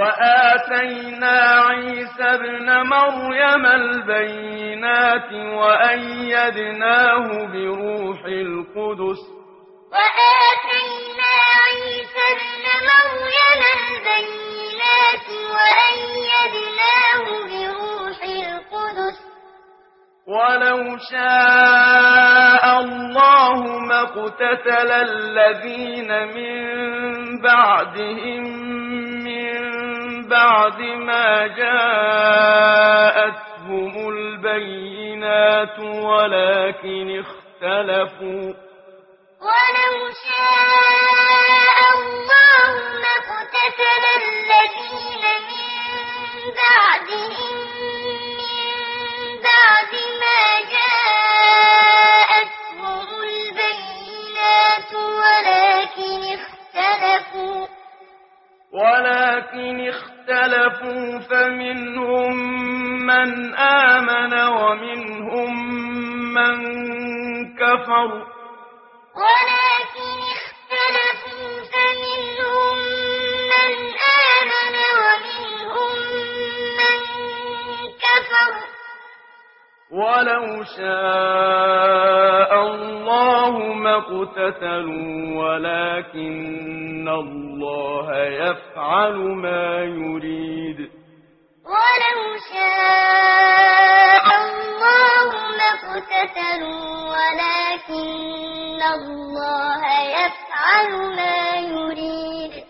وآتينا عيسى ابن مريم البينات وأيدناه بروح القدس. وآتينا عيسى ابن مريم البينات وأيدناه بروح القدس. ولو شاء الله ما اقتتل الذين من بعدهم بعد ما جاءتهم البينات ولكن اختلفوا. ولو شاء الله ما اقتتل الذين من بعدهم من بعد ما جاءتهم البينات ولكن اختلفوا. ولكن اختلفوا فمنهم من آمن ومنهم من كفر. ولكن اختلفوا فمنهم ولو شاء الله ما اقتتلوا ولكن الله يفعل ما يريد. ولو شاء الله ما اقتتلوا ولكن الله يفعل ما يريد.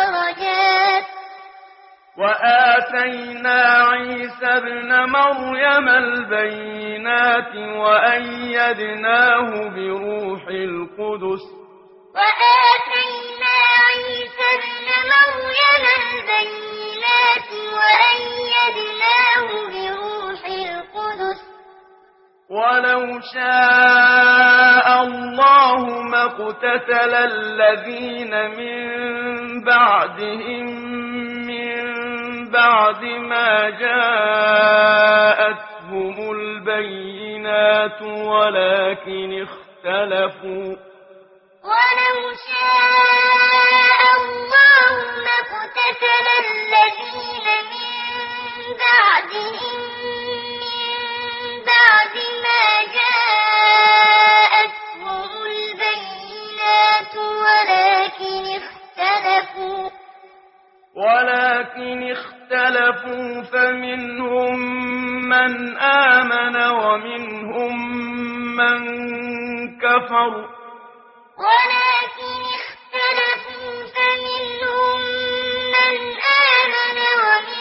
درجات وآتينا عيسى ابن مريم البينات وأيدناه بروح القدس. وآتينا عيسى ابن مريم البينات وأيدناه بروح القدس. ولو شاء الله ما اقتتل الذين من بعدهم من بعد ما جاءتهم البينات ولكن اختلفوا. ولو شاء الله ما اقتتل الذين من بعدهم بعد ما جاءتهم البينات ولكن اختلفوا. ولكن اختلفوا فمنهم من آمن ومنهم من كفر. ولكن اختلفوا فمنهم من آمن ومنهم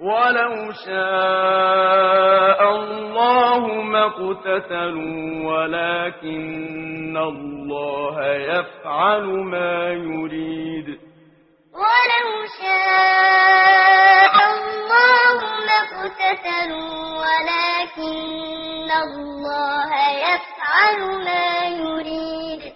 ولو شاء الله ما اقتتلوا ولكن الله يفعل ما يريد. ولو شاء الله ما اقتتلوا ولكن الله يفعل ما يريد.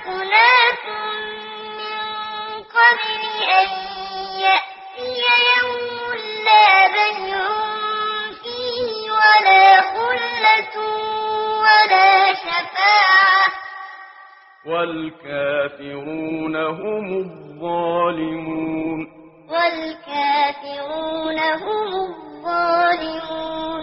رزقناكم من قبل أن يأتي يوم لا بيع فيه ولا خلة ولا شفاعة. والكافرون هم الظالمون. والكافرون هم الظالمون.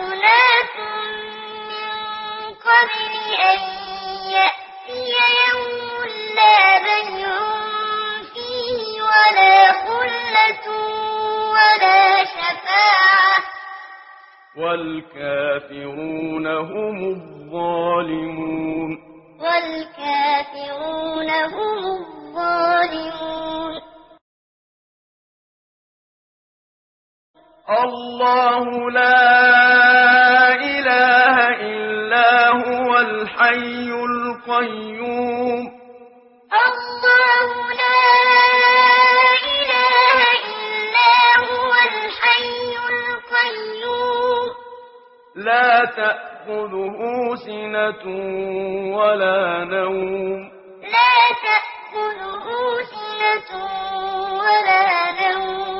رزقناكم من قبل أن يأتي يوم لا بيع فيه ولا خلة ولا شفاعة. والكافرون هم الظالمون. والكافرون هم الظالمون. الله لا إله إلا هو الحي القيوم. الله لا إله إلا هو الحي القيوم. لا تأخذه سنة ولا نوم. لا تأخذه سنة ولا نوم.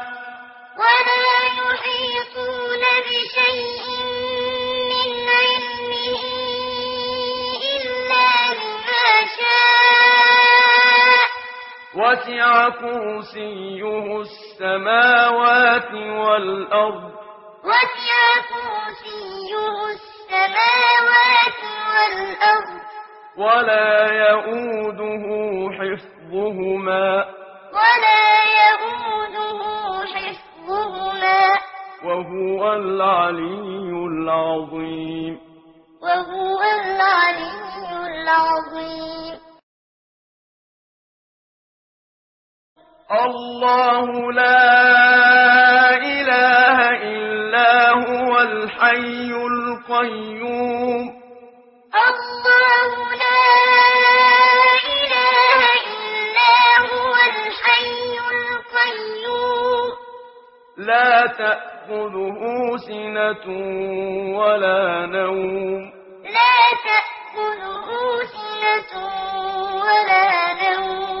وسع كرسيه السماوات والأرض وسع كرسيه السماوات والأرض ولا يؤوده حفظهما ولا يؤوده حفظهما وهو العلي العظيم وهو العلي العظيم الله لا إله إلا هو الحي القيوم. الله لا إله إلا هو الحي القيوم. لا تأخذه سنة ولا نوم. لا تأخذه سنة ولا نوم.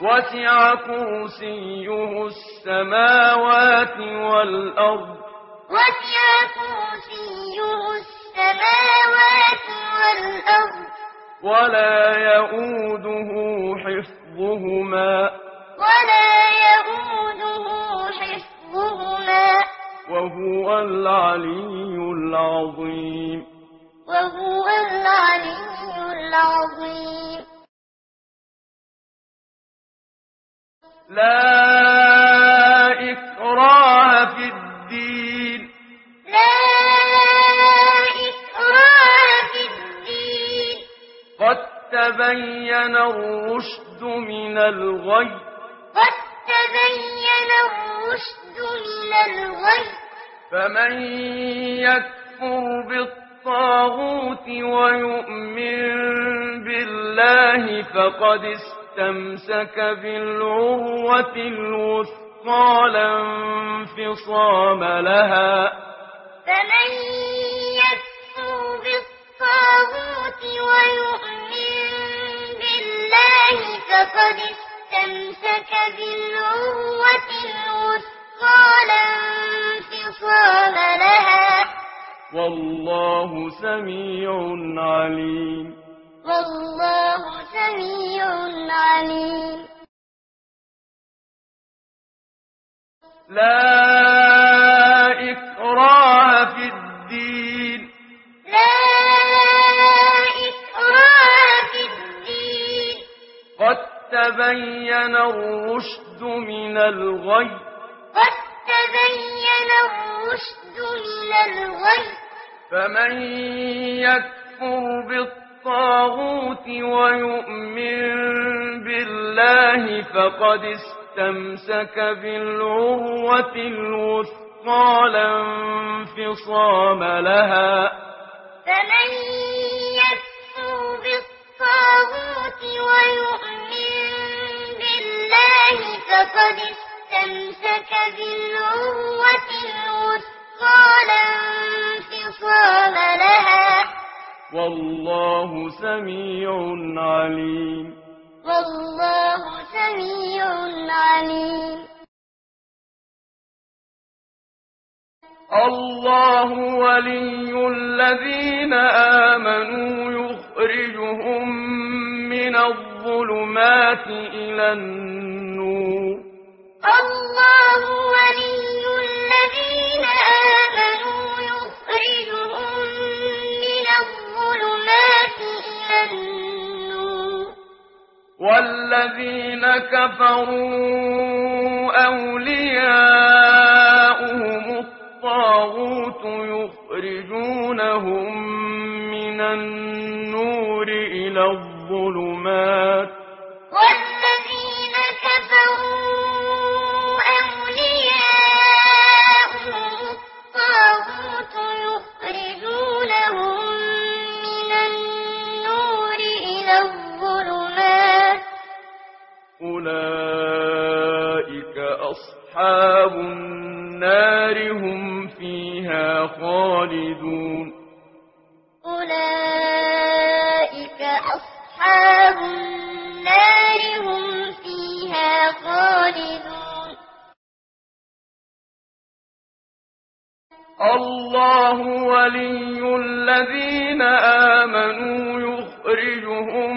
وسع كرسيه السماوات والأرض. وسع كرسيه السماوات والأرض. ولا يؤوده حفظهما. ولا يؤوده حفظهما. وهو العلي العظيم. وهو العلي العظيم. لا إكراه في الدين. لا إكراه في الدين. قد تبين الرشد من الغي. قد تبين الرشد من الغي. فمن يكفر بالطاغوت ويؤمن بالله فقد استمسك بالعروة الوثقى لا انفصام لها. فمن يكفر بالطاغوت ويؤمن بالله فقد استمسك بالعروة الوثقى لا انفصام لها. والله سميع عليم. والله سميع عليم. لا إكراه في الدين. لا إكراه في الدين. قد تبين الرشد من الغي. قد تبين الرشد من الغي. فمن يكفر بالطاغوت ويؤمن بالله فقد استمسك بالعروة الوثقى لا انفصام لها. فمن يكفر بالطاغوت ويؤمن بالله فقد استمسك بالعروة الوثقى لا انفصام لها. والله سميع عليم. والله سميع عليم. الله ولي الذين آمنوا يخرجهم من الظلمات إلى النور. الله ولي الذين آمنوا يخرجهم والذين كفروا أولياؤهم الطاغوت يخرجونهم من النور إلى الظلمات. والذين كفروا أولئك أصحاب النار هم فيها خالدون أولئك أصحاب النار هم فيها خالدون الله ولي الذين آمنوا يخرجهم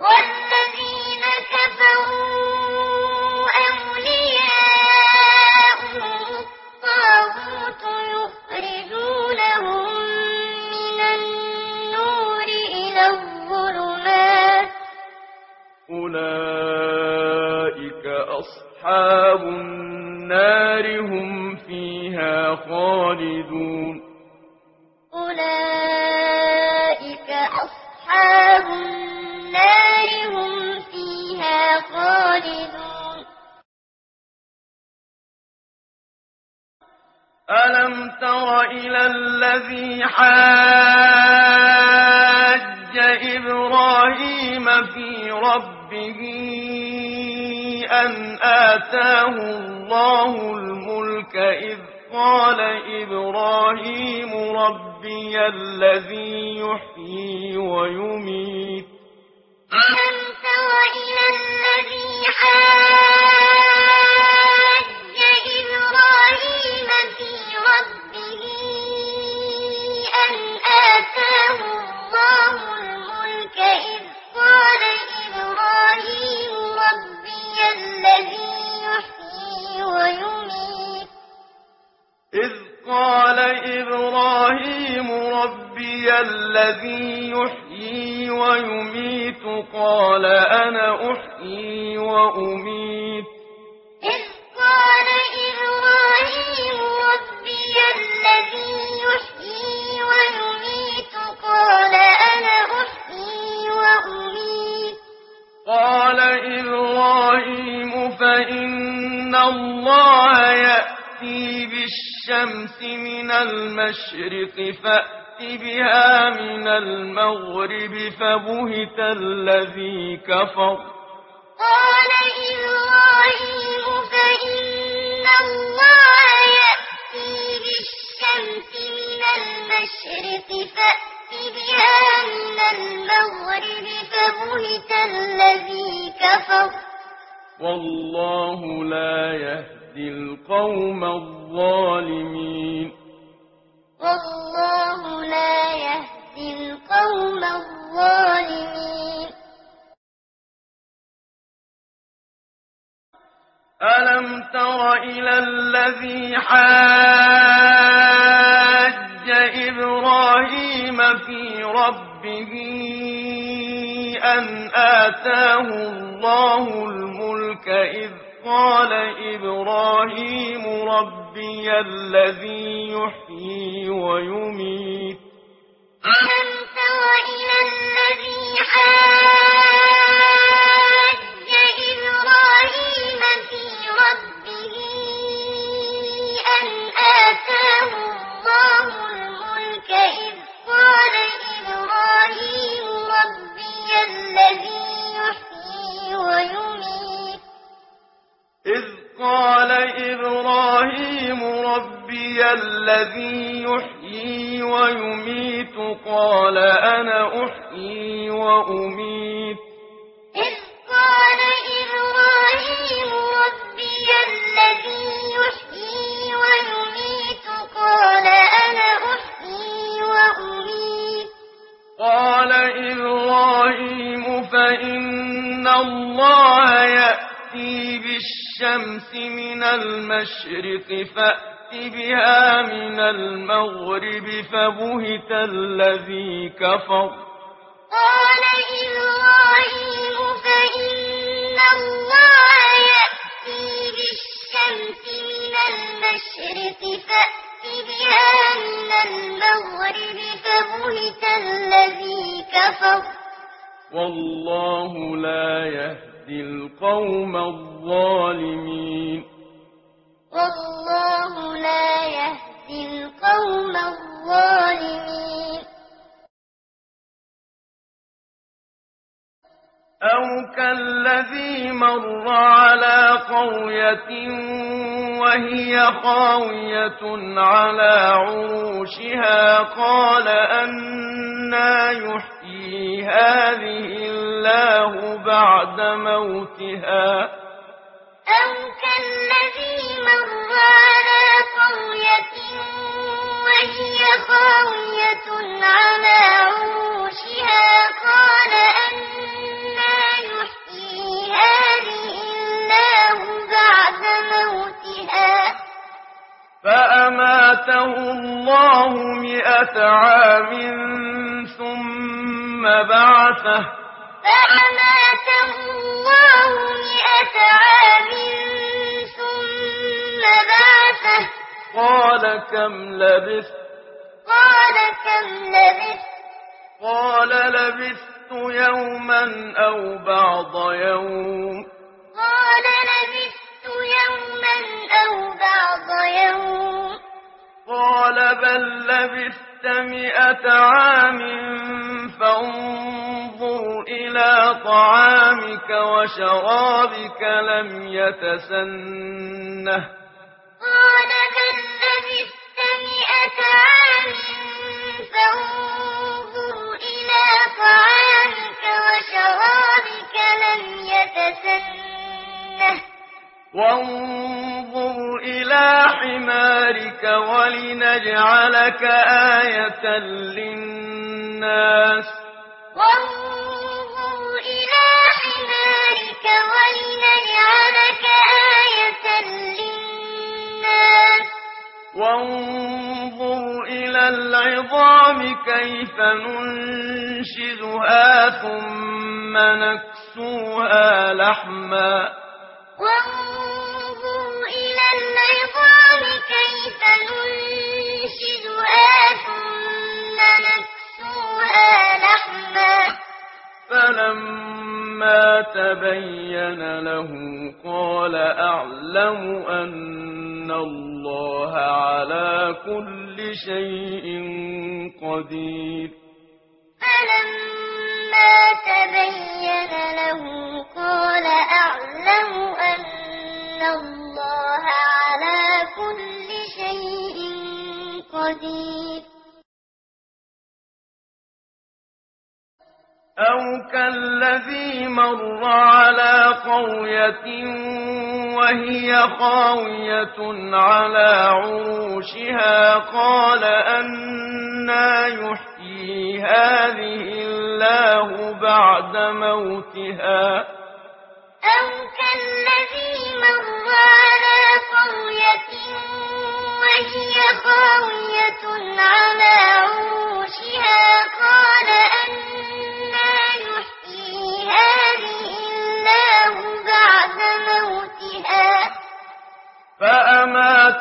والذين كفروا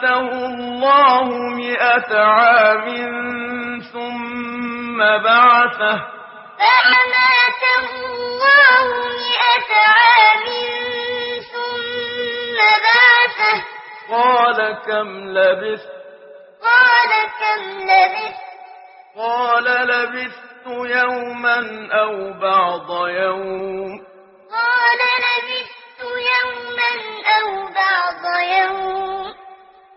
فأماته الله مئة عام ثم بعثه. فأماته الله مئة عام ثم بعثه. قال كم لبثت؟ قال كم لبثت؟ قال لبثت يوما أو بعض يوم. قال لبثت يوما أو بعض يوم.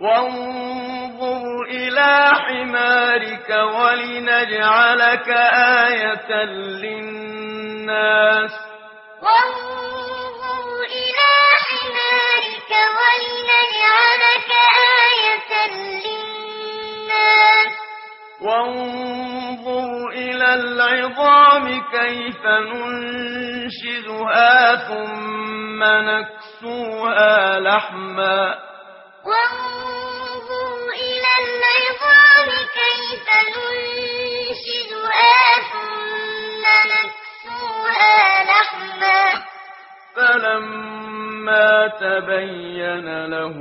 وانظر إلى حمارك ولنجعلك آية للناس. وانظر إلى حمارك ولنجعلك آية للناس. وانظر إلى العظام كيف ننشزها ثم نكسوها لحما. وانظر إلى العظام كيف ننشدها ثم نكسوها لحما. فلما تبين له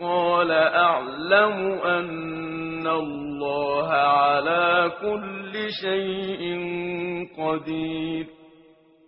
قال أعلم أن الله على كل شيء قدير.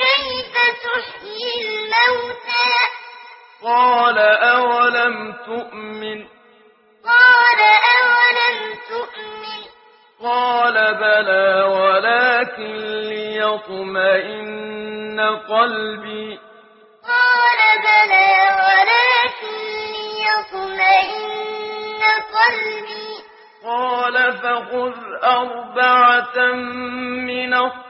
كيف تحيي الموتى؟ قال أولم تؤمن؟ قال أولم تؤمن؟ قال بلى ولكن ليطمئن قلبي. قال بلى ولكن ليطمئن قلبي. قال فخذ أربعة من الطير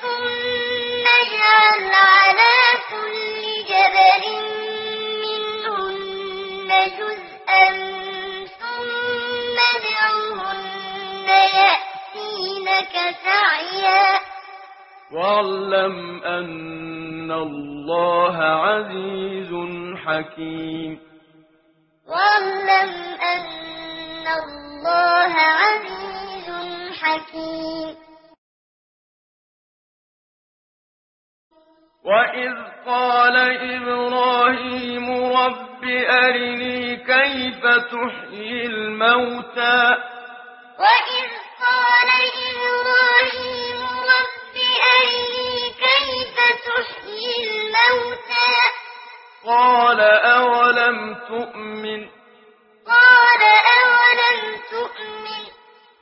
ثم اجعل على كل جبل منهن جزءا ثم ادعهن يأتينك سعيا. واعلم أن الله عزيز حكيم. واعلم أن الله عزيز حكيم. وإذ قال إبراهيم رب أرني كيف تحيي الموتى؟ وإذ قال إبراهيم رب أرني كيف تحيي الموتى؟ قال أولم تؤمن؟ قال أولم تؤمن؟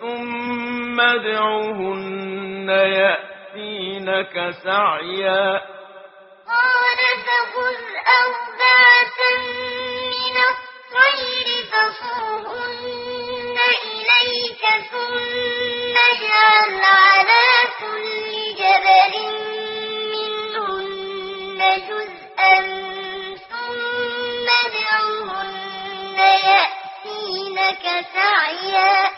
ثم ادعهن يأتينك سعيا. قال فخذ أربعة من الطير فصرهن إليك ثم اجعل على كل جبل منهن جزءا ثم ادعهن يأتينك سعيا.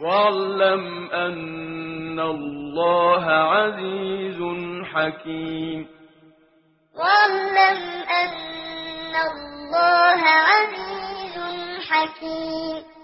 واعلم أن الله عزيز حكيم. واعلم أن الله عزيز حكيم.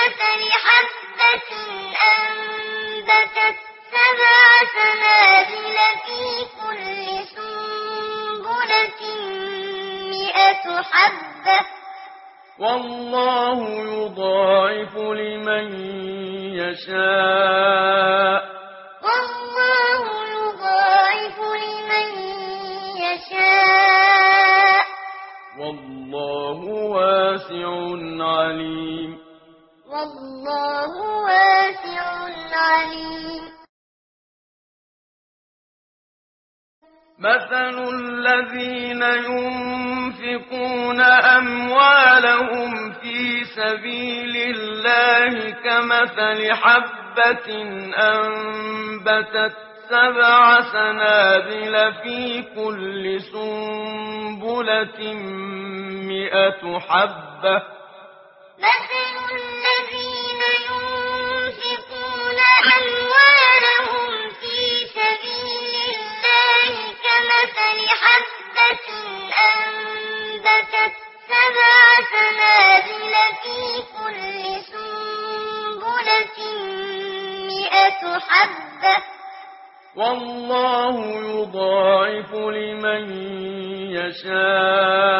كمثل حبة أنبتت سبع سنابل في كل سنبلة مئة حبة. والله يضاعف لمن يشاء. والله يضاعف لمن يشاء. والله واسع عليم. والله واسع عليم. مثل الذين ينفقون أموالهم في سبيل الله كمثل حبة أنبتت سبع سنابل في كل سنبلة مئة حبة. مثل الذين ينفقون أموالهم في سبيل الله كمثل حبة أنبتت سبع سنابل في كل سنبلة مئة حبة. والله يضاعف لمن يشاء.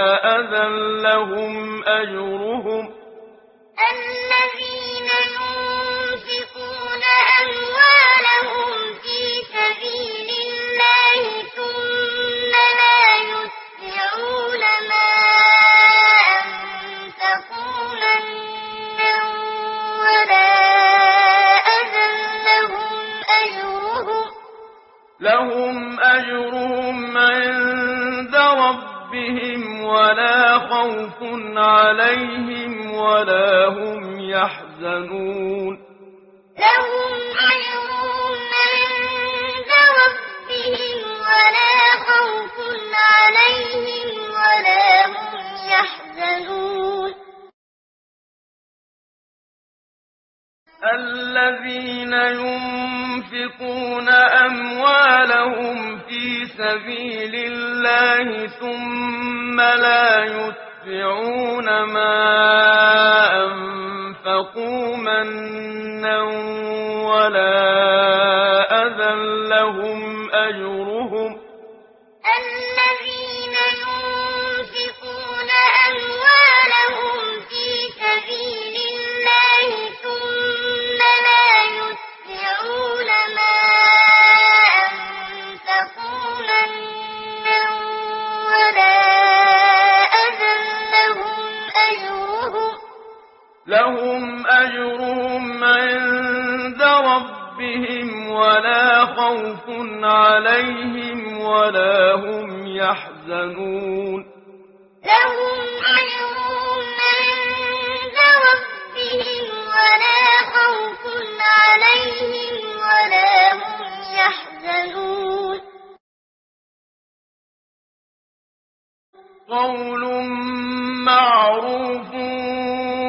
لهم أجرهم الذين ينفقون أموالهم في سبيل الله ثم لا يتبعون ما أنفقوا منا ولا أذى لهم أجرهم لهم أجرهم ولا خوف عليهم ولا هم يحزنون. لهم أجرهم عند ربهم ولا خوف عليهم ولا هم يحزنون. الذين ينفقون أموالهم في سبيل الله ثم لا يتبعون ما أنفقوا منا ولا أذى لهم أجرهم الذين ينفقون أموالهم في سبيل لهم أجرهم عند ربهم ولا خوف عليهم ولا هم يحزنون. لهم أجرهم عند ربهم ولا خوف عليهم ولا هم يحزنون. قول معروف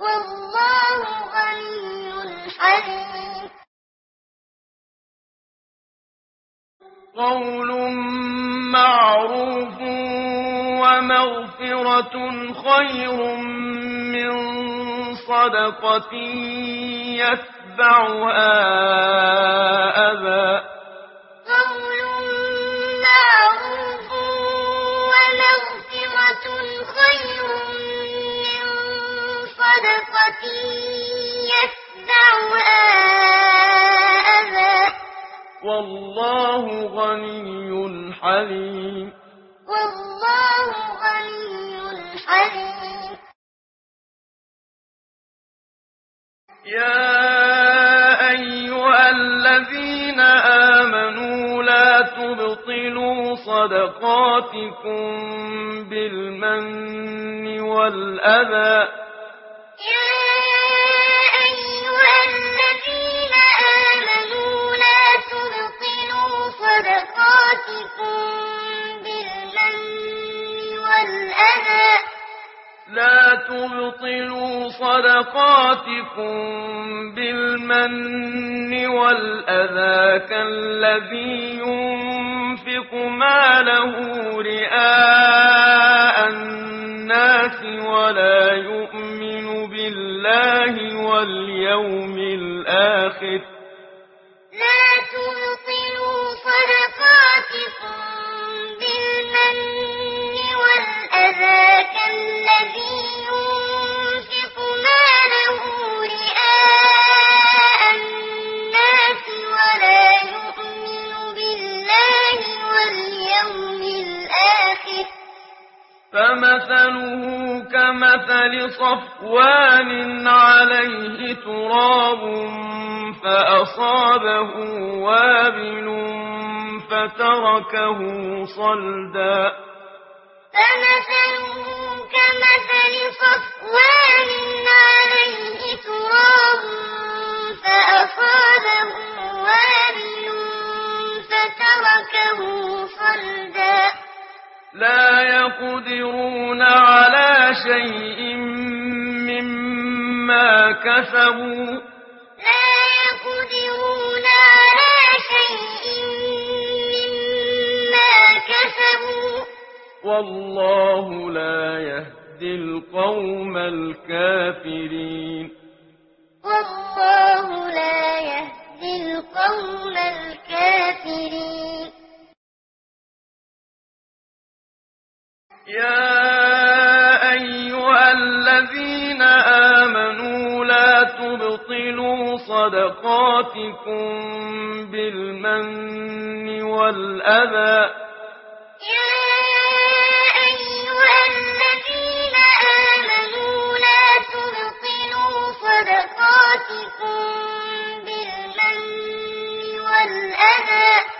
والله غني حليم. قول معروف ومغفرة خير من صدقة يتبعها أذى صدقة يتبعها أذى. والله غني حليم. والله غني حليم. يا أيها الذين آمنوا لا تبطلوا صدقاتكم بالمن والأذى. صدقاتكم بالمن والأذى. لا تبطلوا صدقاتكم بالمن والأذى كالذي ينفق ماله رئاء الناس ولا يؤمن بالله واليوم الآخر. صدقاتكم بالمن والأذى كالذي ينفق ماله رئاء الناس ولا يؤمن بالله واليوم الآخر فمثله كمثل صفوان عليه تراب فأصابه وابل فتركه صلدا. فمثله كمثل صفوان عليه تراب فأصابه وابل فتركه صلدا. لا يقدرون على شيء مما كسبوا. لا يقدرون على شيء مما كسبوا. والله لا يهدي القوم الكافرين. والله لا يهدي القوم الكافرين. يا أيها الذين آمنوا لا تبطلوا صدقاتكم بالمن والأذى. يا أيها الذين آمنوا لا تبطلوا صدقاتكم بالمن والأذى.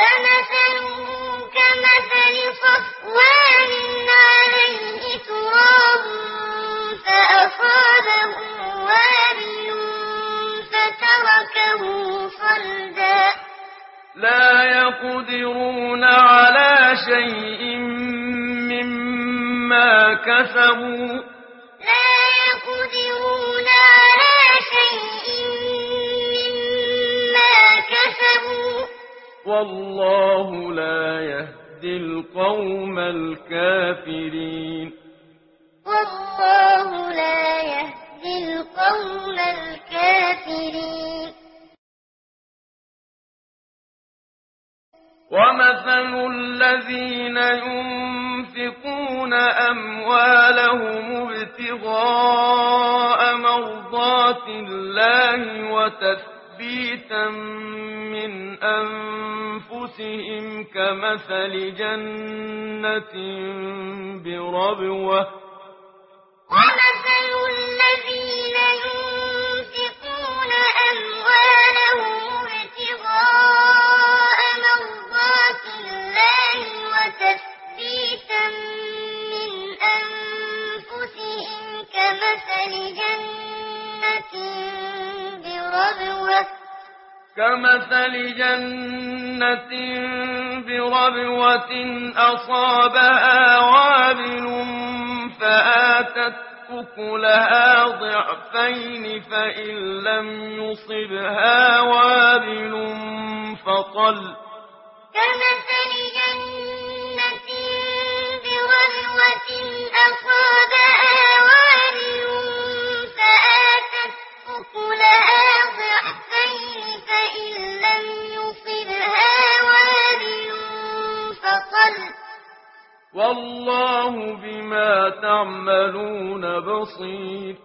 فمثله كمثل صفوان عليه فأصابه وابل فتركه صلدا. لا يقدرون على شيء مما كسبوا. والله لا يهدي القوم الكافرين. والله لا يهدي القوم الكافرين. ومثل الذين ينفقون أموالهم ابتغاء مرضات الله وتثبيت تثبيتا من أنفسهم كمثل جنة بربوة. ومثل الذين ينفقون أموالهم ابتغاء مرضات الله وتثبيتا من أنفسهم كمثل جنة بربوة كمثل جنة بربوة أصابها وابل فآتت أكلها ضعفين فإن لم يصبها وابل فطل. كمثل جنة بربوة أصابها وابل فآتت أكلها فإن لم يصبها وابل فطل والله بما تعملون بصير.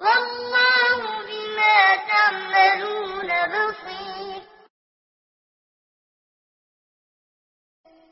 والله بما تعملون بصير.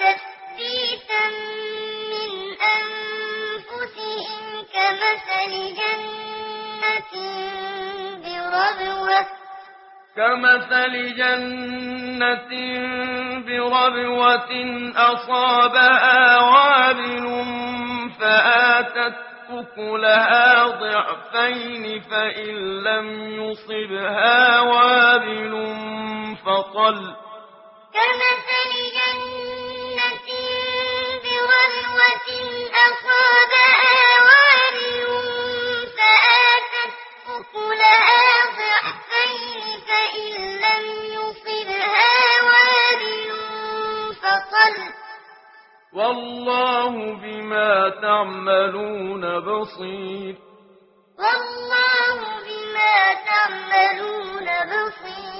وتثبيتا من أنفسهم كمثل جنة بربوة. كمثل جنة بربوة أصابها وابل فآتت أكلها ضعفين فإن لم يصبها وابل فطل. كمثل جنة أصابها وابل فآتت أكلها ضعفين فإن لم يصبها وابل فطل والله بما تعملون بصير والله بما تعملون بصير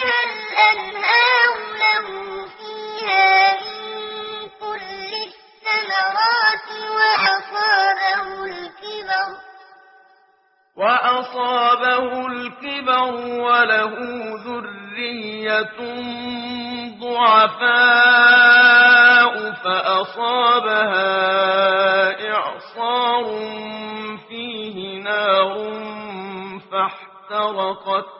تحتها الأنهار له فيها من كل الثمرات وأصابه الكبر. وأصابه الكبر وله ذرية ضعفاء فأصابها إعصار فيه نار فاحترقت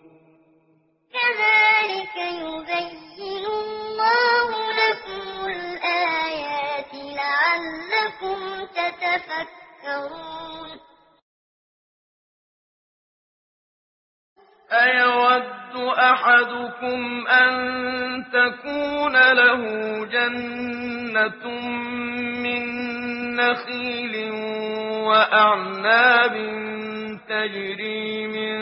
كذلك يبين الله لكم الآيات لعلكم تتفكرون. أيود أحدكم أن تكون له جنة من نخيل وأعناب تجري من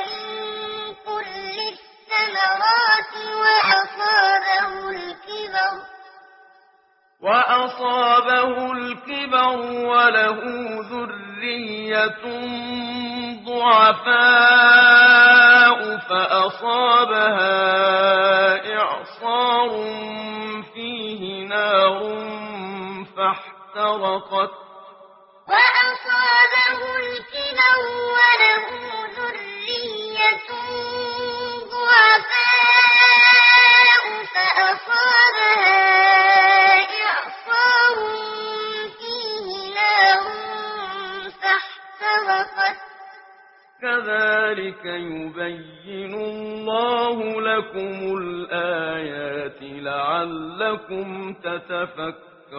الثمرات وأصابه الكبر. وأصابه الكبر وله ذرية ضعفاء فأصابها كذلك يبين الله لكم الآيات لعلكم تتفكرون.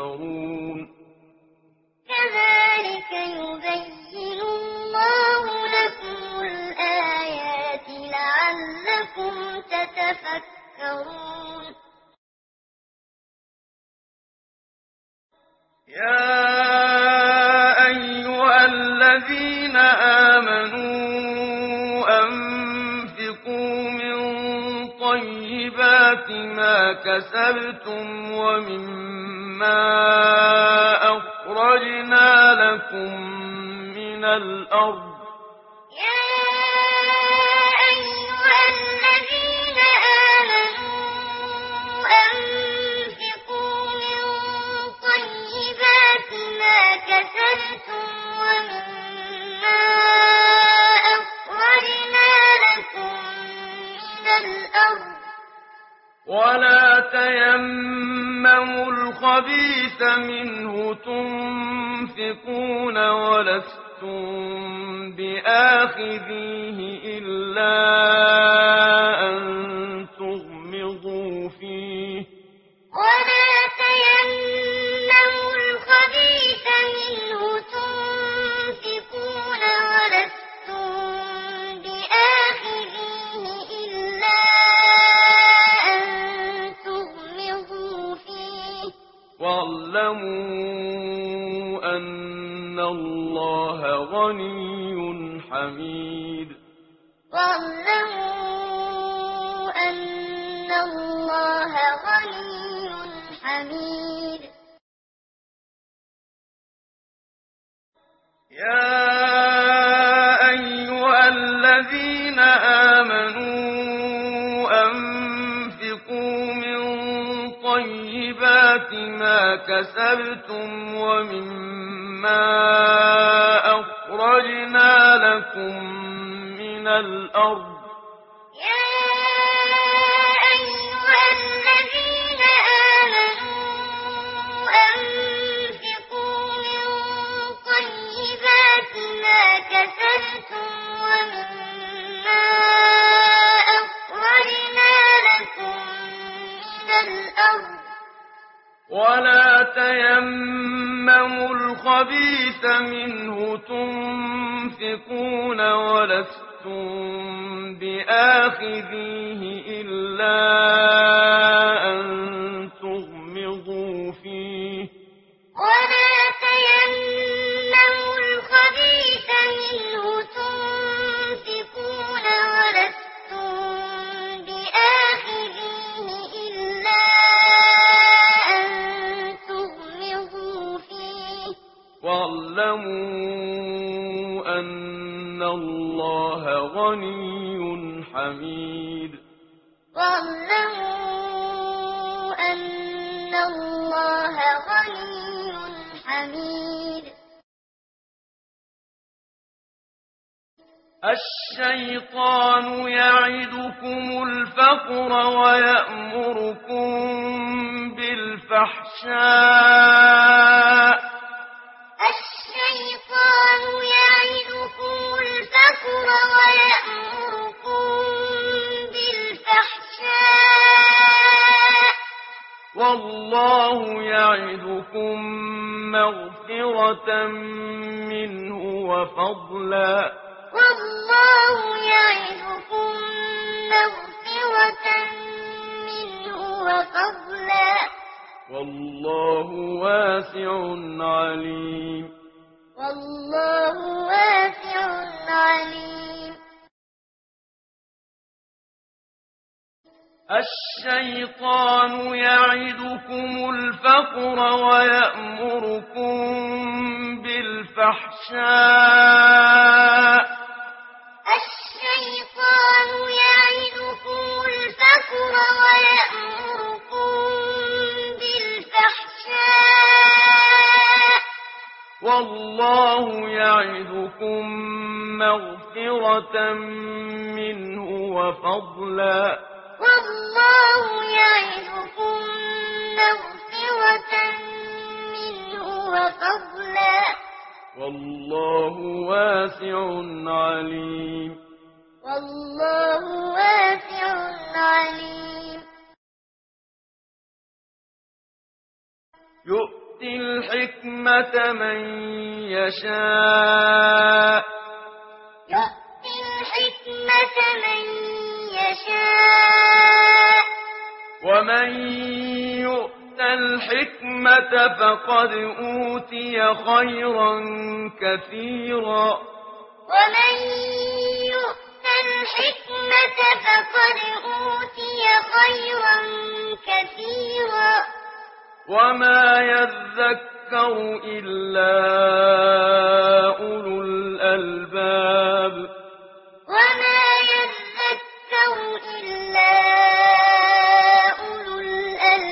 كذلك يبين الله لكم الآيات لعلكم تتفكرون. يا ما كسبتم ومما أخرجنا لكم من الأرض ولا تيمموا الخبيث منه تنفقون ولستم بآخذيه إلا كسبتم ومما أخرجنا لكم من الأرض تيمموا الخبيث منه تنفقون ولستم بآخذيه إلا الشيطان يعدكم الفقر ويأمركم بالفحشاء. الشيطان يعدكم الفقر ويأمركم بالفحشاء. والله يعدكم مغفرة منه وفضلا. والله يعدكم مغفرة منه وفضلا. والله واسع عليم. والله واسع عليم. الشيطان يعدكم الفقر ويأمركم بالفحشاء. الفقر ويأمركم بالفحشاء. والله يعدكم مغفرة منه وفضلا. والله يعدكم مغفرة منه وفضلا. والله واسع عليم. والله واسع عليم. يؤتي الحكمة من يشاء. يؤتي الحكمة من يشاء. ومن يؤت الحكمة فقد أوتي خيرا كثيرا. ومن يؤت الحكمة فقد أوتي خيرا كثيرا. وما يذكر إلا أولو الألباب. وما يذكر إلا أولو الألباب.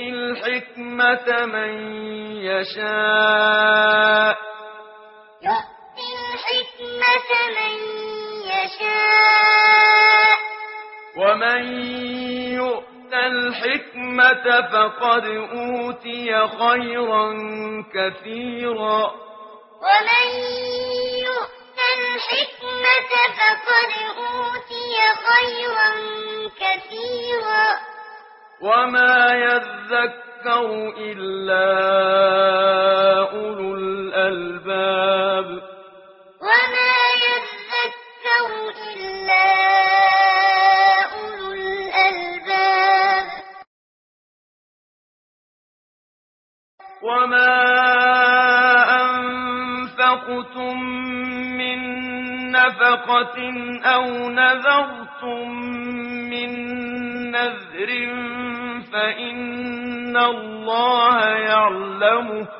يؤتي الحكمة من يشاء يؤتي الحكمة من يشاء ومن يؤت الحكمة فقد أوتي خيرا كثيرا ومن يؤت الحكمة فقد أوتي خيرا كثيرا وما يذكر إلا أولو الألباب وما يذكر إلا أولو الألباب وما أنفقتم من نفقة أو نذرتم من نذر فإن الله يعلمه.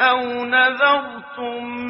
أو نذرتم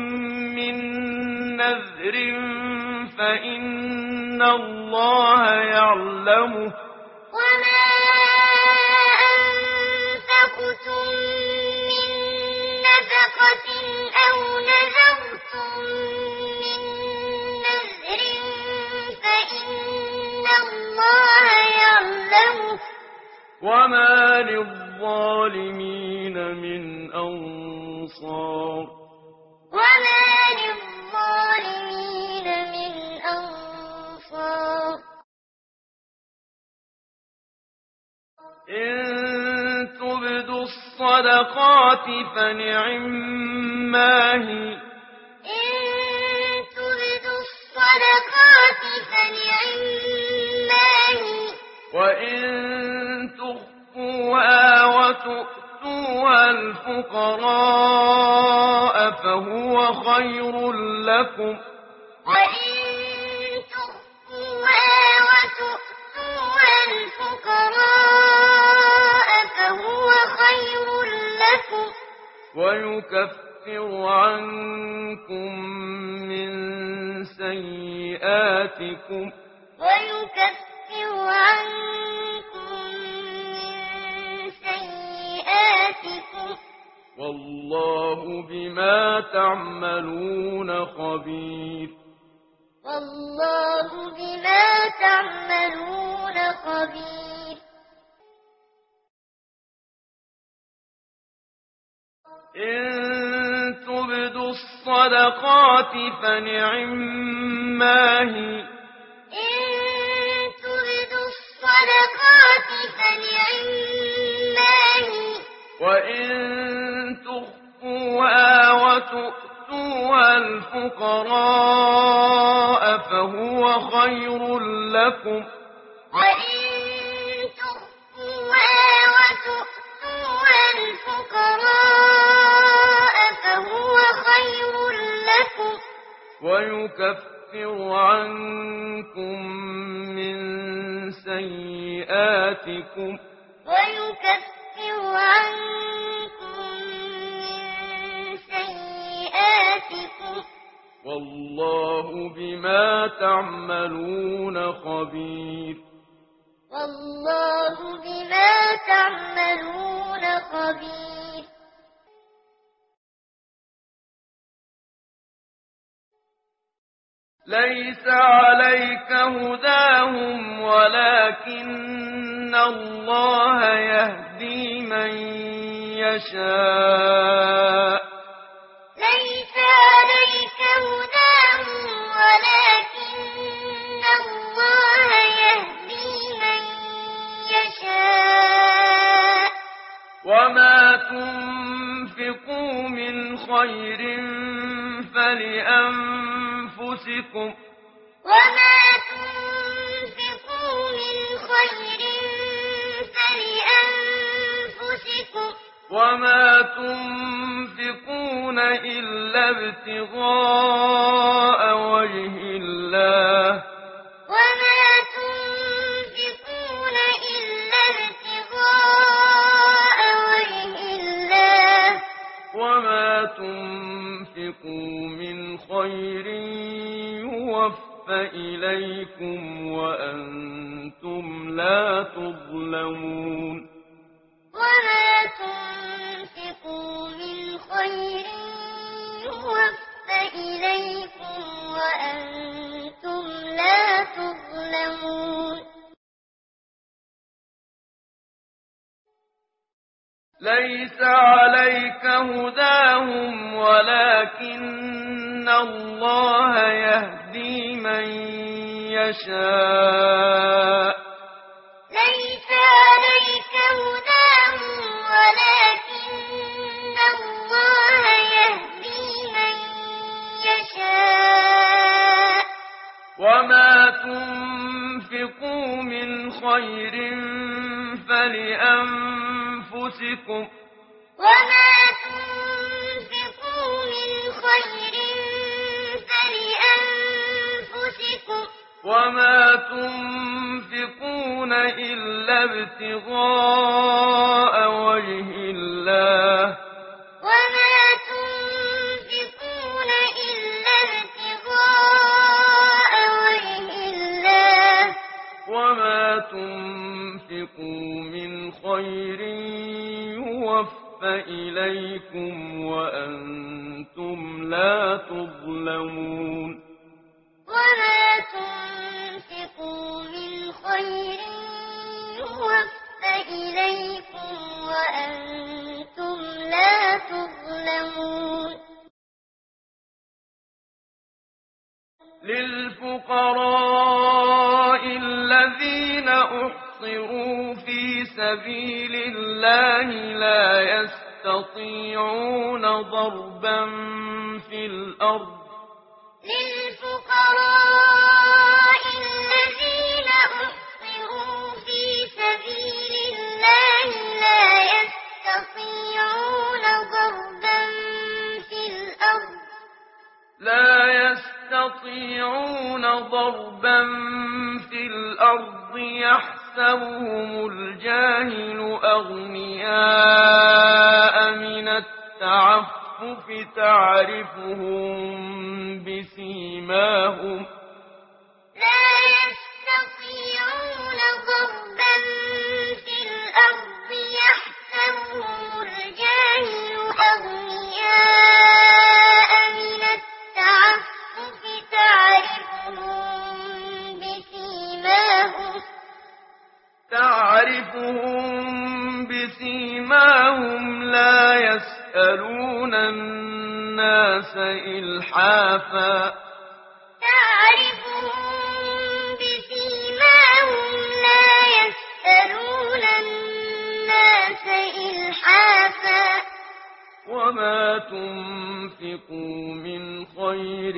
تنفقوا من خير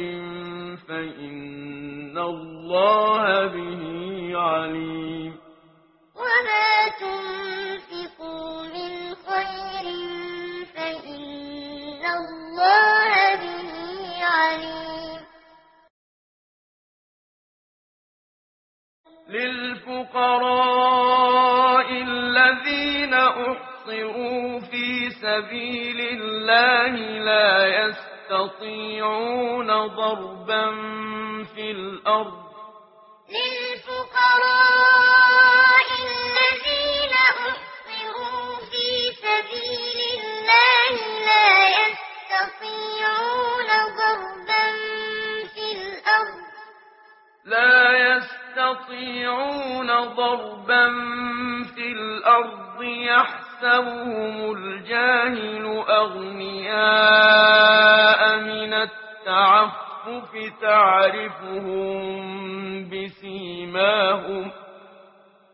فإن الله سبيل الله لا يستطيعون ضربا في الأرض للفقراء الذين أحصروا في سبيل الله لا يستطيعون ضربا في الأرض لا يستطيعون ضربا في الأرض يحسبهم الجاهل أغنياء من التعفف تعرفهم بسيماهم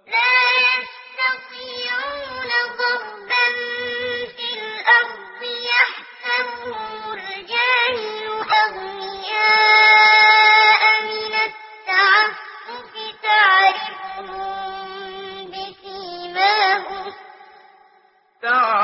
لا يستطيعون ضربا في الأرض يحسبهم الجاهل أغنياء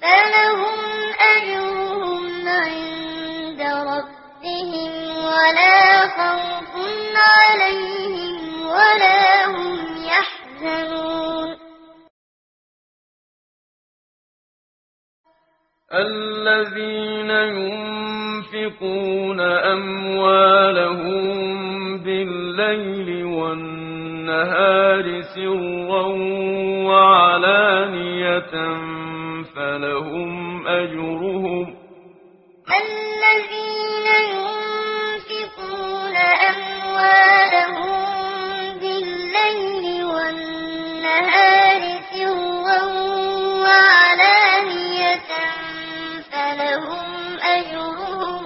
فلهم أجرهم عند ربهم ولا خوف عليهم ولا هم يحزنون. الذين ينفقون أموالهم بالليل والنهار سرا وعلانية فلهم أجرهم الذين ينفقون أموالهم بالليل والنهار سرا وعلانية فلهم أجرهم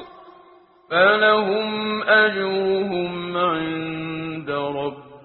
فلهم أجرهم عند ربهم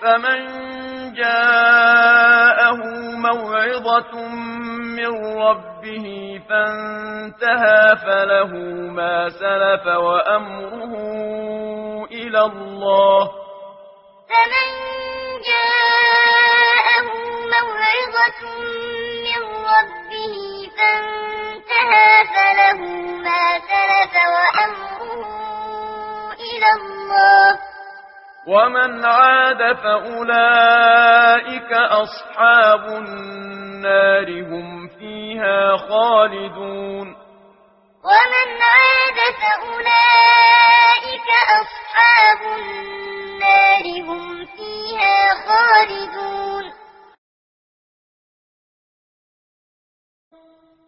فمن جاءه موعظة من ربه فانتهى فله ما سلف وأمره إلى الله فمن جاءه موعظة من ربه فانتهى فله ما سلف وأمره إلى الله ومن عاد فأولئك أصحاب النار هم فيها خالدون. ومن عاد فأولئك أصحاب النار هم فيها خالدون.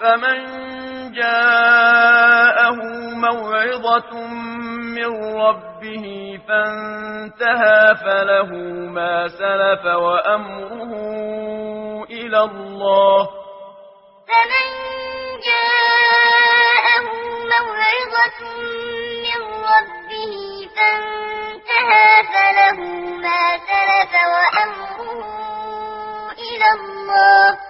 فمن جاءه موعظة من ربه فانتهى فله ما سلف وأمره إلى الله. فمن جاءه موعظة من ربه فانتهى فله ما سلف وأمره إلى الله.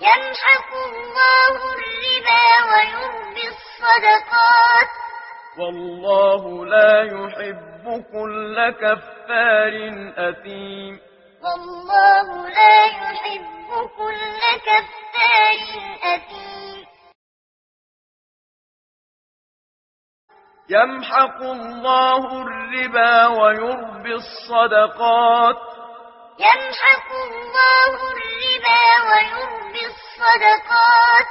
يمحق الله الربا ويربي الصدقات. والله لا يحب كل كفار أثيم. والله لا يحب كل كفار أثيم. يمحق الله الربا ويربي الصدقات. يمحق الله الربا ويربي الصدقات.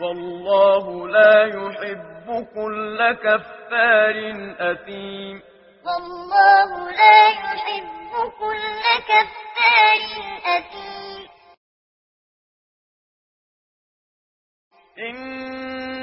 والله لا يحب كل كفار أثيم. والله لا يحب كل كفار أثيم.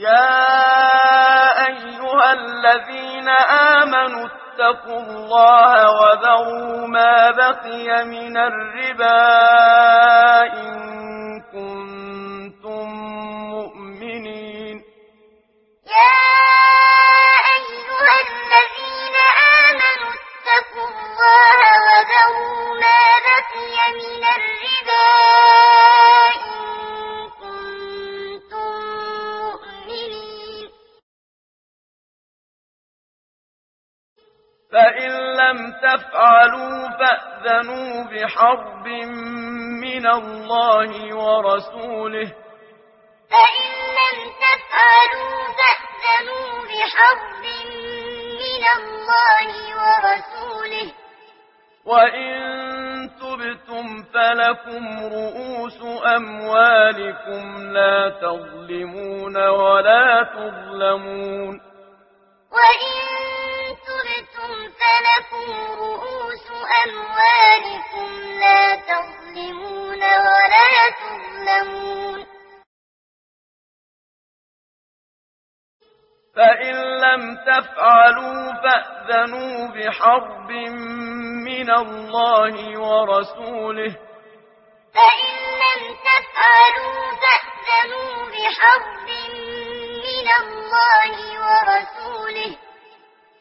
يا أيها الذين آمنوا اتقوا الله وذروا ما بقي من الربا إن كنتم مؤمنين يا أيها الذين آمنوا اتقوا الله وذروا ما بقي من الربا إن فإن لم تفعلوا فأذنوا بحرب من الله ورسوله. فإن لم تفعلوا فأذنوا بحرب من الله ورسوله. وإن تبتم فلكم رؤوس أموالكم لا تظلمون ولا تظلمون. وإن تبتم فلكم رؤوس أموالكم لا تظلمون ولا تظلمون. فإن لم تفعلوا فأذنوا بحرب من الله ورسوله. فإن لم تفعلوا فأذنوا بحرب من الله ورسوله.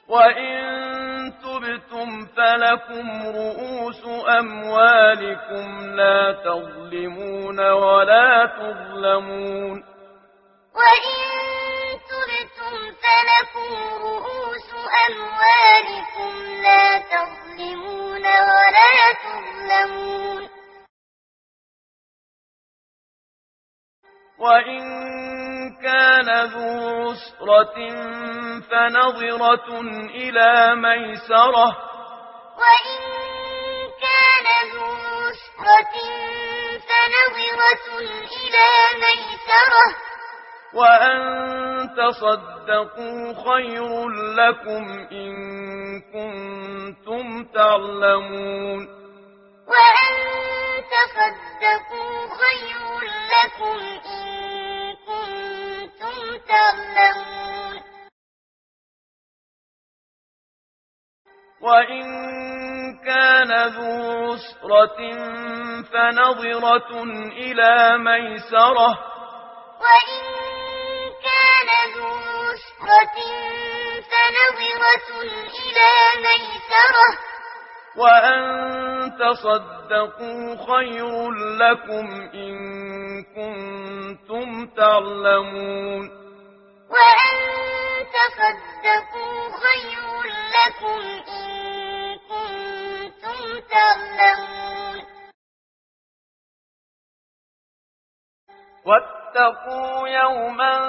وإن تبتم فلكم رؤوس أموالكم لا تظلمون ولا تظلمون وإن تبتم فلكم رؤوس أموالكم لا تظلمون ولا تظلمون وإن كان ذو عسرة فنظرة إلى ميسرة وإن كان ذو عسرة فنظرة إلى ميسرة وأن تصدقوا خير لكم إن كنتم تعلمون وأن تصدقوا خير لكم إن كنتم تعلمون وإن كان ذو عسرة فنظرة إلى ميسرة وإن كان ذو عسرة فنظرة إلى ميسرة وأن تصدقوا خير لكم إن كنتم تعلمون وأن تصدقوا خير لكم إن كنتم تعلمون واتقوا يوما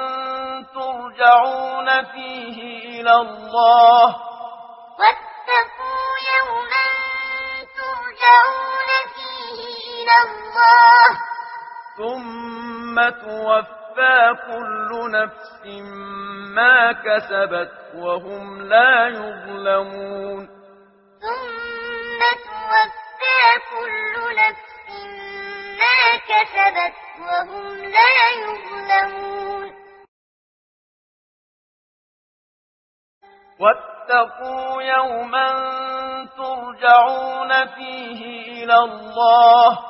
ترجعون فيه إلى الله واتقوا الله. ثم توفى كل نفس ما كسبت وهم لا يظلمون. ثم توفى كل نفس ما كسبت وهم لا يظلمون. واتقوا يوما ترجعون فيه إلى الله.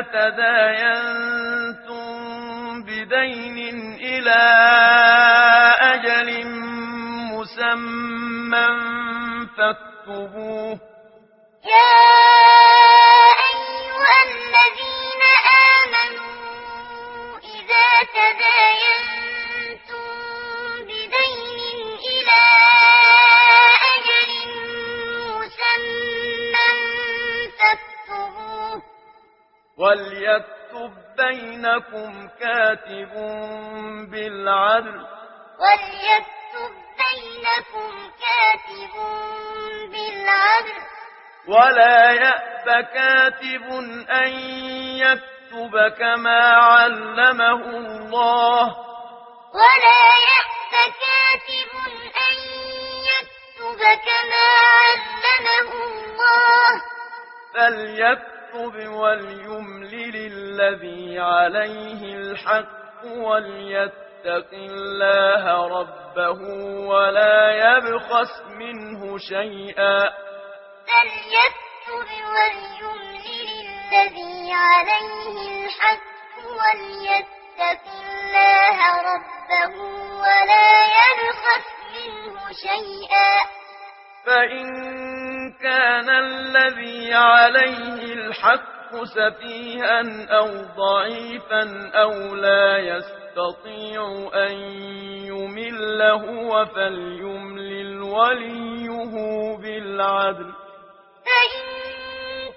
تداينتم بدين إلى أجل مسمى فاكتبوه بينكم كاتب بالعدل. وليكتب بينكم كاتب بالعدل. ولا يأب كاتب أن يكتب كما علمه الله. ولا يأب كاتب أن يكتب كما علمه الله. فليكتب وليملل الذي عليه الحق وليتق الله ربه ولا يبخس منه شيئا. فليكتب وليملل الذي عليه الحق وليتق الله ربه ولا يبخس منه شيئا. فإن كان الذي عليه الحق سفيها أو ضعيفا أو لا يستطيع أن يمل هو فليملل وليه بالعدل. فإن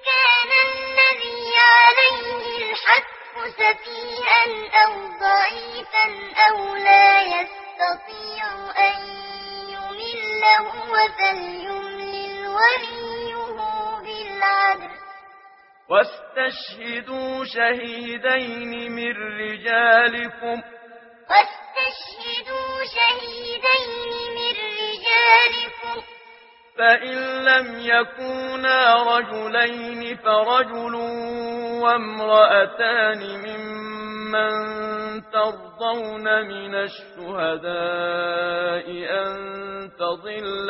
كان الذي عليه الحق سفيها أو ضعيفا أو لا يستطيع أن يمل هو فليملل وليه بالعدل. واستشهدوا شهيدين من رجالكم. واستشهدوا شهيدين من رجالكم. فإن لم يكونا رجلين فرجل وامرأتان ممن ترضون من الشهداء أن تضل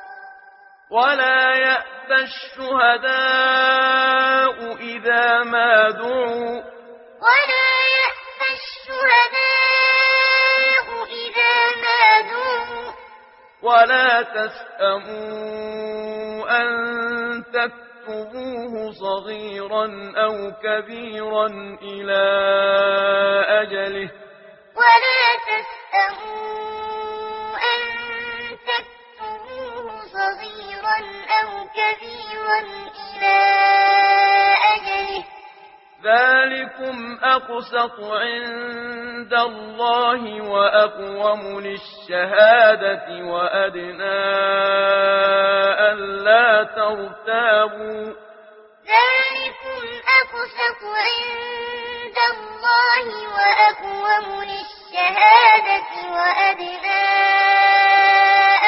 ولا يأبى الشهداء إذا ما دعوا. ولا يأبى الشهداء إذا ما دعوا. ولا تسأموا أن تكتبوه صغيرا أو كبيرا إلى أجله. ولا تسأموا صغيرا أو كبيرا إلى أجله. ذلكم أقسط عند الله وأقوم للشهادة وأدنى ألا ترتابوا. ذلكم أقسط عند الله وأقوم للشهادة وأدنى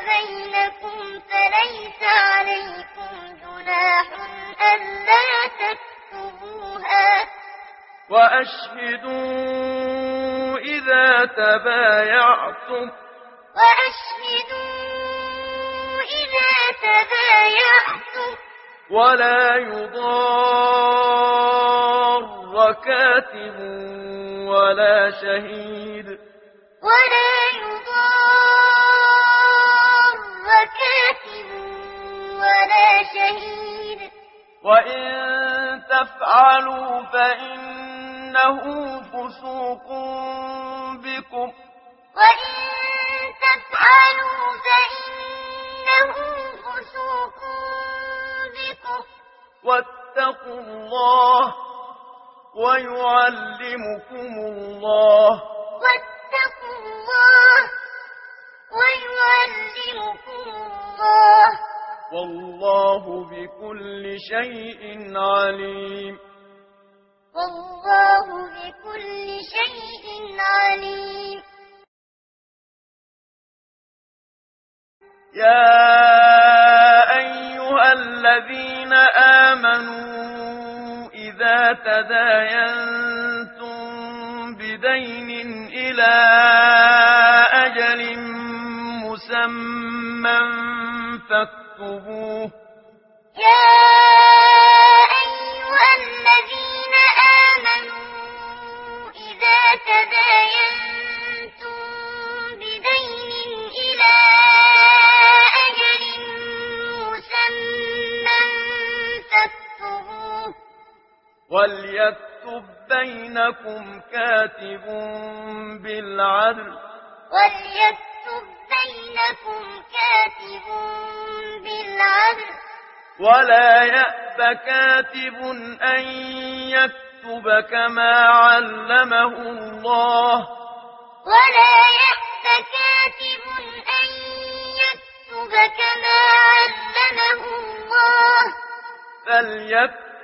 بينكم فليس عليكم جناح ألا تكتبوها. وأشهدوا إذا تبايعتم. وأشهدوا إذا تبايعتم. ولا يضار كاتب ولا شهيد. ولا يضار كاتب ولا شهيد. وإن تفعلوا فإنه فسوق بكم. وإن تفعلوا فإنه فسوق بكم. واتقوا الله ويعلمكم الله. واتقوا الله ويعلمكم الله. والله بكل شيء عليم. والله بكل شيء عليم. يا أيها الذين آمنوا إذا تداينتم بدين إلى أجل مسمى فاكتبوه. يا أيها الذين آمنوا إذا تداينتم بدين إلى أجل مسمى فاكتبوه. وليكتب بينكم كاتب بالعدل. وليكتب بينكم كاتب بالعدل. ولا يأب كاتب أن يكتب كما علمه الله. ولا يأت كاتب أن يكتب كما علمه الله. فليكتب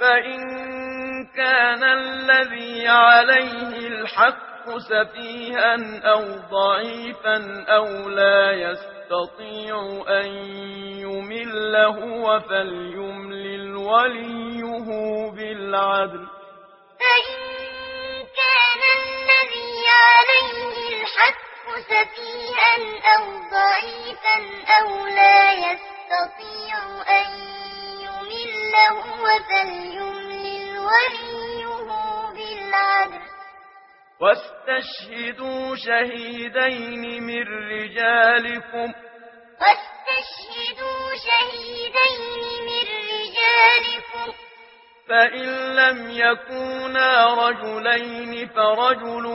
فإن كان الذي عليه الحق سفيها أو ضعيفا أو لا يستطيع أن يمل هو فليملل وليه بالعدل فإن كان الذي عليه الحق سفيها أو ضعيفا أو لا يستطيع أن هو فليملل وليه بالعدل. واستشهدوا شهيدين من رجالكم. واستشهدوا شهيدين من رجالكم. فإن لم يكونا رجلين فرجل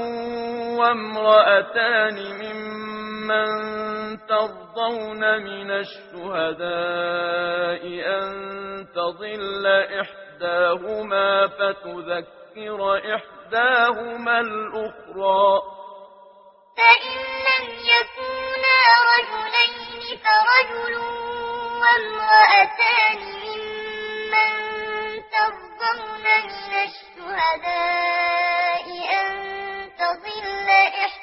وامرأتان ممن ترضون من الشهداء أن تضل إحداهما فتذكر إحداهما الأخرى. فإن لم يكونا رجلين فرجل وامرأتان ممن ترضون من الشهداء أن تضل إحداهما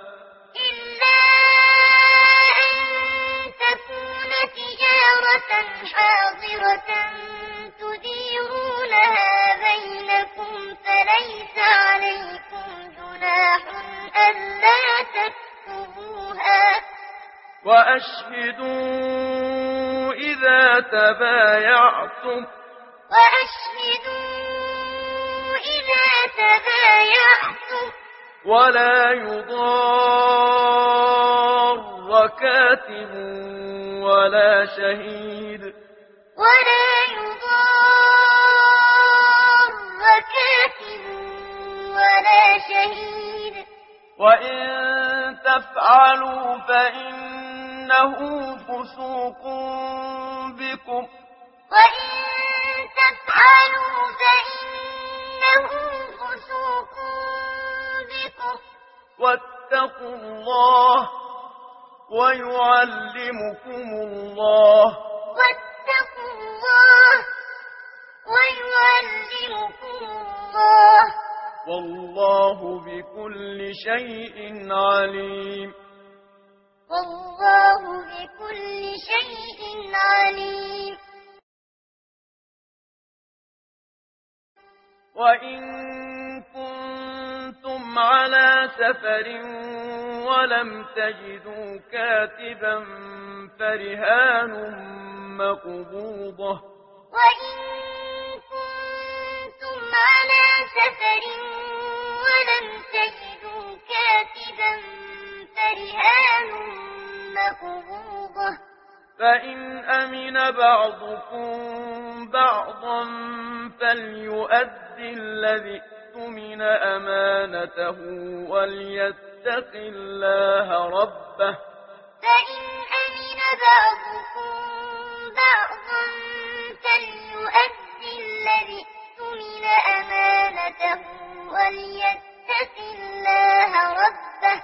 تجارة حاضرة تديرونها بينكم فليس عليكم جناح ألا تكتبوها. وأشهدوا إذا تبايعتم. وأشهدوا إذا تبايعتم. ولا يضار كاتب ولا شهيد. ولا يضار كاتب ولا شهيد. وإن تفعلوا فإنه فسوق بكم. وإن تفعلوا فإنه فسوق بكم واتقوا الله ويعلمكم الله. واتقوا الله ويعلمكم الله. والله بكل شيء عليم. والله بكل شيء عليم. وإن كنتم على سفر ولم تجدوا كاتبا فرهان مقبوضة. وإن كنتم على سفر ولم تجدوا كاتبا فرهان مقبوضة. فإن أمن بعضكم بعضا فليؤدي الذي اؤتمن أمانته وليتق الله ربه. فإن أمن بعضكم بعضا فليؤدي الذي اؤتمن أمانته وليتق الله ربه.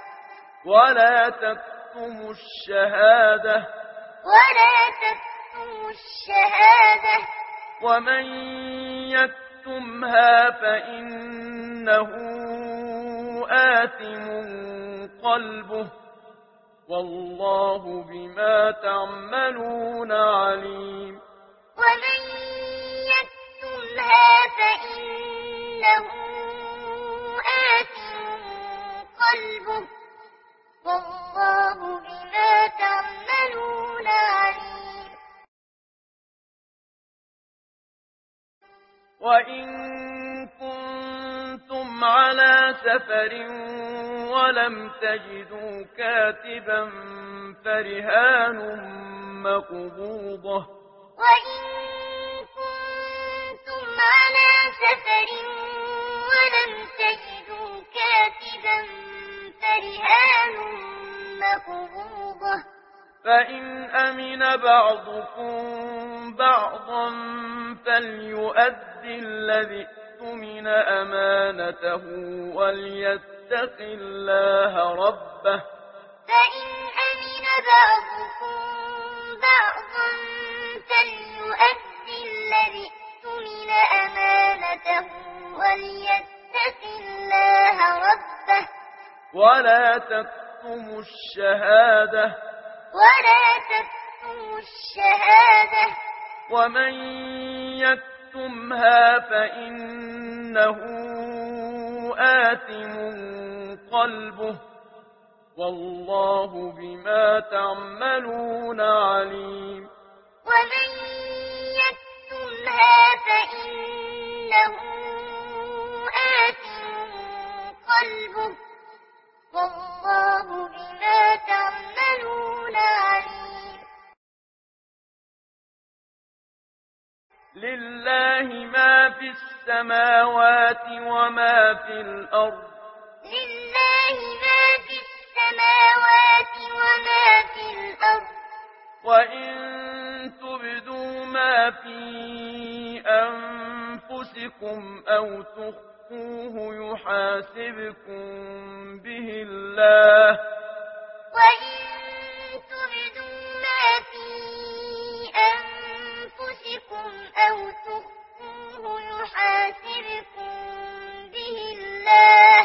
ولا تكتموا الشهادة. ولا تكتموا الشهادة. ومن يكتمها فإنه آثم قلبه والله بما تعملون عليم ومن يكتمها فإنه آثم قلبه والله بما تعملون عليم وإن كنتم على سفر ولم تجدوا كاتبا فرهان مقبوضة وإن كنتم على سفر ولم تجدوا كاتبا فرهان مقبوضة فإن أمن بعضكم بعضا فليؤدي الذي اؤتمن أمانته وليتق الله ربه فإن أمن بعضكم بعضا فليؤدي الذي اؤتمن أمانته وليتق الله ربه ولا تكتموا الشهادة ولا تكتموا الشهادة. ومن يكتمها فإنه آثم قلبه. والله بما تعملون عليم. ومن يكتمها فإنه آثم قلبه. والله بما تعملون عليم. لله ما في السماوات وما في الأرض. لله ما في السماوات وما في الأرض. وإن تبدوا ما في أنفسكم أو تؤتوه يحاسبكم به الله. وإن تبدوا ما في أنفسكم أو تخفوه يحاسبكم به الله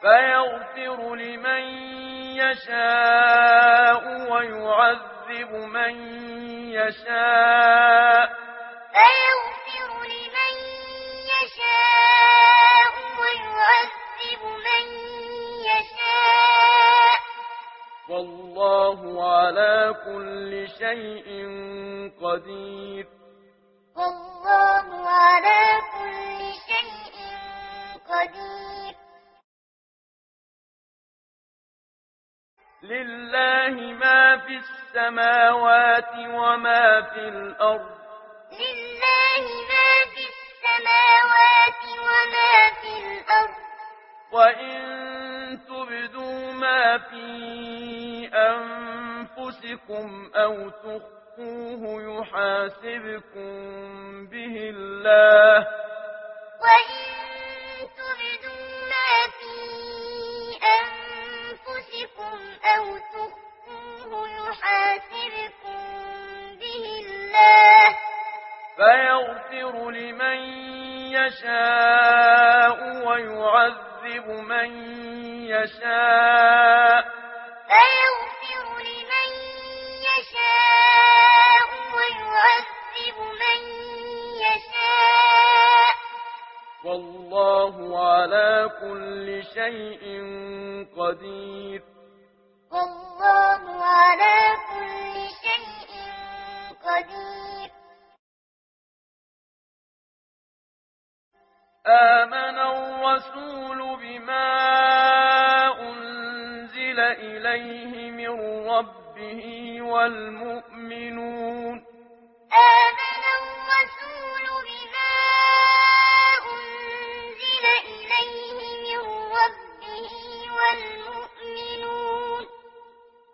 فيغفر لمن يشاء ويعذب من يشاء. فيغفر والله على كل شيء قدير. والله على كل شيء قدير. لله ما في السماوات وما في الأرض. لله ما في السماوات وما في الأرض. وإن تبدوا ما في أنفسكم أو تخفوه يحاسبكم به الله وإن تبدوا ما في أنفسكم أو تخفوه يحاسبكم به الله فيغفر لمن يشاء ويعذب من يشاء فيغفر لمن يشاء ويعذب من يشاء والله على كل شيء قدير والله على كل شيء قدير آمن الرسول بما أنزل إليه من ربه والمؤمنون. آمن الرسول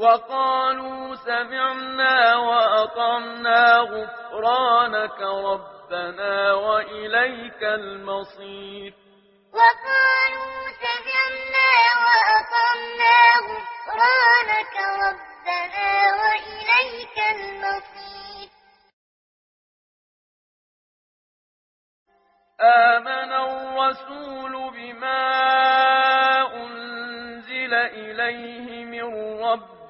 وقالوا سمعنا وأطعنا غفرانك ربنا وإليك المصير. وقالوا سمعنا وأطعنا غفرانك ربنا وإليك المصير. آمن الرسول بما أنزل إليه من ربه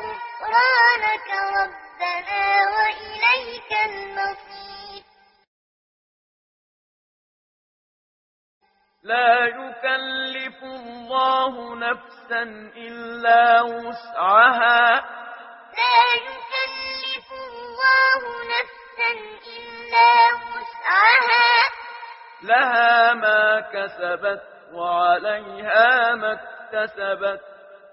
غفرانك ربنا وإليك المصير. لا يكلف الله نفسا إلا وسعها. لا يكلف الله نفسا إلا وسعها. لها ما كسبت وعليها ما اكتسبت.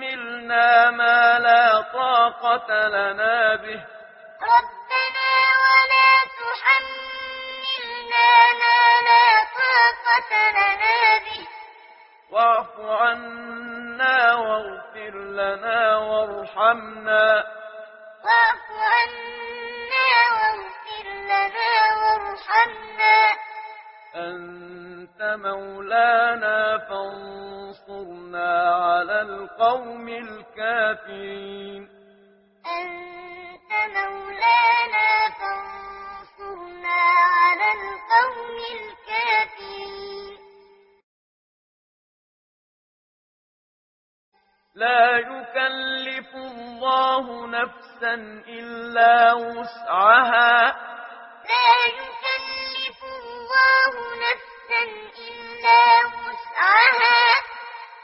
تحملنا ما لا طاقة لنا به. ربنا ولا تحملنا ما لا طاقة لنا به. واعف عنا واغفر لنا وارحمنا. واعف عنا واغفر لنا وارحمنا. أنت مولانا فانصرنا. على القوم الكافرين أنت مولانا فانصرنا على القوم الكافرين لا يكلف الله نفسا إلا وسعها لا يكلف الله نفسا إلا وسعها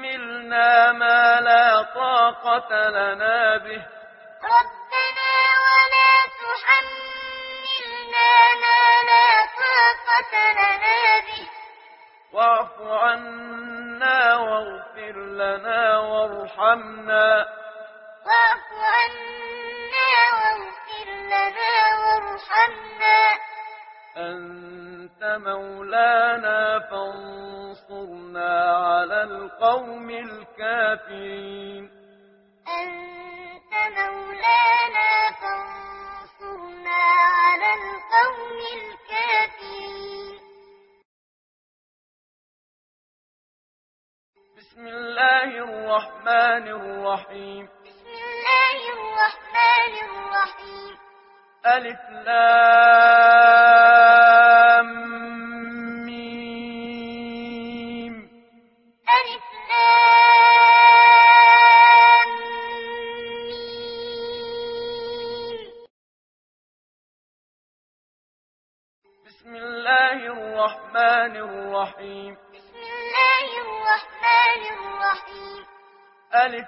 تحملنا ما لا طاقة لنا به. ربنا ولا تحملنا ما لا طاقة لنا به. واعف عنا واغفر لنا وارحمنا. واعف عنا واغفر لنا وارحمنا. أنت مولانا فانصرنا على القوم الكافرين أنت مولانا فانصرنا على القوم الكافرين بسم الله الرحمن الرحيم بسم الله الرحمن الرحيم ألف لام ألف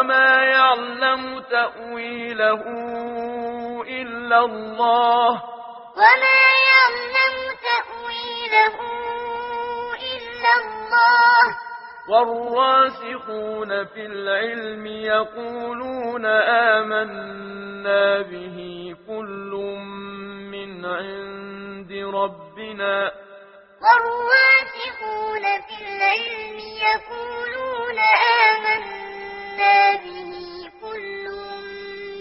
وما يعلم تأويله إلا الله وما يعلم تأويله إلا الله والراسخون في العلم يقولون آمنا به كل من عند ربنا والراسخون في العلم يقولون آمنا به كل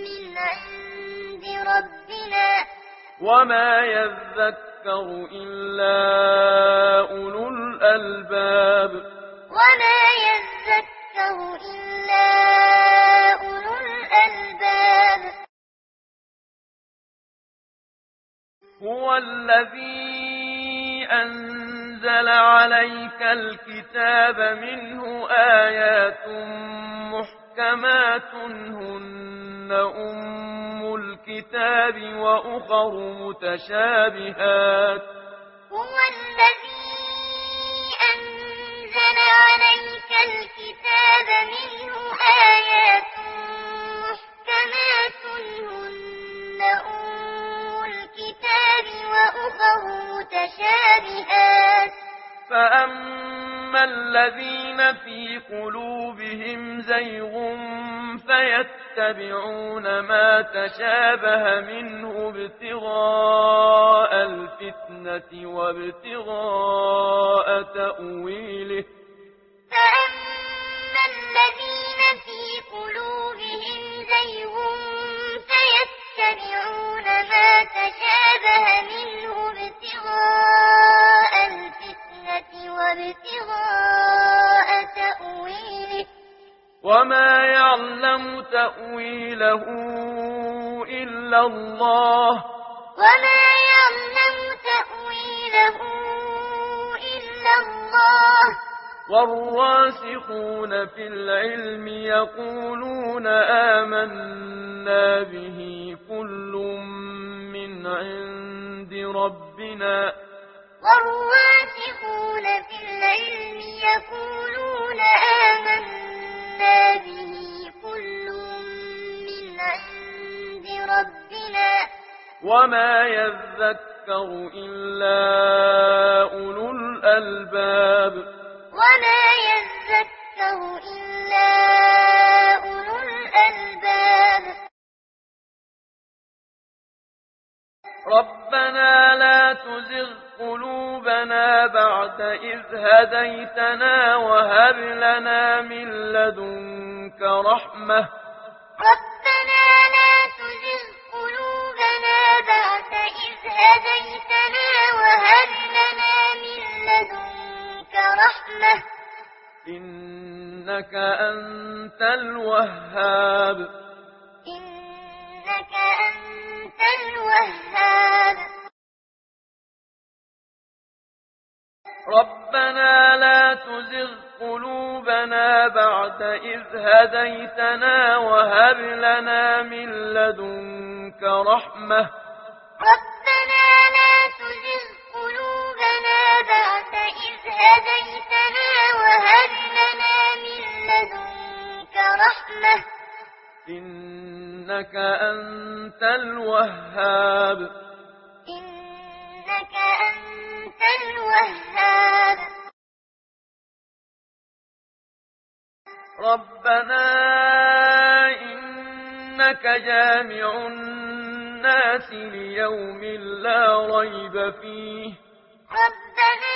من عند ربنا وما يذكر إلا أولو الألباب. وما يذكر إلا أولو الألباب. هو الذي أنزل عليك الكتاب منه آيات محكمات هن أم الكتاب وأخر متشابهات. هو الذي أنزل عليك الكتاب منه آيات محكمات هن أم الكتاب وأخر متشابهات. فأما الذين في قلوبهم زيغ فيتبعون ما تشابه منه ابتغاء الفتنة وابتغاء تأويله. فأما فيتبعون ما تشابه منه ابتغاء الفتنة وابتغاء تأويله. وما يعلم تأويله إلا الله. وما يعلم تأويله إلا الله. والراسخون في العلم يقولون آمنا به كل من عند ربنا. والراسخون في العلم يقولون آمنا به كل من عند ربنا. وما يذكر إلا أولو الألباب. وما يذكر إلا أولو الألباب. ربنا لا تزغ قلوبنا بعد إذ هديتنا وهب لنا من لدنك رحمة. ربنا لا تزغ قلوبنا بعد إذ هديتنا وهب رحمة. إنك أنت الوهاب. إنك أنت الوهاب. ربنا لا تزغ قلوبنا بعد إذ هديتنا وهب لنا من لدنك رحمة. ربنا هديتنا وهب لنا من لدنك رحمة إنك أنت الوهاب. إنك أنت الوهاب. ربنا إنك جامع الناس ليوم لا ريب فيه ربنا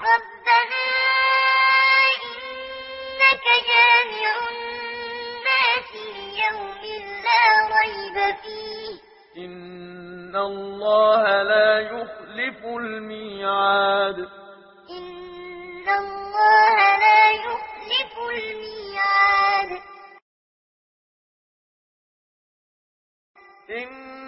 ربنا إنك جامع الناس ليوم لا ريب فيه. إن الله لا يخلف الميعاد. إن الله لا يخلف الميعاد. الميعاد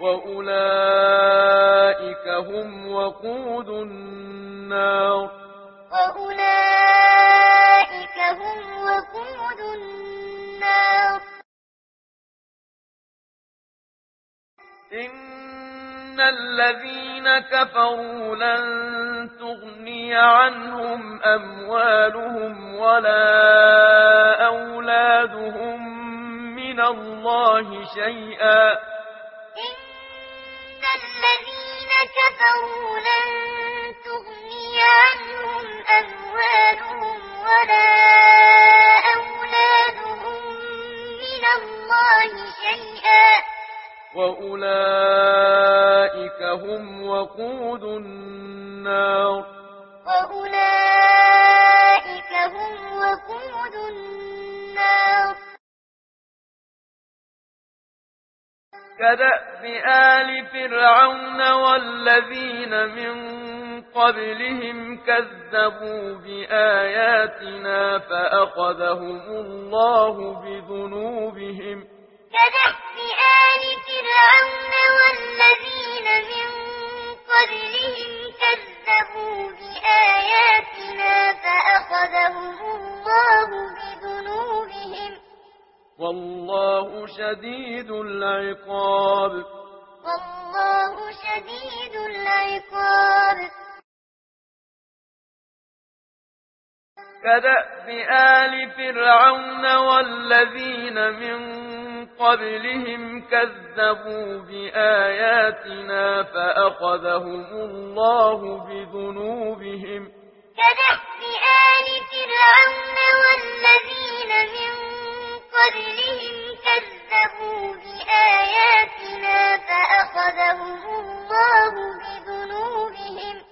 وأولئك هم وقود النار وأولئك هم وقود النار إن الذين كفروا لن تغني عنهم أموالهم ولا أولادهم من الله شيئا الذين كفروا لن تغني عنهم أموالهم ولا أولادهم من الله شيئا. وأولئك هم وقود النار. وأولئك هم وقود النار. كدأب آل فرعون والذين من قبلهم كذبوا بآياتنا فأخذهم الله بذنوبهم. كدأب آل فرعون والذين من قبلهم كذبوا بآياتنا فأخذهم الله بذنوبهم. والله شديد العقاب. والله شديد العقاب. كدأب آل فرعون والذين من قبلهم كذبوا بآياتنا فأخذهم الله بذنوبهم. كدأب آل فرعون قبلهم كذبوا بآياتنا فأخذهم الله بذنوبهم.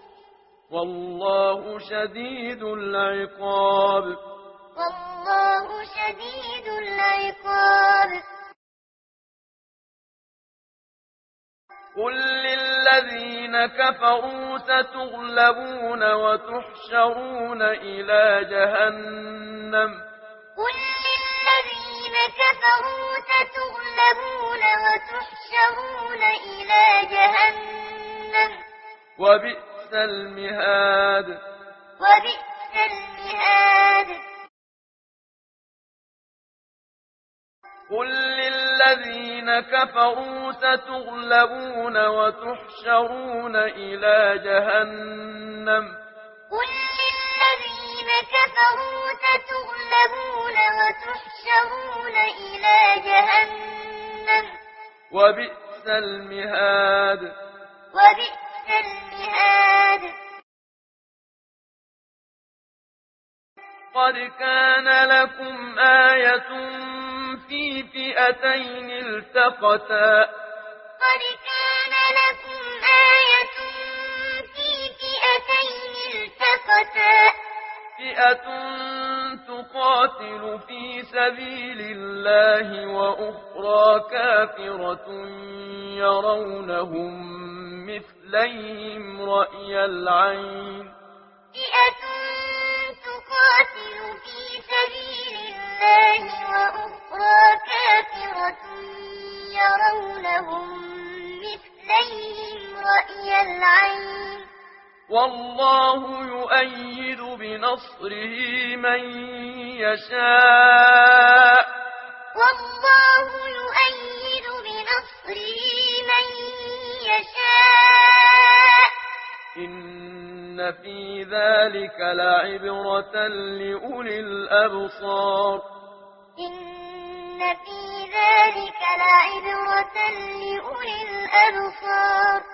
والله شديد العقاب. والله شديد العقاب. قل للذين كفروا ستغلبون وتحشرون إلى جهنم. كفروا ستغلبون وتحشرون إلى جهنم. وبئس المهاد. وبئس المهاد. قل للذين كفروا ستغلبون وتحشرون إلى جهنم. قل للذين كفروا ستغلبون وتحشرون إلى جهنم. وبئس المهاد. وبئس المهاد. قد كان لكم آية في فئتين التقتا. قد كان لكم آية في فئتين التقتا. فئة تقاتل في سبيل الله وأخرى كافرة يرونهم مثليهم رأي العين. فئة تقاتل في سبيل الله وأخرى كافرة يرونهم مثليهم رأي العين. والله يؤيد بنصره من يشاء. والله يؤيد بنصره من يشاء. إن في ذلك لعبرة لأولي الأبصار. إن في ذلك لعبرة لأولي الأبصار.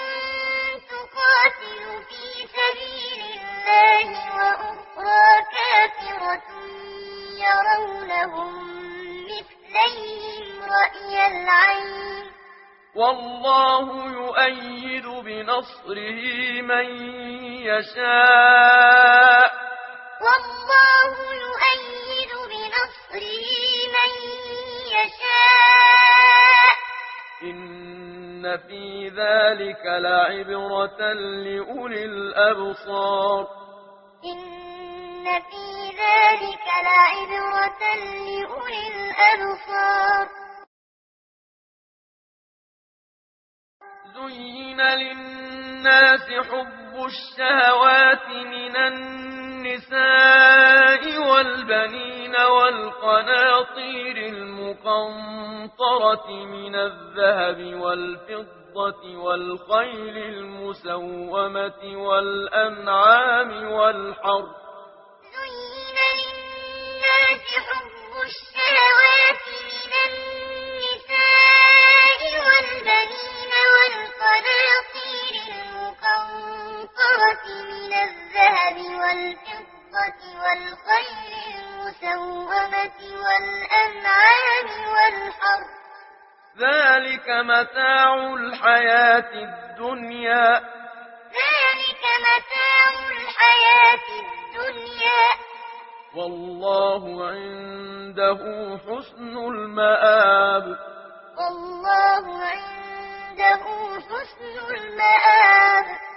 الله وأخرى كافرة يرونهم مثليهم رأي العين. والله يؤيد بنصره من يشاء. والله يؤيد بنصره من يشاء. إن في ذلك لعبرة لأولي الأبصار إن في ذلك لعبرة لأولي الأبصار زين للناس حب الشهوات من النساء والبنين والقناطير المقنطرة من الذهب والفضة والخيل المسومة والأنعام والحر زين للناس حب الشهوات من النساء والبنين والقناطير المقنطرة من الذهب والفضة والخيل المسومة والأنعام والحر ذلك متاع الحياة الدنيا. ذلك متاع الحياة الدنيا. والله عنده حسن المآب. والله عنده حسن المآب.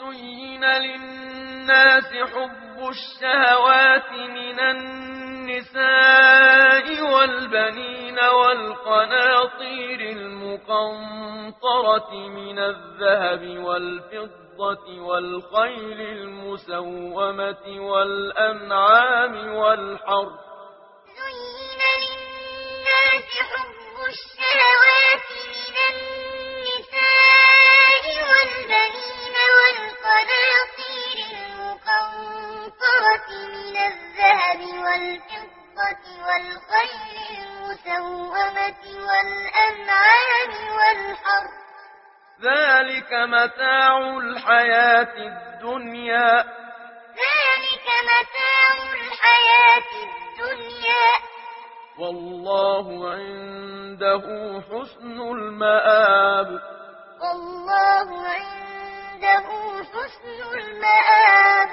زين للناس حب الشهوات من النساء والبنين والقناطير المقنطرة من الذهب والفضة والخيل المسومة والأنعام والحر. زين للناس حب الشهوات من النساء والبنين والقناطير المقنطرة من الذهب والفضة والخيل المسومة والأنعام ذلك متاع الحياة الدنيا. ذلك متاع الحياة الدنيا. والله عنده حسن المآب. والله عنده حسن المآب.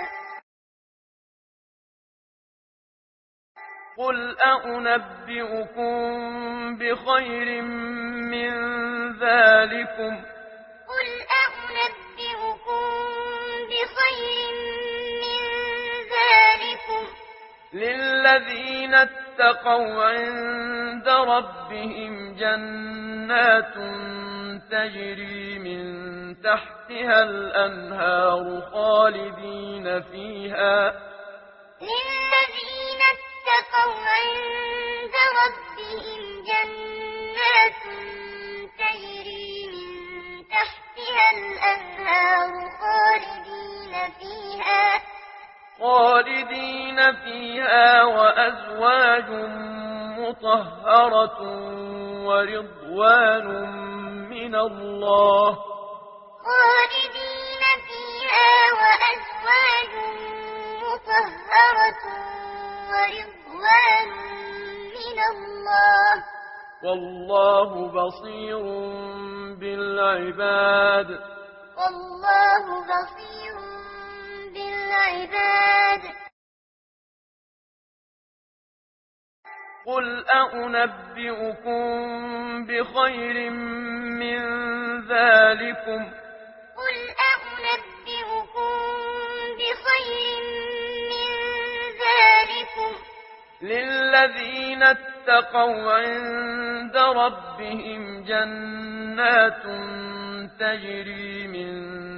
قل أنبئكم بخير من ذلكم. قل أنبئكم بخير للذين اتقوا عند ربهم جنات تجري من تحتها الأنهار خالدين فيها. للذين اتقوا عند ربهم جنات تجري من تحتها الأنهار خالدين فيها. خالدين فيها وأزواج مطهرة ورضوان من الله. خالدين فيها وأزواج مطهرة ورضوان من الله. والله بصير بالعباد. والله بصير بالعباد. قل أنبئكم بخير من ذلكم. قل أنبئكم بخير من ذلكم. للذين اتقوا عند ربهم جنات تجري من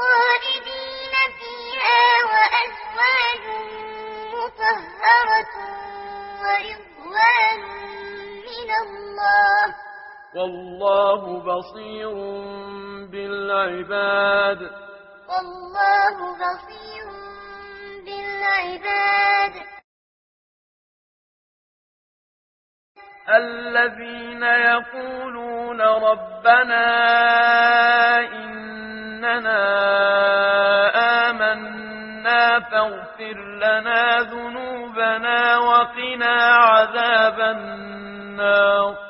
خالدين فيها وأزواج مطهرة ورضوان من الله. والله بصير بالعباد. والله بصير بالعباد. الذين يقولون ربنا إننا آمنا فاغفر لنا ذنوبنا وقنا عذاب النار.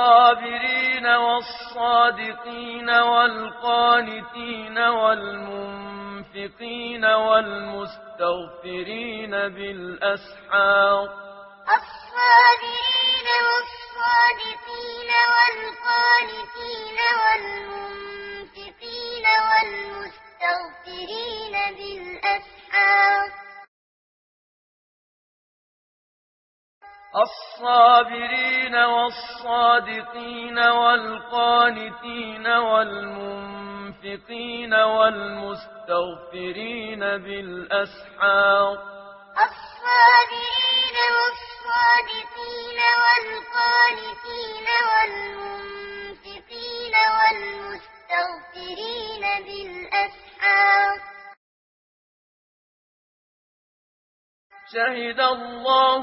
الصابرين والصادقين والقانتين والمنفقين والمستغفرين بالأسحار. الصابرين والصادقين والقانتين والمنفقين والمستغفرين بالأسحار. الصابرين والصادقين والقانتين والمنفقين والمستغفرين بالأسحار. الصابرين والصادقين والقانتين والمنفقين والمستغفرين بالأسحار. شهد الله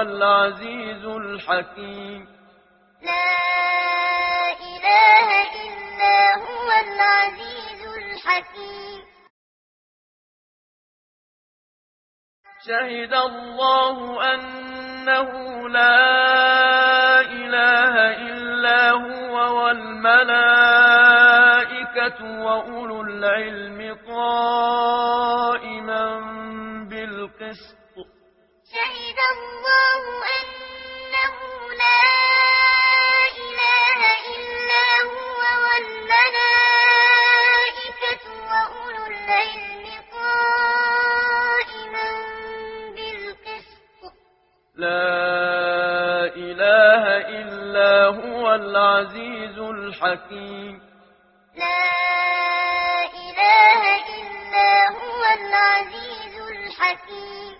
هو العزيز الحكيم. لا إله إلا هو العزيز الحكيم. شهد الله أنه لا إله إلا هو والملائكة وأولو العلم قائما شهد الله أنه لا إله إلا هو والملائكة وأولو العلم قائما بالقسط. لا إله إلا هو العزيز الحكيم. لا إله إلا هو العزيز الحكيم.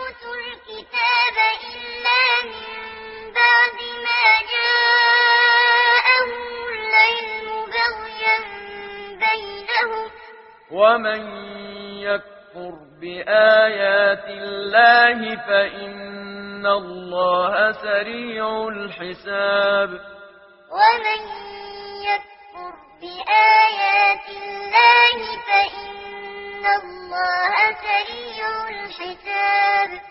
الكتاب إلا من بعد ما جاءهم العلم بغيا بينهم. ومن يكفر بآيات الله فإن الله سريع الحساب. ومن يكفر بآيات الله فإن الله سريع الحساب.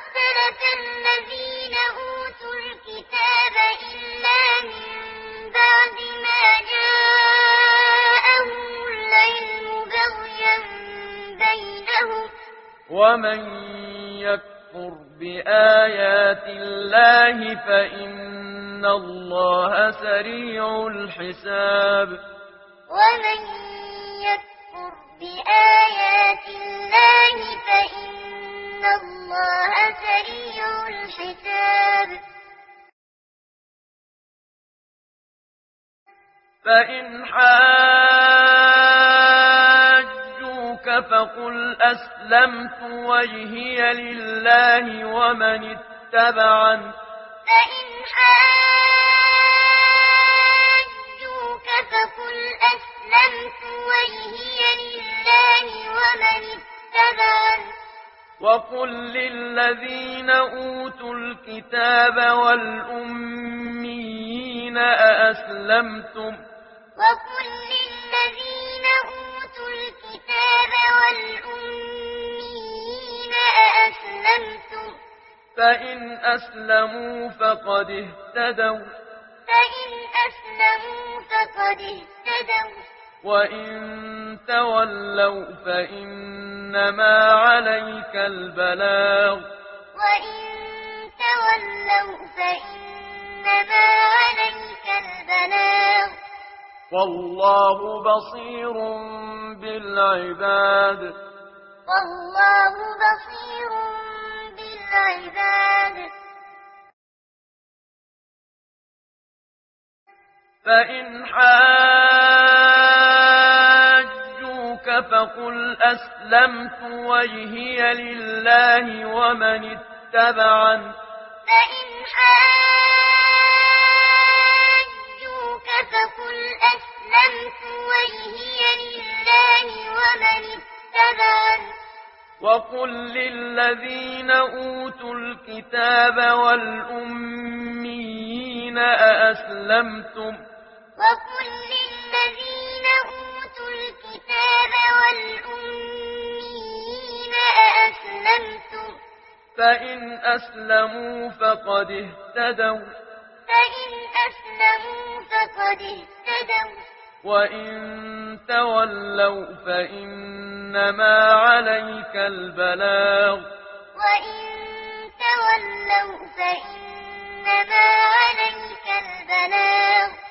اختلف الذين أوتوا الكتاب إلا من بعد ما جاءهم العلم بغيا بينهم. ومن يكفر بآيات الله فإن الله سريع الحساب. ومن يكفر بآيات الله فإن الله سريع الحساب فإن حاجوك فقل أسلمت وجهي لله ومن اتبعن فإن حاجوك فقل أسلمت وجهي لله ومن اتبعن وقل للذين أوتوا الكتاب والأميين أأسلمتم وقل للذين أوتوا الكتاب والأميين أأسلمتم فإن أسلموا فقد اهتدوا فإن أسلموا فقد اهتدوا وإن تولوا فإنما عليك البلاغ وإن تولوا فإنما عليك البلاغ والله بصير بالعباد والله بصير بالعباد فإن حاجوك فقل أسلمت وجهي لله ومن اتبعن فإن حاجوك فقل أسلمت وجهي لله ومن اتبعن وقل للذين أوتوا الكتاب والأميين أأسلمتم؟ وقل والأميين أأسلمتم. فإن أسلموا فقد اهتدوا. فإن أسلموا فقد اهتدوا. وإن تولوا فإنما عليك البلاغ. وإن تولوا فإنما عليك البلاغ.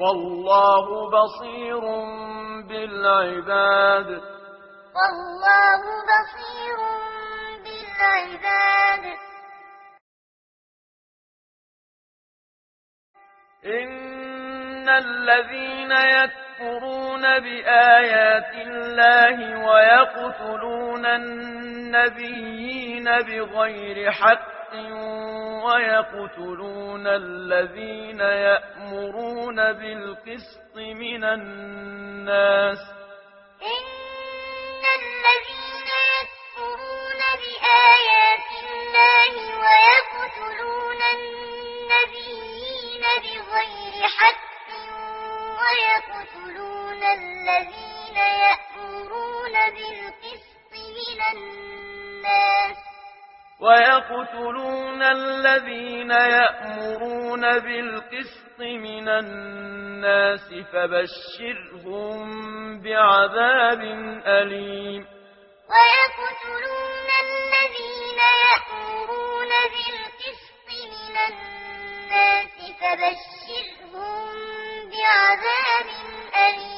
والله بصير بالعباد. والله بصير بالعباد. إن الذين يكفرون بآيات الله ويقتلون النبيين بغير حق ويقتلون الذين يأمرون بالقسط من الناس إن الذين يكفرون بآيات الله ويقتلون النبيين بغير حق ويقتلون الذين يأمرون بالقسط من الناس ويقتلون الذين يأمرون بالقسط من الناس فبشرهم بعذاب أليم ويقتلون الذين يأمرون بالقسط من الناس فبشرهم بعذاب أليم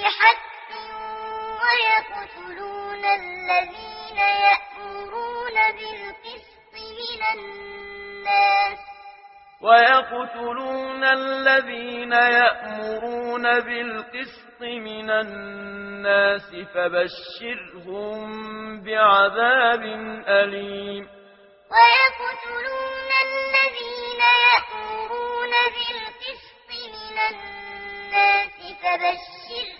بغير حق ويقتلون الذين يأمرون بالقسط من الناس. ويقتلون الذين يأمرون بالقسط من الناس فبشرهم بعذاب أليم. ويقتلون الذين يأمرون بالقسط من الناس فبشرهم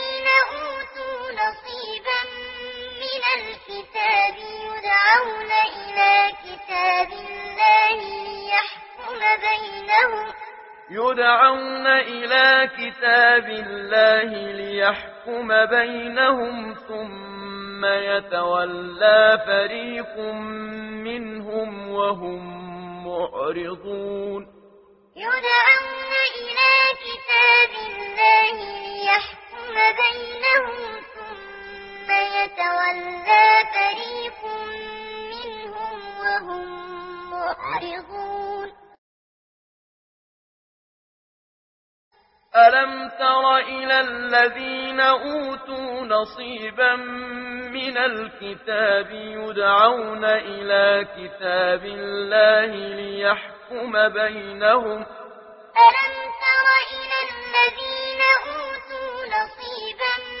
الكتاب يدعون إلى كتاب الله ليحكم بينهم. يدعون إلى كتاب الله ليحكم بينهم ثم يتولى فريق منهم وهم معرضون. يدعون إلى كتاب الله ليحكم بينهم ثم يتولى فريق منهم وهم معرضون. ألم تر إلى الذين أوتوا نصيبا من الكتاب يدعون إلى كتاب الله ليحكم بينهم؟ ألم تر إلى الذين أوتوا نصيبا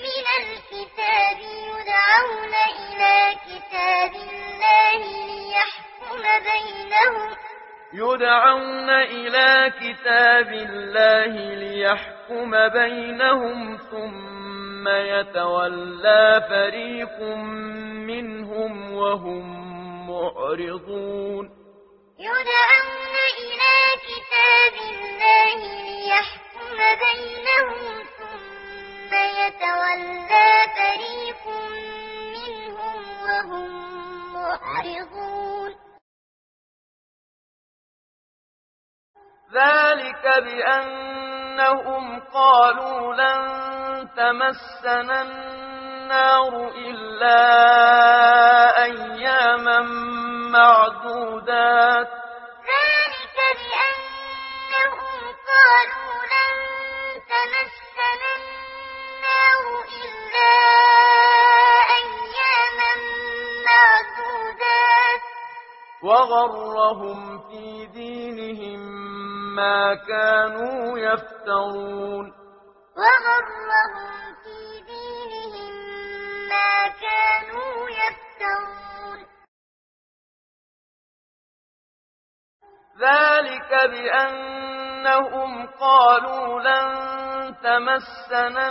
من الكتاب يدعون إلى كتاب الله ليحكم بينهم. يدعون إلى كتاب الله ليحكم بينهم ثم يتولى فريق منهم وهم معرضون. يدعون إلى كتاب الله ليحكم بينهم ثم يتولى فريق منهم وهم معرضون ذلك بأنهم قالوا لن تمسنا النار إلا أياما معدودات. ذلك بأنهم قالوا إلا أياما معدودات. وغرهم في دينهم ما كانوا يفترون. وغرهم في دينهم ما كانوا يفترون. ذلك بأنهم قالوا لن تمسنا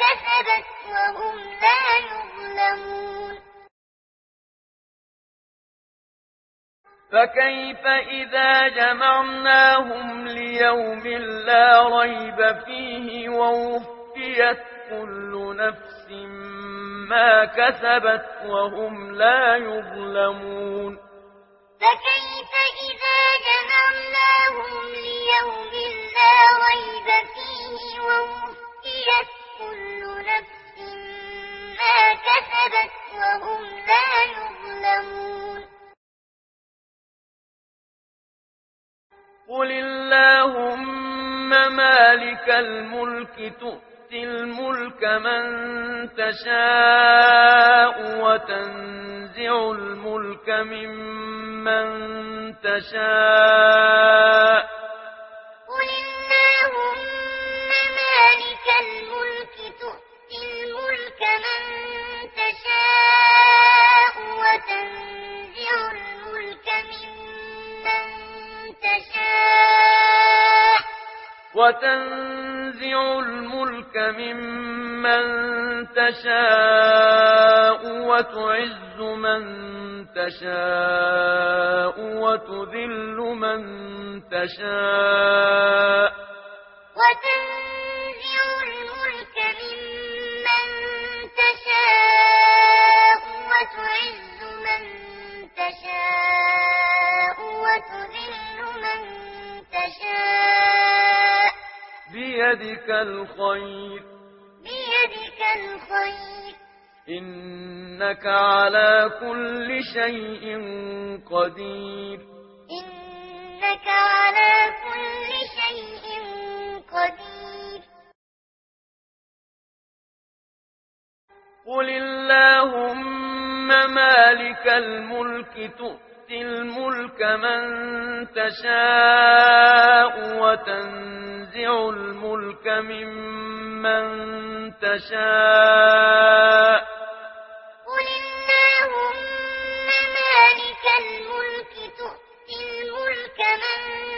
كسبت وهم لا يظلمون. فكيف إذا جمعناهم ليوم لا ريب فيه ووفيت كل نفس ما كسبت وهم لا يظلمون. فكيف إذا جمعناهم ليوم لا ريب فيه ووفيت كل نفس ما كسبت وهم لا يظلمون. قل اللهم مالك الملك تؤتي الملك من تشاء وتنزع الملك ممن تشاء. وتنزع الملك ممن تشاء وتعز من تشاء وتذل من تشاء. وتنزع الملك ممن تشاء وتعز من تشاء وتذل من تشاء. بيدك الخير. بيدك الخير. إنك على كل شيء قدير. إنك على كل شيء قدير. قل اللهم مالك الملك تؤتي الملك من تشاء وتنزع الملك ممن تشاء. قل اللهم مالك الملك تؤتي الملك من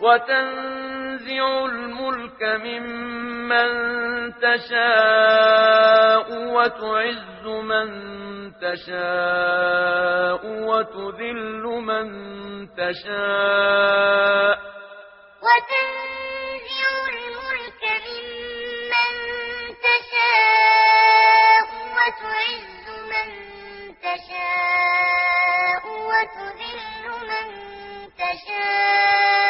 وتنزع الملك ممن تشاء وتعز من تشاء وتذل من تشاء. وتنزع الملك ممن تشاء وتعز من تشاء وتذل من تشاء.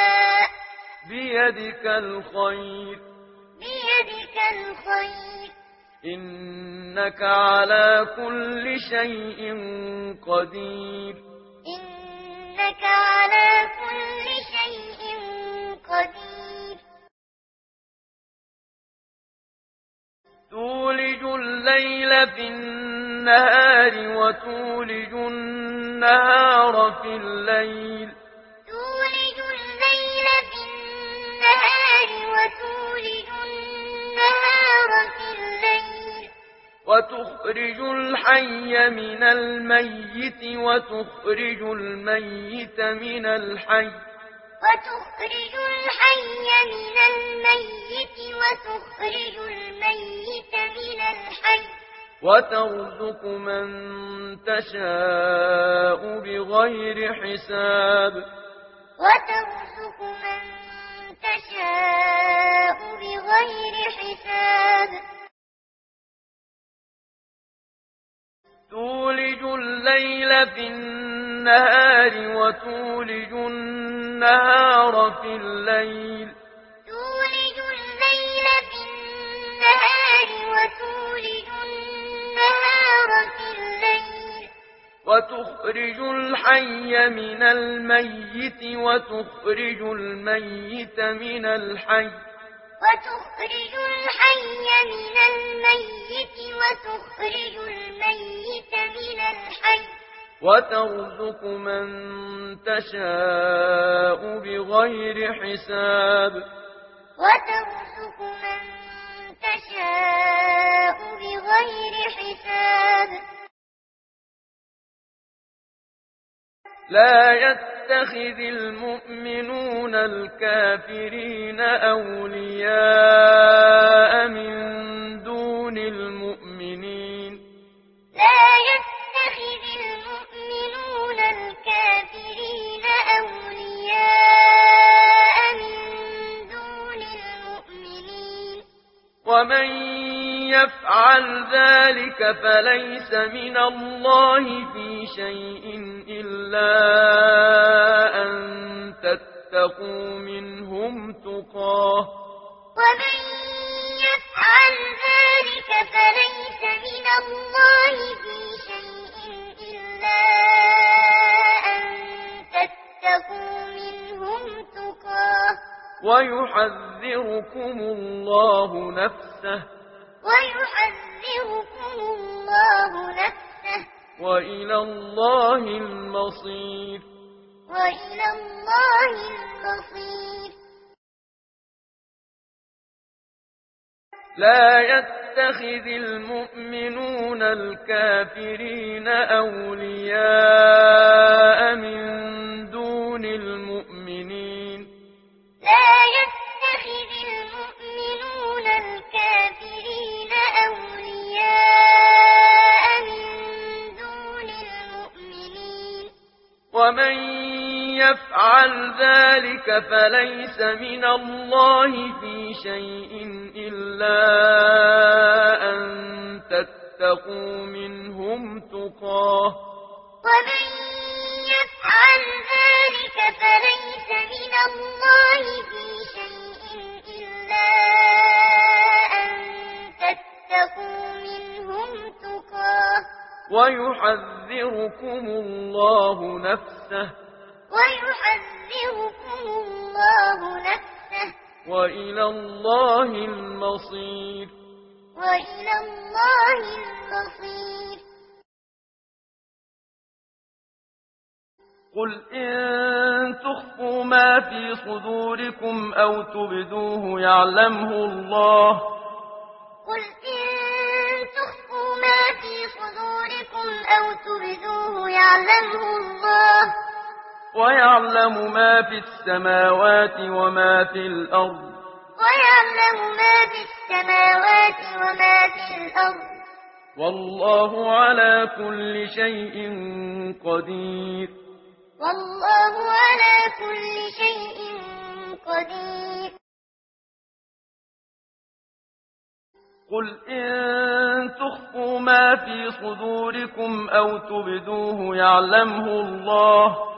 بيدك الخير. بيدك الخير. إنك على كل شيء قدير. إنك على كل شيء قدير. تولج الليل في النهار وتولج النهار في الليل. الليل في النهار وتولج النهار وتخرج الحي من الميت وتخرج الميت من الحي. وتخرج الحي من الميت وتخرج الميت من الحي. وترزق من تشاء بغير حساب. وترزق من تشاء بغير حساب. تولج الليل في النهار وتولج النهار في الليل. تولج الليل في النهار وتولج وتخرج الحي من الميت وتخرج الميت من الحي وتخرج الحي من الميت وتخرج الميت من الحي وترزق من تشاء بغير حساب وترزق من تشاء بغير حساب لا يتخذ المؤمنون الكافرين أولياء من دون المؤمنين. لا يتخذ المؤمنون الكافرين أولياء من دون المؤمنين. ومن يفعل ذلك فليس من الله في شيء إلا أن تتقوا منهم تقاه. ومن يفعل ذلك فليس من الله في شيء إلا أن تتقوا منهم تقاه. ويحذركم الله نفسه. ويحذركم الله نفسه. وإلى الله المصير. وإلى الله المصير. لا يتخذ المؤمنون الكافرين أولياء من دون المؤمنين. ذلك فليس من الله في شيء إلا أن تتقوا منهم تقاه. ومن يفعل ذلك فليس من الله في شيء إلا أن تتقوا منهم تقاه. ويحذركم الله نفسه. الله نفسه وإلى الله المصير وإلى الله المصير قل إن تخفوا ما في صدوركم أو تبدوه يعلمه الله قل إن تخفوا ما في صدوركم أو تبدوه يعلمه الله ويعلم ما في السماوات وما في الأرض. ويعلم ما في السماوات وما في الأرض. والله على كل شيء قدير. والله على كل شيء قدير. قل إن تخفوا ما في صدوركم أو تبدوه يعلمه الله.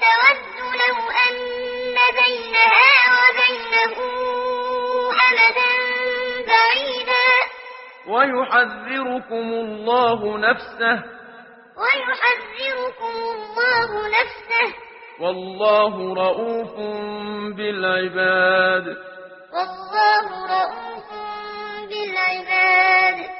تود لو أن بينها وبينه أمدا بعيدا. ويحذركم الله نفسه. ويحذركم الله نفسه. والله رؤوف بالعباد. والله رؤوف بالعباد.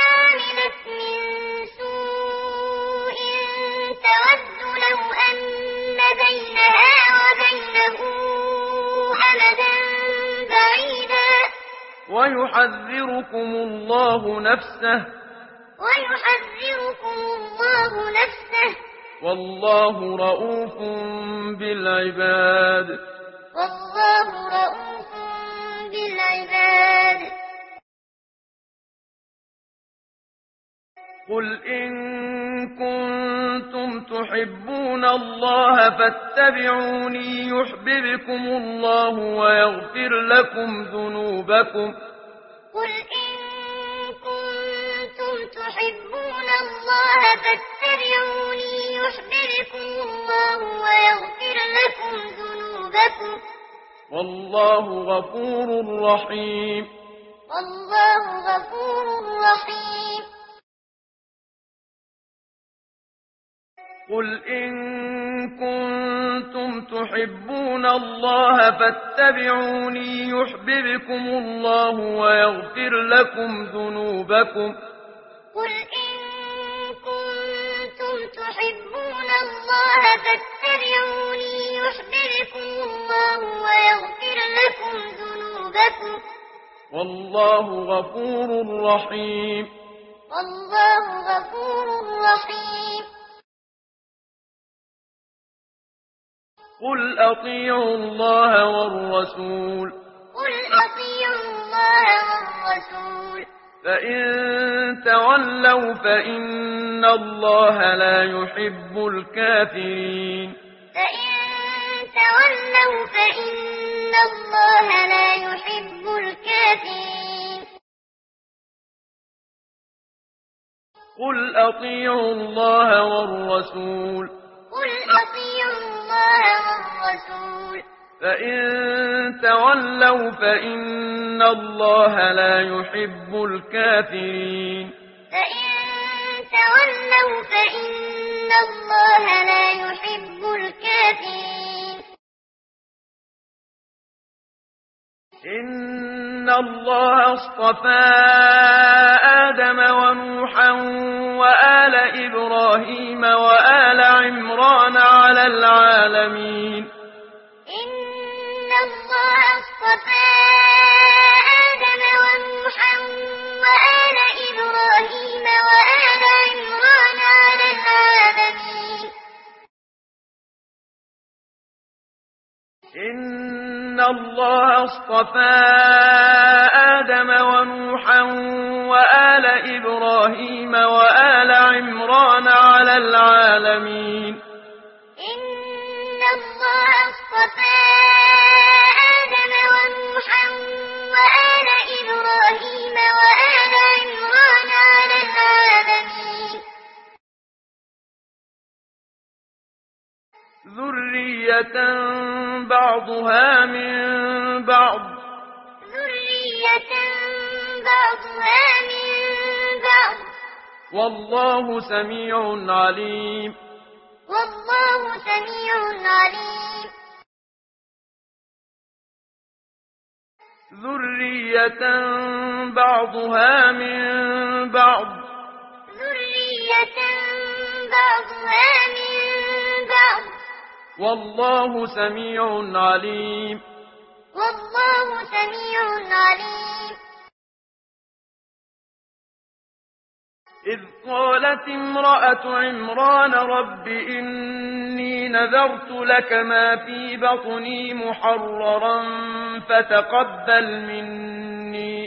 تود لو أن بينها وبينه أمدا بعيدا. ويحذركم الله نفسه. ويحذركم الله نفسه. والله رؤوف بالعباد. والله رؤوف بالعباد. قل إن كنتم تحبون الله فاتبعوني يحببكم الله ويغفر لكم ذنوبكم قل إن كنتم تحبون الله فاتبعوني يحببكم الله ويغفر لكم ذنوبكم والله غفور رحيم والله غفور رحيم قل إن كنتم تحبون الله فاتبعوني يحببكم الله ويغفر لكم ذنوبكم قل إن كنتم تحبون الله فاتبعوني يحببكم الله ويغفر لكم ذنوبكم والله غفور رحيم والله غفور رحيم قل أطيعوا الله والرسول قل أطيعوا الله والرسول فإن تولوا فإن الله لا يحب الكافرين فإن تولوا فإن الله لا يحب الكافرين قل أطيعوا الله والرسول قل أطيعوا الله والرسول. فإن تولوا فإن الله لا يحب الكافرين. فإن تولوا فإن الله لا يحب الكافرين. إن الله اصطفى آدم ونوحا وآل إبراهيم وآل عمران على العالمين إن الله اصطفى آدم ونوحا وآل إبراهيم وآل عمران على العالمين الله اصطفى آدم ونوحا وآل إبراهيم وآل عمران على العالمين. إن الله اصطفى آدم ونوحا وآل إبراهيم وآل ذرية بعضها من بعض. ذرية بعضها من بعض. والله سميع عليم. والله سميع عليم. ذرية بعضها من بعض. ذرية بعضها من بعض والله سميع عليم. والله سميع عليم. إذ قالت امرأة عمران رب إني نذرت لك ما في بطني محررا فتقبل مني.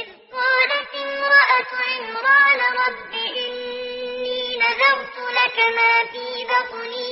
إذ قالت امرأة عمران رب إني نذرت لك ما في بطني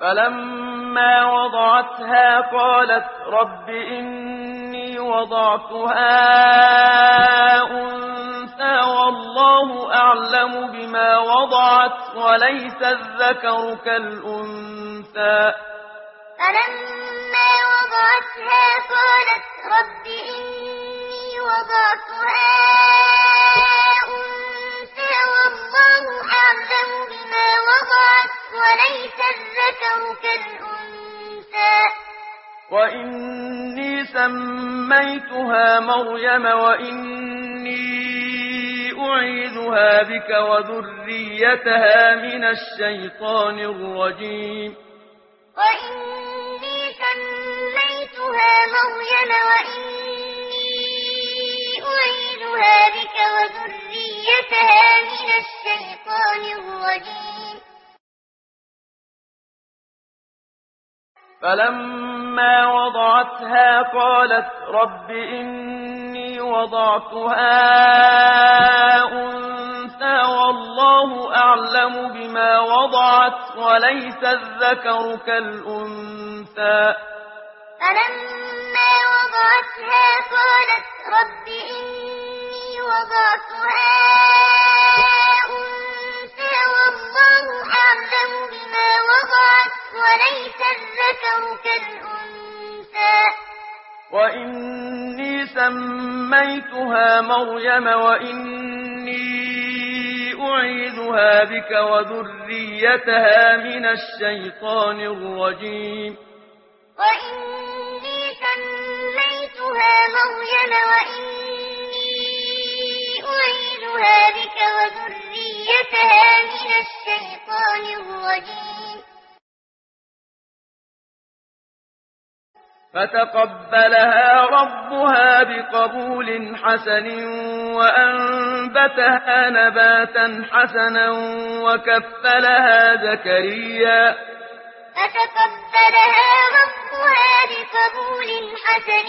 فلما وضعتها قالت رب إني وضعتها أنثى والله أعلم بما وضعت وليس الذكر كالأنثى فلما وضعتها قالت رب إني وضعتها والله أعلم بما وضعت وليس الذكر كالأنثى. وإني سميتها مريم وإني أعيذها بك وذريتها من الشيطان الرجيم. وإني سميتها مريم وإني أعيذها بك وذريتها من الشيطان الرجيم. فلما وضعتها قالت رب إني وضعتها أنثى والله أعلم بما وضعت وليس الذكر كالأنثى. فلما وضعتها قالت رب إني وضعتها أنثى والله أعلم بما وضعت وليس الذكر كالأنثى. وإني سميتها مريم وإني أعيذها بك وذريتها من الشيطان الرجيم. وإني سميتها مريم وإني أعيذها بك وذريتها من الشيطان الرجيم. فتقبلها ربها بقبول حسن وأنبتها نباتا حسنا وكفلها زكريا. فتقبلها ربها بقبول حسن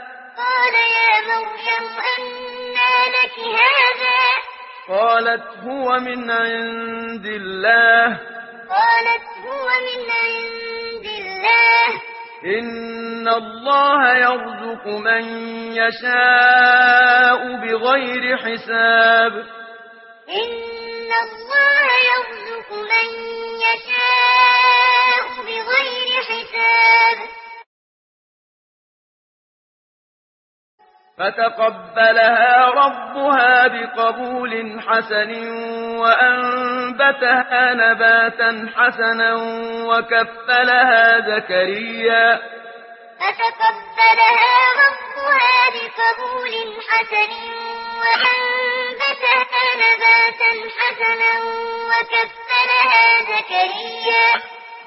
قال يا مريم أنى لك هذا. قالت هو من عند الله. قالت هو من عند الله. إن الله يرزق من يشاء بغير حساب. إن الله يرزق من يشاء بغير حساب. فتقبلها ربها بقبول حسن وأنبتها نباتا حسنا وكفلها زكريا. فتقبلها ربها بقبول حسن وأنبتها نباتا حسنا وكفلها زكريا.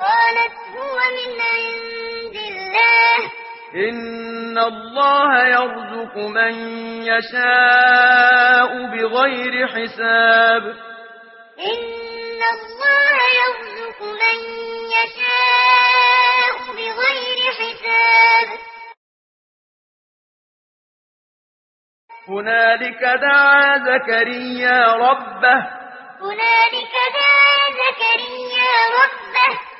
قالت هو من عند الله. إن الله يرزق من يشاء بغير حساب. إن الله يرزق من يشاء بغير حساب. هنالك دعا زكريا ربه. هنالك دعا زكريا ربه.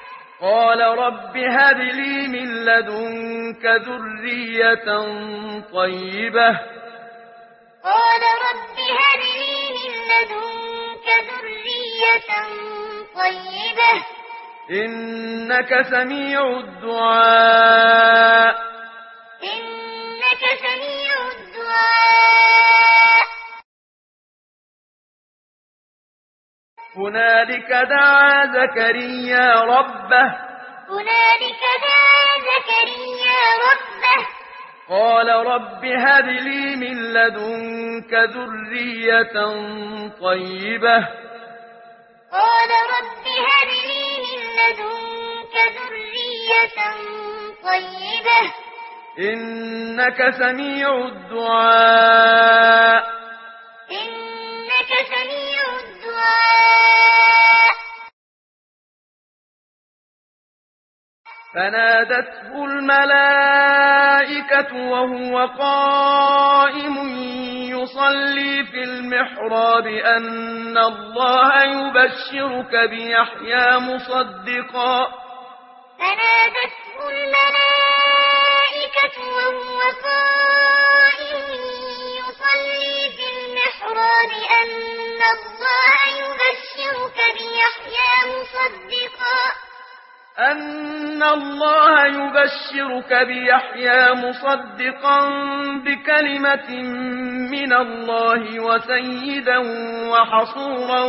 قال رب هب لي من لدنك ذرية طيبة. قال رب هب لي من لدنك ذرية طيبة. إنك سميع الدعاء. إنك سميع الدعاء. هنالك دعا زكريا ربه. هنالك دعا زكريا ربه. قال رب هب لي من لدنك ذرية طيبة. قال رب هب لي من لدنك ذرية طيبة. إنك سميع الدعاء. إنك سميع الدعاء فنادته الملائكة وهو قائم يصلي في المحراب أن الله يبشرك بيحيى مصدقا. فنادته الملائكة وهو قائم يصلي في المحراب أن الله يبشرك بيحيى مصدقا. أن الله يبشرك بيحيى مصدقا بكلمة من الله وسيدا وحصورا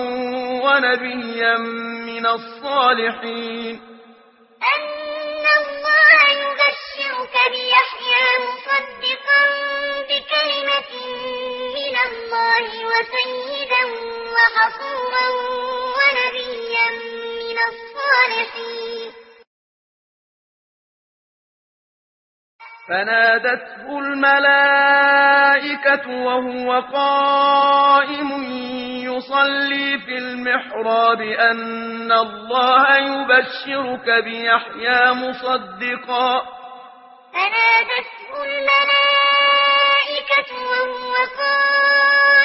ونبيا من الصالحين. أن الله يبشرك بيحيى مصدقا بكلمة من الله وسيدا وحصورا ونبيا من الصالحين. فنادته الملائكة وهو قائم يصلي في المحراب أن الله يبشرك بيحيى مصدقا. فنادته الملائكة وهو قائم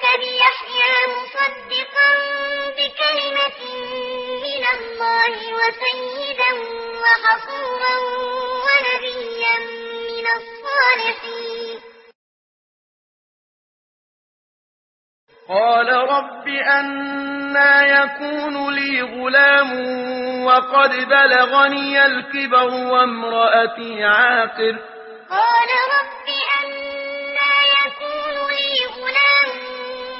يبشرك بيحيى مصدقا بكلمة من الله وسيدا وحصورا ونبيا من الصالحين. قال رب أنا يكون لي غلام وقد بلغني الكبر وامرأتي عاقر. قال رب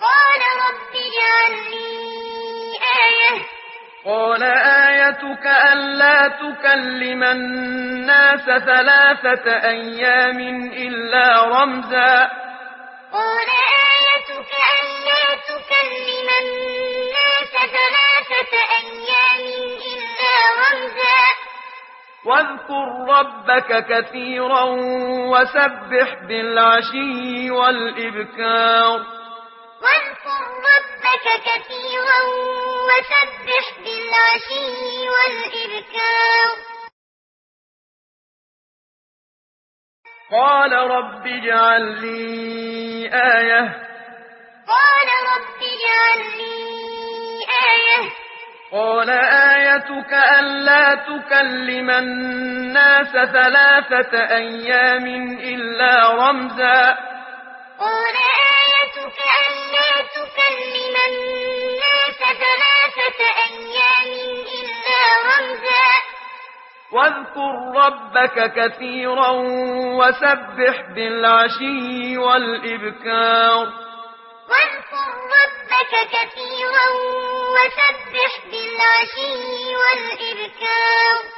قال رب اجعل لي آية. قال آيتك ألا تكلم الناس ثلاثة أيام إلا رمزا. قال آيتك ألا تكلم الناس ثلاثة أيام إلا رمزا. واذكر ربك كثيرا وسبح بالعشي والإبكار. واذكر ربك كثيرا وسبح بالعشي والإبكار. قال رب اجعل لي آية. قال رب اجعل لي آية. قال آيتك ألا تكلم الناس ثلاثة أيام إلا رمزا. قال آيتك ألا تكلم الناس ثلاثة أيام إلا رمزا. واذكر ربك كثيرا وسبح بالعشي والإبكار. واذكر ربك كثيرا وسبح بالعشي والإبكار.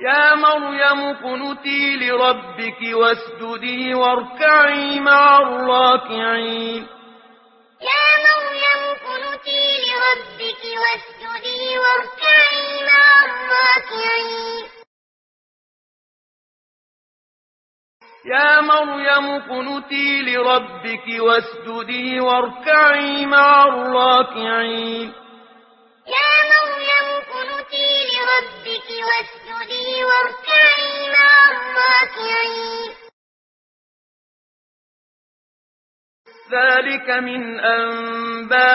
يا مريم قنتي لربك واسجدي واركعي مع الراكعين. يا مريم قنتي لربك واسجدي واركعي مع الراكعين. يا مريم قنتي لربك واسجدي واركعي مع الراكعين. لربك واسجدي واركعي مع الراكعين. ذلك من أنباء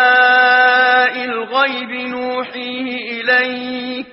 الغيب نوحيه إليك.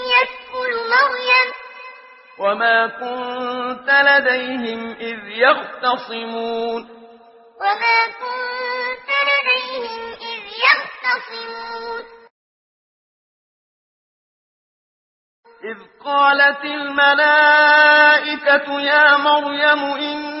مريم. وما كنت لديهم إذ يختصمون. وما كنت لديهم إذ يختصمون. إذ قالت الملائكة يا مريم إن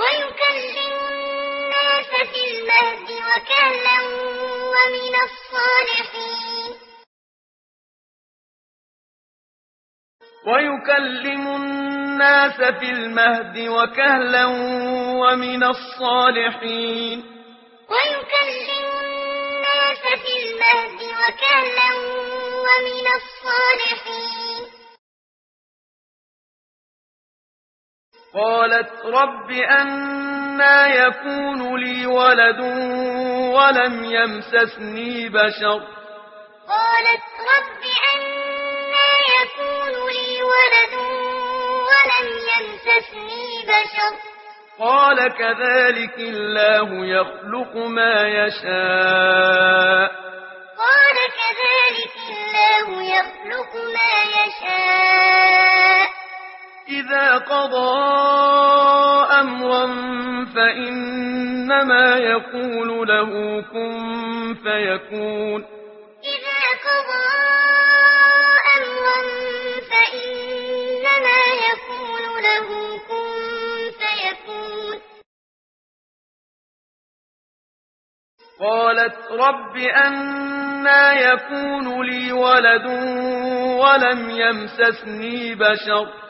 ويكلم الناس في المهد وكهلا ومن الصالحين. ويكلم الناس في المهد وكهلا ومن الصالحين. ويكلم الناس في المهد وكهلا ومن الصالحين. قالت رب أنا يكون لي ولد ولم يمسسني بشر. قالت رب أنا يكون لي ولد ولم يمسسني بشر. قال كذلك الله يخلق ما يشاء. قال كذلك الله يخلق ما يشاء. إذا قضى أمرا فإنما يقول له كن فيكون. إذا قضى أمرا فإنما يقول له كن فيكون. قالت رب أنا يكون لي ولد ولم يمسسني بشر.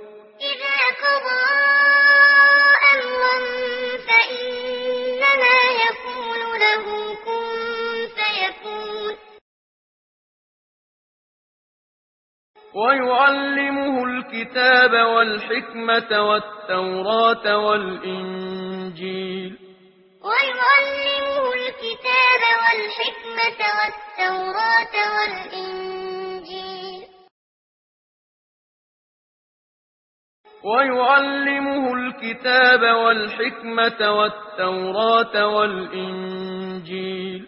ويعلمه الكتاب والحكمة والتوراة والإنجيل. ويعلمه الكتاب والحكمة والتوراة والإنجيل. ويعلمه الكتاب والحكمة والتوراة والإنجيل.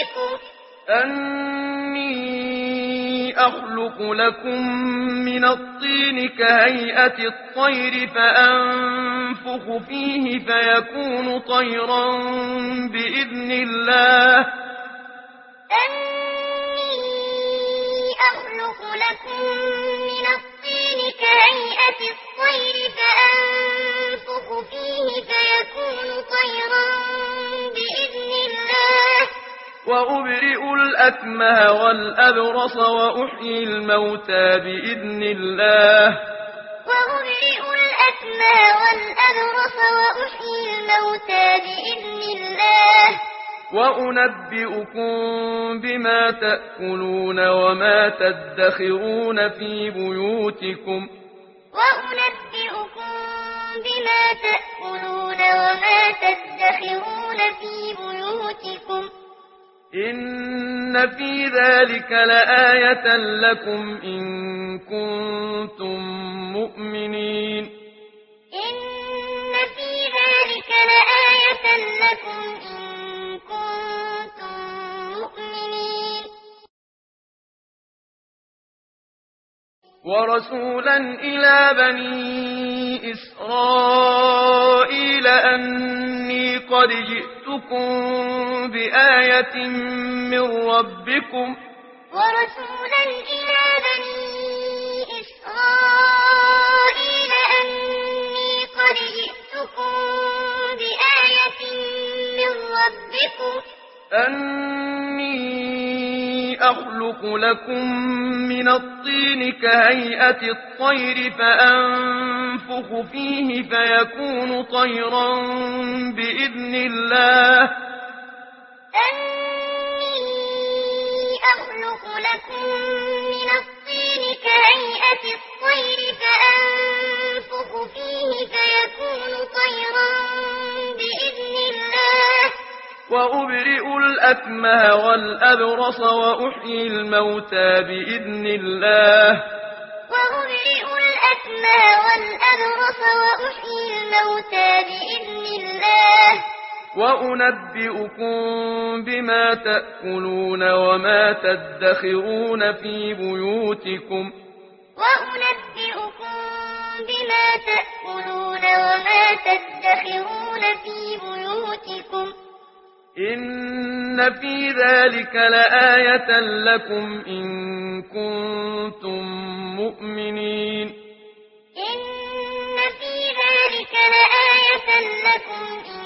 ربكم أني أخلق لكم من الطين كهيئة الطير فأنفخ فيه فيكون طيرا بإذن الله. أني أخلق لكم من الطين كهيئة الطير فأنفخ فيه فيكون طيرا بإذن الله وأبرئ الأكمه والأبرص وأحيي الموتى بإذن الله. وأبرئ الأكمه والأبرص وأحيي الموتى بإذن الله. وأنبئكم بما تأكلون وما تدخرون في بيوتكم. وأنبئكم بما تأكلون وما تدخرون في بيوتكم. إن في ذلك لآية لكم إن كنتم مؤمنين إن في ذلك لآية لكم إن ورسولا إلى بني إسرائيل أني قد جئتكم بآية من ربكم. ورسولا إلى بني إسرائيل أني قد جئتكم بآية من ربكم. أني أخلق لكم من الطين كهيئة الطير فأنفخ فيه فيكون طيرا بإذن الله. أني أخلق لكم من الطين كهيئة الطير فأنفخ فيه فيكون طيرا وأبرئ الأكمه والأبرص وأحيي الموتى بإذن الله. وأبرئ الأكمه والأبرص وأحيي الموتى بإذن الله. وأنبئكم بما تأكلون وما تدخرون في بيوتكم. وأنبئكم بما تأكلون وما تدخرون في بيوتكم. إن في ذلك لآية لكم إن كنتم مؤمنين. إن في ذلك لآية لكم إن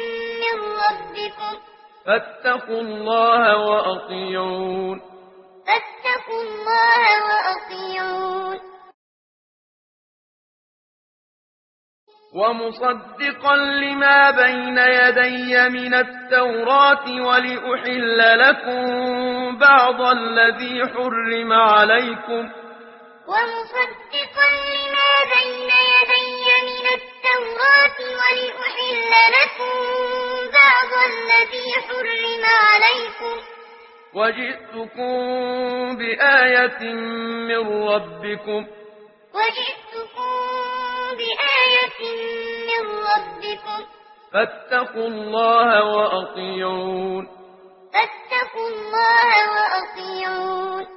فاتقوا الله وأطيعون. فاتقوا الله وأطيعون. ومصدقا لما بين يدي من التوراة ولأحل لكم بعض الذي حرم عليكم. ومصدقا لما بين يدي من التوراة ولأحل لكم الذي حرم عليكم. وجئتكم بآية من ربكم. وجئتكم بآية من ربكم. فاتقوا الله وأطيعون. فاتقوا الله وأطيعون.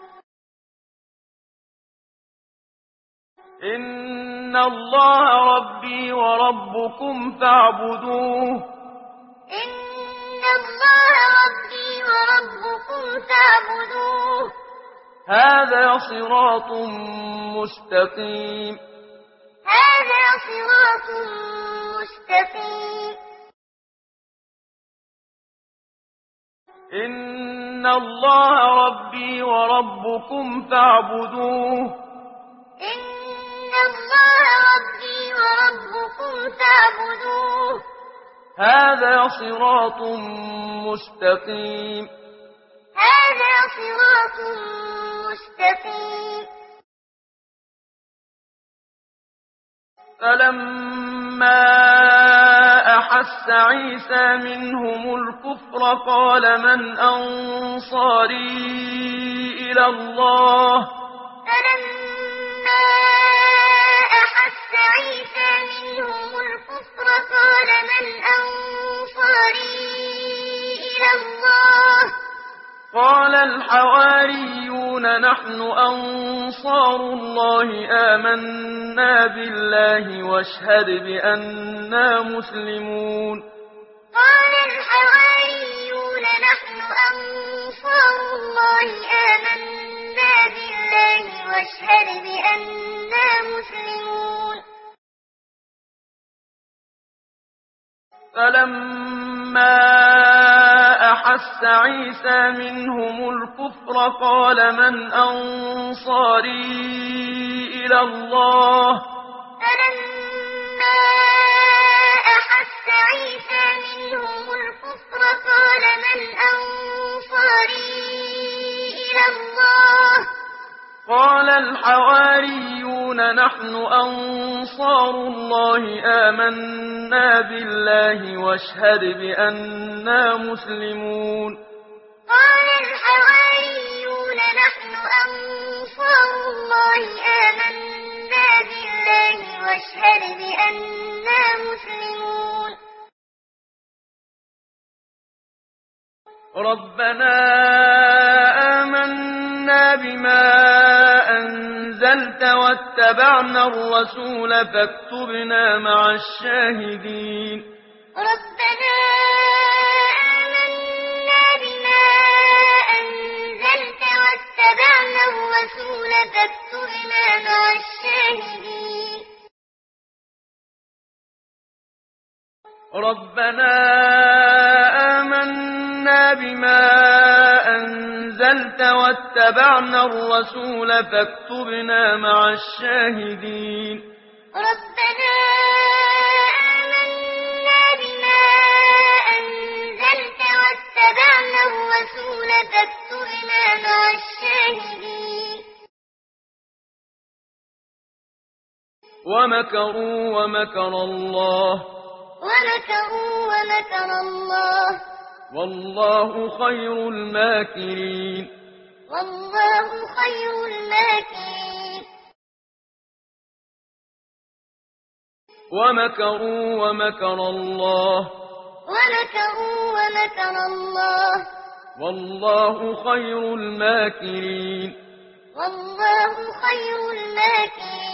إن الله ربي وربكم فاعبدوه. إن الله ربي وربكم فاعبدوه. هذا صراط مستقيم. هذا صراط مستقيم. إن الله ربي وربكم فاعبدوه. إن الله ربي وربكم فاعبدوه. هذا صراط مستقيم. هذا صراط مستقيم. فلما أحس عيسى منهم الكفر قال من أنصاري إلى الله؟ فلما أحس عيسى منهم قال من أنصاري إلى الله؟ قال الحواريون نحن أنصار الله آمنا بالله واشهد بأننا مسلمون. قال الحواريون نحن أنصار الله آمنا بالله واشهد بأننا مسلمون. فلما أحس عيسى منهم الكفر قال من أنصاري إلى الله؟ فلما أحس عيسى منهم الكفر قال من أنصاري إلى الله؟ قال الحواريون نحن أنصار الله آمنا بالله واشهد بأننا مسلمون. قال الحواريون نحن أنصار الله آمنا بالله واشهد بأننا مسلمون. ربنا آمنا بما أنزلت واتبعنا الرسول فاكتبنا مع الشاهدين ربنا آمنا بما أنزلت واتبعنا الرسول فاكتبنا مع الشاهدين ربنا آمنا بما أنزلت واتبعنا الرسول فاكتبنا مع الشاهدين ربنا آمنا بما أنزلت واتبعنا الرسول فاكتبنا مع الشاهدين ومكروا ومكر الله ومكروا ومكر الله والله خير الماكرين. والله خير الماكرين. ومكروا ومكر الله. ومكروا ومكر الله. والله خير الماكرين. والله خير الماكرين.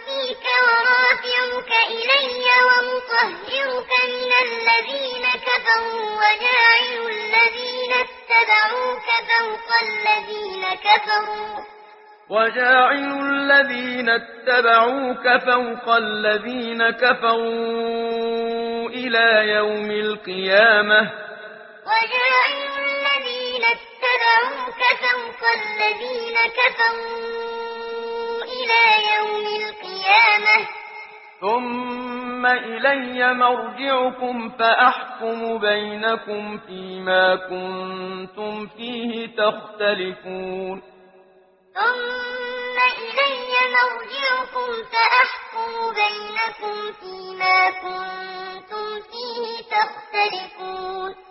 ورافعك إلي ومطهرك من الذين كفروا وجاعل الذين اتبعوك فوق الذين كفروا. وجاعل الذين اتبعوك فوق الذين كفروا إلى يوم القيامة. وجاعل الذين اتبعوك فوق الذين كفروا. إلى يوم القيامة. ثم إلي مرجعكم فأحكم بينكم فيما كنتم فيه تختلفون. ثم إلي مرجعكم فأحكم بينكم فيما كنتم فيه تختلفون.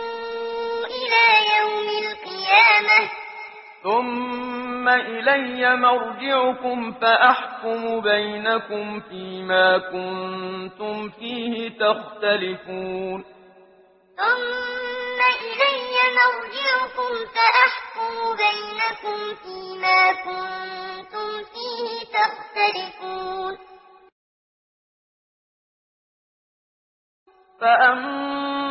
ثم إلي مرجعكم فأحكم بينكم فيما كنتم فيه تختلفون ثم إلي مرجعكم فأحكم بينكم فيما كنتم فيه تختلفون فأما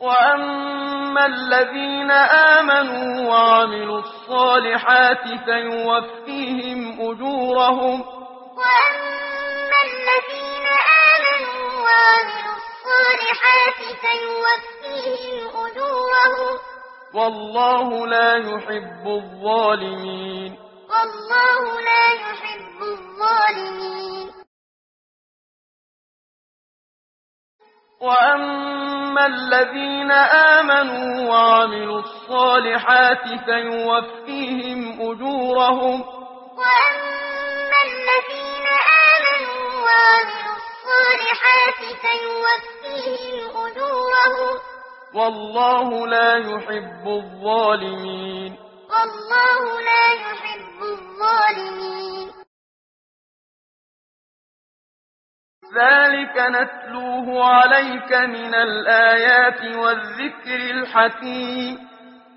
وأما الذين آمنوا وعملوا الصالحات فيوفيهم أجورهم وأما الذين آمنوا وعملوا الصالحات فيوفيهم أجورهم والله لا يحب الظالمين والله لا يحب الظالمين وأما الذين آمنوا وعملوا الصالحات فيوفيهم أجورهم وأما الذين آمنوا وعملوا الصالحات فيوفيهم أجورهم والله لا يحب الظالمين والله لا يحب الظالمين ذلك نتلوه عليك من الآيات والذكر الحكيم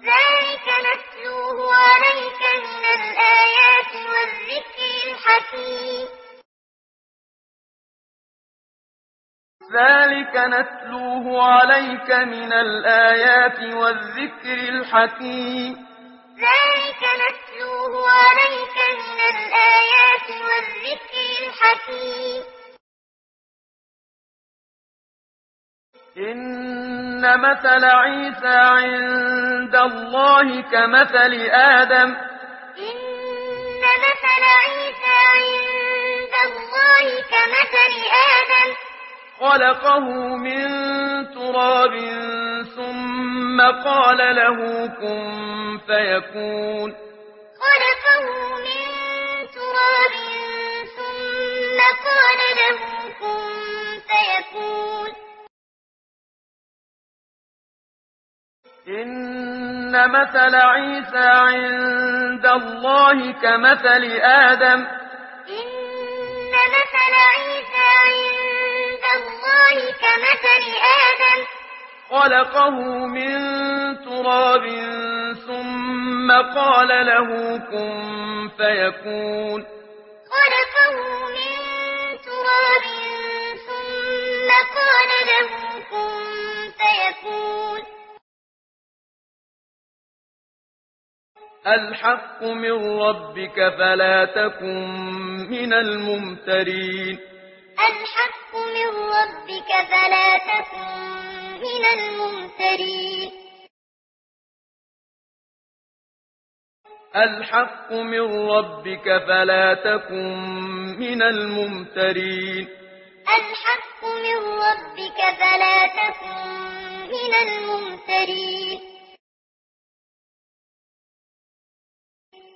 ذلك نتلوه عليك من الآيات والذكر الحكيم ذلك نتلوه عليك من الآيات والذكر الحكيم ذلك نتلوه عليك من الآيات والذكر الحكيم إن مثل عيسى عند الله كمثل آدم. إن مثل عيسى عند الله كمثل آدم. خلقه من تراب ثم قال له كن فيكون. خلقه من تراب ثم قال له كن فيكون. إن مثل عيسى عند الله كمثل آدم. إن مثل عيسى عند الله كمثل آدم. خلقه من تراب ثم قال له كن فيكون. خلقه من تراب ثم قال له كن فيكون. الحق من ربك فلا تكن من الممترين. الحق من ربك فلا تكن من الممترين. الحق من ربك فلا تكن من الممترين. الحق من ربك فلا تكن من الممترين.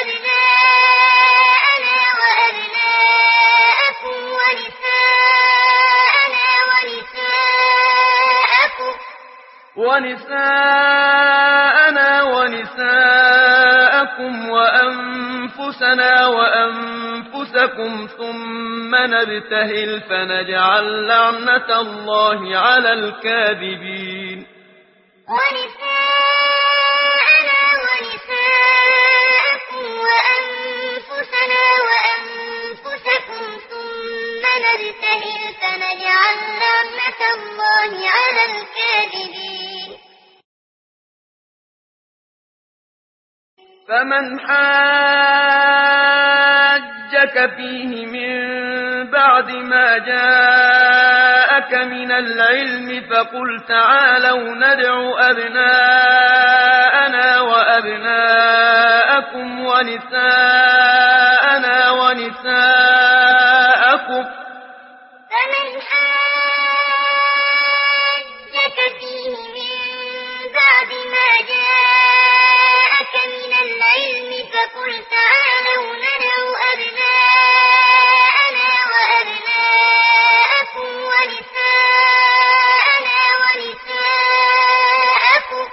أبناءنا وأبناءكم ونساءنا ونساءكم. ونساءنا ونساءكم وأنفسنا وأنفسكم ثم نبتهل فنجعل لعنة الله على الكاذبين. ونساءنا فنجعل الله على الكاذبين. فمن حاجك فيه من بعد ما جاءك من العلم فقل تعالوا ندع أبناءنا وأبناءكم ونساءنا ونساءكم تعالوا ندع أبناءنا وأبناءكم ونساءنا ونساءكم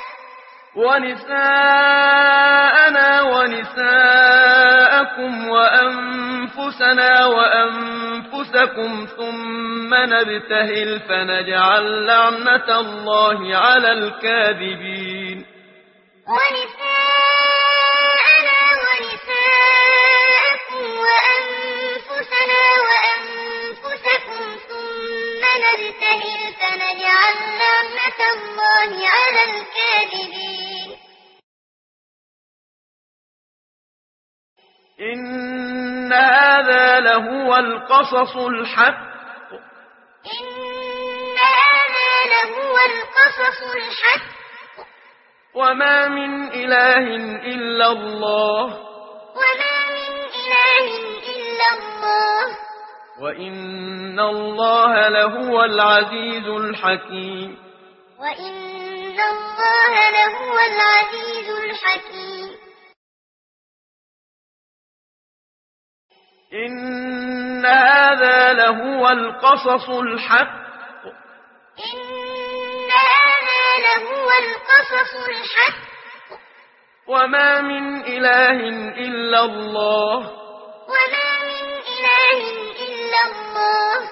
ونساءنا ونساءكم وأنفسنا وأنفسكم ثم نبتهل فنجعل لعنة الله على الكاذبين ونساءنا لعنة الله على الكاذبين إن هذا لهو القصص الحق إن هذا لهو القصص الحق وما من إله إلا الله وما من إله إلا الله وإن الله لهو العزيز الحكيم وإن الله لهو العزيز الحكيم إن هذا لهو القصص الحق إن هذا لهو القصص الحق وما من إله إلا الله وما إلا الله.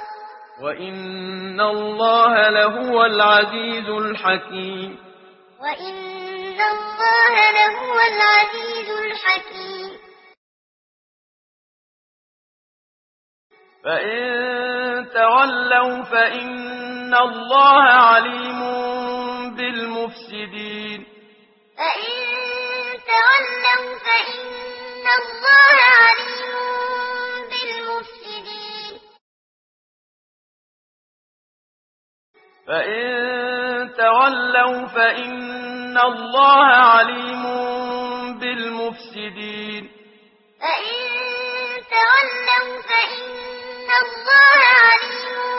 وإن الله لهو العزيز الحكيم. وإن الله لهو العزيز الحكيم. فإن تولوا فإن الله عليم بالمفسدين. فإن تولوا فإن الله عليم فإن تولوا فإن الله عليم بالمفسدين فإن تولوا فإن الله عليم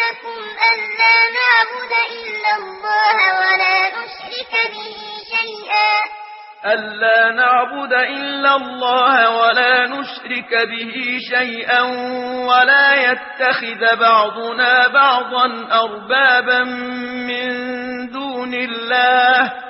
وبينكم ألا نعبد إلا الله ولا نشرك به شيئا. ألا نعبد إلا الله ولا نشرك به شيئا ولا يتخذ بعضنا بعضا أربابا من دون الله.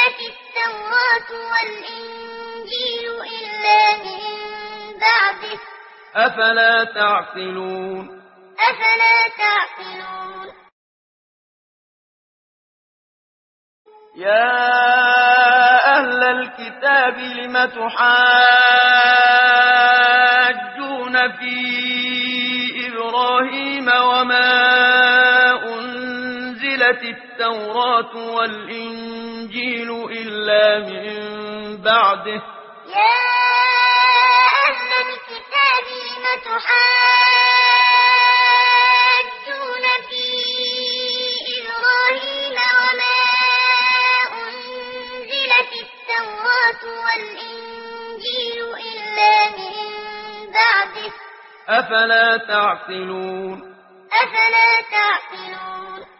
أنزلت التوراة والإنجيل إلا من بعده. أفلا تعقلون؟ أفلا تعقلون؟ يا أهل الكتاب لم تحاجون في إبراهيم وما أنزلت التوراة والإنجيل إلا من بعده. يا أهل الكتاب لم تحاجون في إبراهيم وما أنزلت التوراة والإنجيل إلا من بعده. أفلا تعقلون؟ أفلا تعقلون؟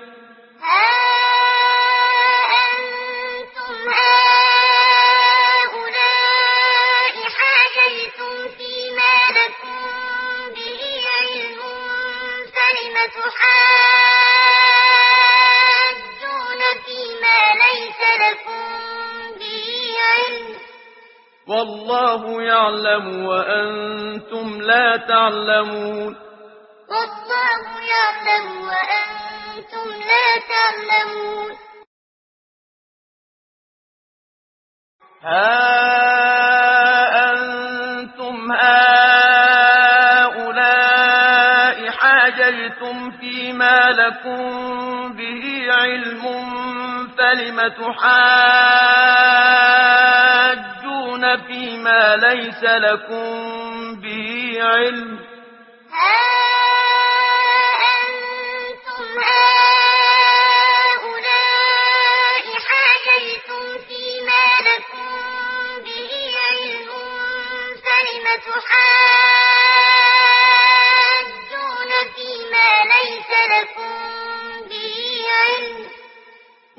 تحاجون فيما ليس لكم به علم. والله يعلم وأنتم لا تعلمون. والله يعلم وأنتم لا تعلمون. ها لكم به علم فلم تحاجون فيما ليس لكم به علم ها أنتم هؤلاء حاججتم فيما لكم به علم فلم تحاجون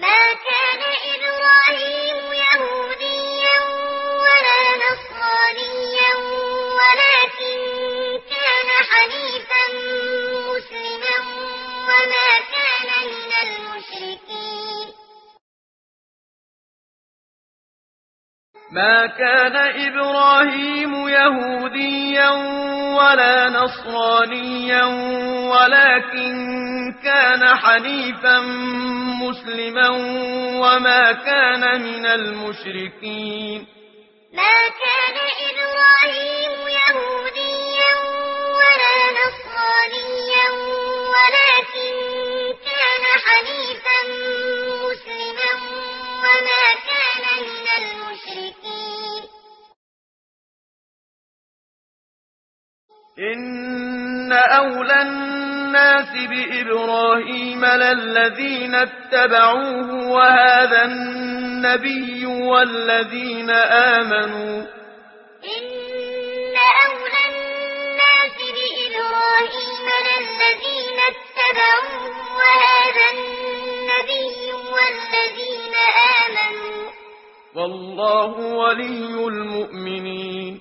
ما كان إبراهيم يهوديا ما كان إبراهيم يهوديا ولا نصرانيا ولكن كان حنيفا مسلما وما كان من المشركين. ما كان إبراهيم يهوديا ولا نصرانيا ولكن كان حنيفا مسلما وما من المشركين. إن أولى الناس بإبراهيم للذين اتبعوه وهذا النبي والذين آمنوا. إن أولى الناس بإبراهيم للذين اتبعوه وهذا النبي والذين آمنوا. والله ولي المؤمنين.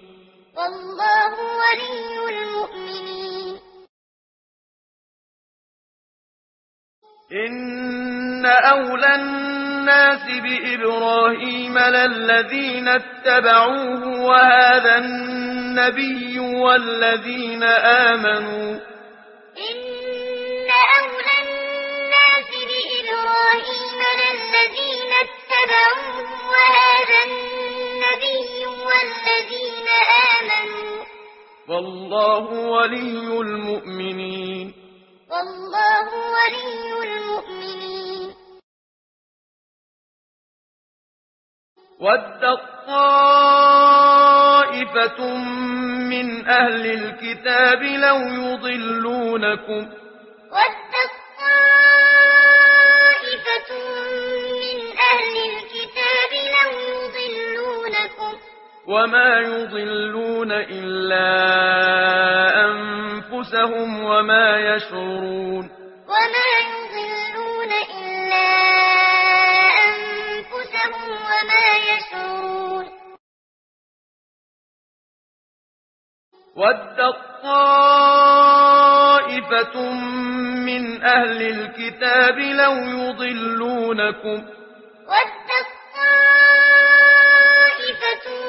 والله ولي المؤمنين. إن أولى الناس بإبراهيم للذين اتبعوه وهذا النبي والذين آمنوا. إن أولى بإبراهيم للذين اتبعوه وهذا النبي والذين آمنوا. والله ولي المؤمنين. والله ولي المؤمنين. ودت طائفة من أهل الكتاب لو يضلونكم. ودت طائفة وما يضلون إلا أنفسهم وما يشعرون وما يضلون إلا أنفسهم وما يشعرون ودت طائفة من أهل الكتاب لو يضلونكم ودت طائفة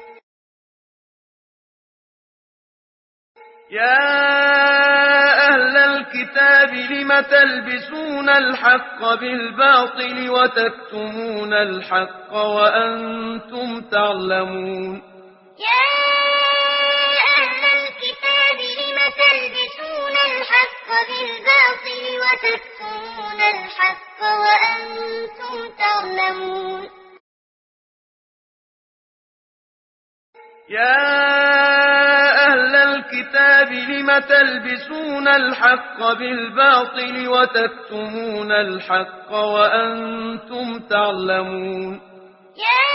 يا أهل الكتاب لم تلبسون الحق بالباطل وتكتمون الحق وأنتم تعلمون يا أهل الكتاب لم تلبسون الحق بالباطل وتكتمون الحق وأنتم تعلمون يا أهل الكتاب لم تلبسون الحق بالباطل وتكتمون الحق وأنتم تعلمون يا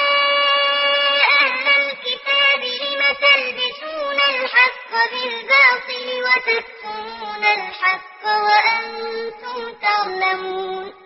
أهل الكتاب لم تلبسون الحق بالباطل وتكتمون الحق وأنتم تعلمون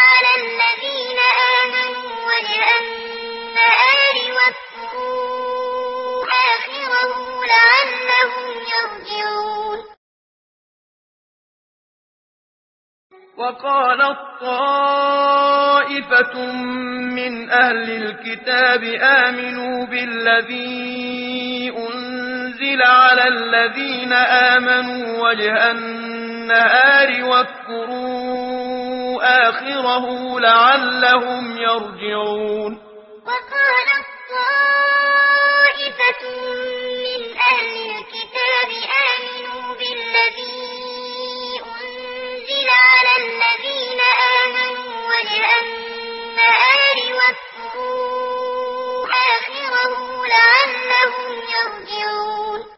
على الذين آمنوا وجه النهار واذكروا آخره لعلهم يرجعون وقالت طائفة من أهل الكتاب آمنوا بالذي أنزل على الذين آمنوا وجه واذكروا آخره لعلهم يرجعون. وقال طائفة من أهل الكتاب آمنوا بالذي أنزل على الذين آمنوا وجه النهار واذكروا آخره لعلهم يرجعون.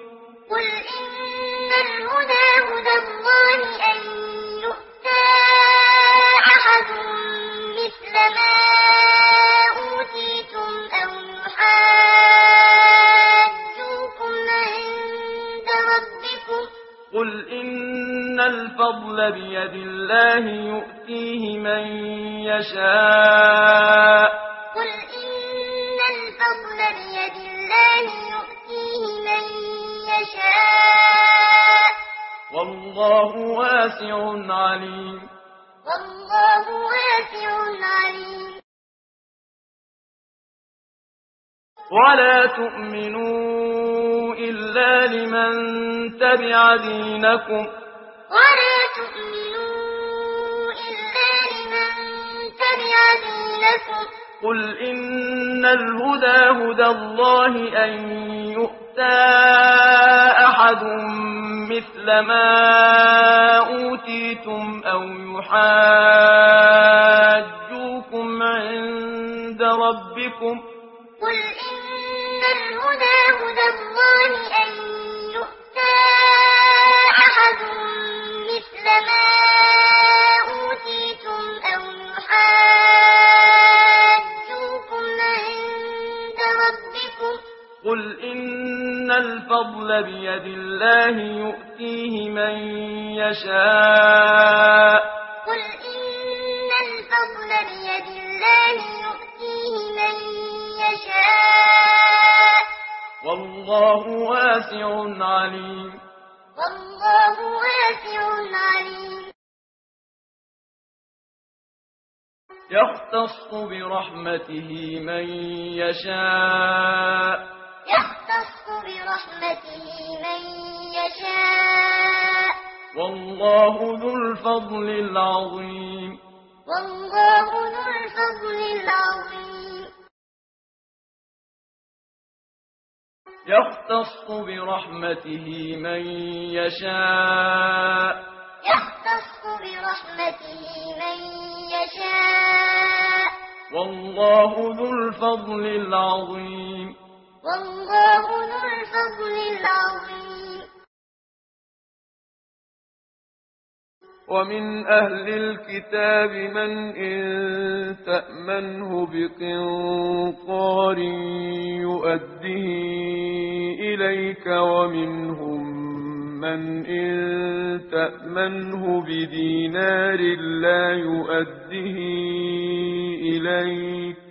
قل إن الهدى هدى الله أن يؤتى أحد مثل ما أوتيتم أو يحاجوكم عند ربكم قل إن الفضل بيد الله يؤتيه من يشاء قل إن الفضل بيد الله يؤتيه من يشاء والله واسع عليم. والله واسع عليم. ولا تؤمنوا إلا لمن تبع دينكم. ولا تؤمنوا إلا لمن تبع دينكم. قل إن الهدى هدى الله أن يؤتى أحد مثل ما أوتيتم أو يحاجوكم عند ربكم قل إن الهدى هدى الله أن يؤتى أحد مثل ما أوتيتم أو يحاجوكم قل إن الفضل بيد الله يؤتيه من يشاء قل إن الفضل بيد الله يؤتيه من يشاء والله واسع عليم والله واسع عليم يختص برحمته من يشاء يختص برحمته من يشاء. والله ذو الفضل العظيم. والله ذو الفضل العظيم. يختص برحمته من يشاء. يختص برحمته من يشاء. والله ذو الفضل العظيم. والله ذو الفضل العظيم. ومن أهل الكتاب من إن تأمنه بقنطار يؤده إليك ومنهم من إن تأمنه بدينار لا يؤده إليك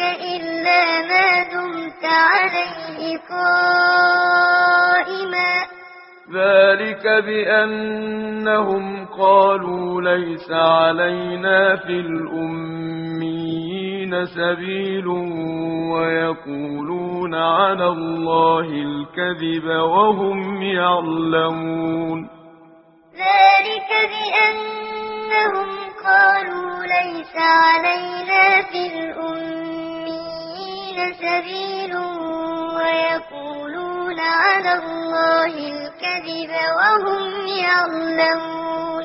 إليك إلا ما دمت عليه قائما. ذلك بأنهم قالوا ليس علينا في الأميين سبيل ويقولون على الله الكذب وهم يعلمون. ذلك بأنهم قالوا ليس علينا في الأمين سبيل ويقولون على الله الكذب وهم يعلمون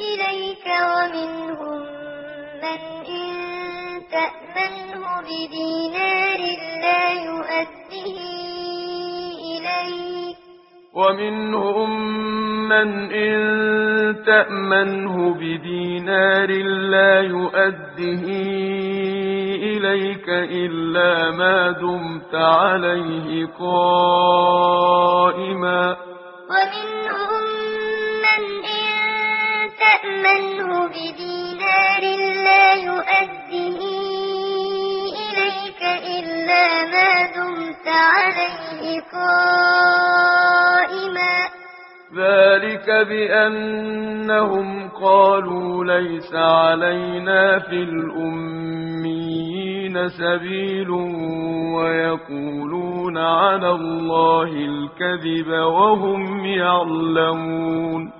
إليك ومنهم من إن تأمنه بدينار لا يؤده إليك. ومنهم من إن تأمنه بدينار لا يؤده إليك إلا ما دمت عليه قائما. ومنهم من إن تأمنه بدينار لا يؤده إليك إلا ما دمت عليه قائما. ذلك بأنهم قالوا ليس علينا في الأميين سبيل ويقولون على الله الكذب وهم يعلمون.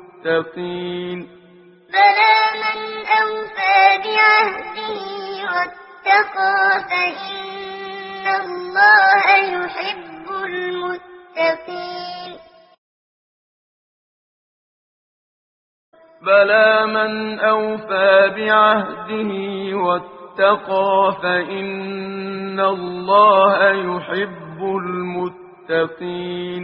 المتقين بلى من أوفى بعهده واتقى فإن الله يحب المتقين. بلى من أوفى بعهده واتقى فإن الله يحب المتقين.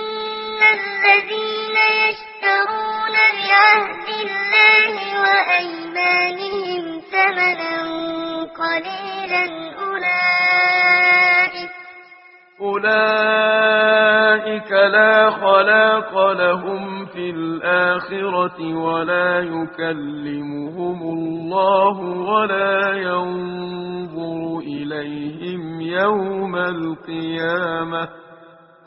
الذين يشترون بعهد الله وأيمانهم ثمنا قليلا أولئك أولئك لا خلاق لهم في الآخرة ولا يكلمهم الله ولا ينظر إليهم يوم القيامة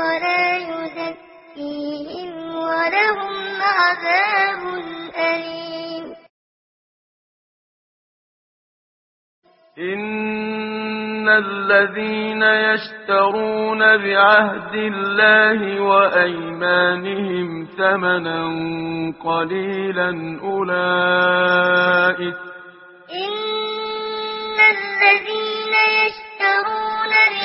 ولا يزكيهم ولهم عذاب أليم. إن الذين يشترون بعهد الله وأيمانهم ثمنا قليلا أولئك. إن الذين يشترون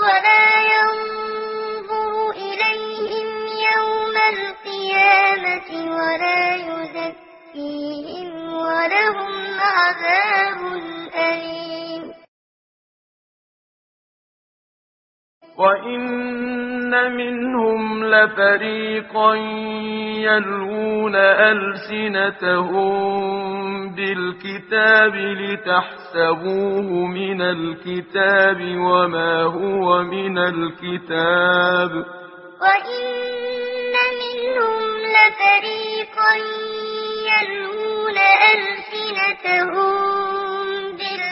ولا ينظر إليهم يوم القيامة ولا يزكيهم ولهم عذاب أليم. وإن منهم لفريقا يلوون ألسنتهم بالكتاب لتحسبوه من الكتاب وما هو من الكتاب وإن منهم لفريقا يلوون ألسنتهم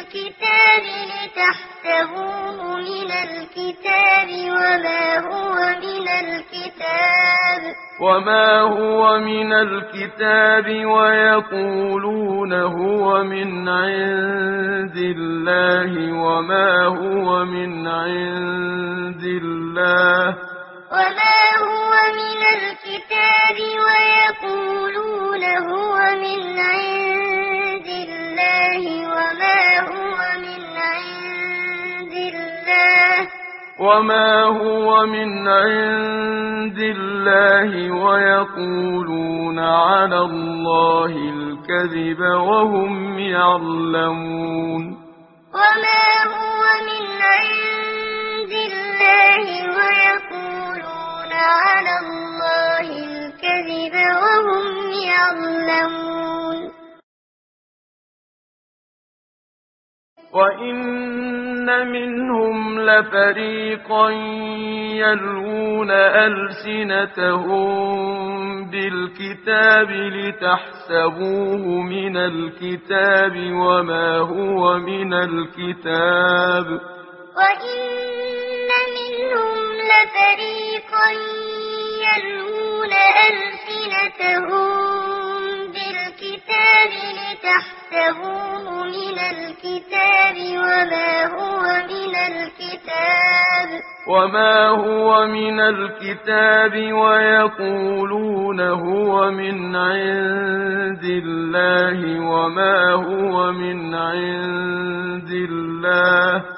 بالكتاب لتحسبوه من الكتاب وما هو من الكتاب. وما هو من الكتاب ويقولون هو من عند الله وما هو من عند الله. وما هو من الكتاب ويقولون هو من عند الله وما هو من عند الله وما هو من عند الله ويقولون على الله الكذب وهم يعلمون وما هو من عند الله ويقولون على الله الكذب وهم يعلمون وإن منهم لفريقا يلوون ألسنتهم بالكتاب لتحسبوه من الكتاب وما هو من الكتاب وإن منهم لفريقا يلوون ألسنتهم بالكتاب لتحسبوه من الكتاب وما هو من الكتاب. وما هو من الكتاب ويقولون هو من عند الله وما هو من عند الله.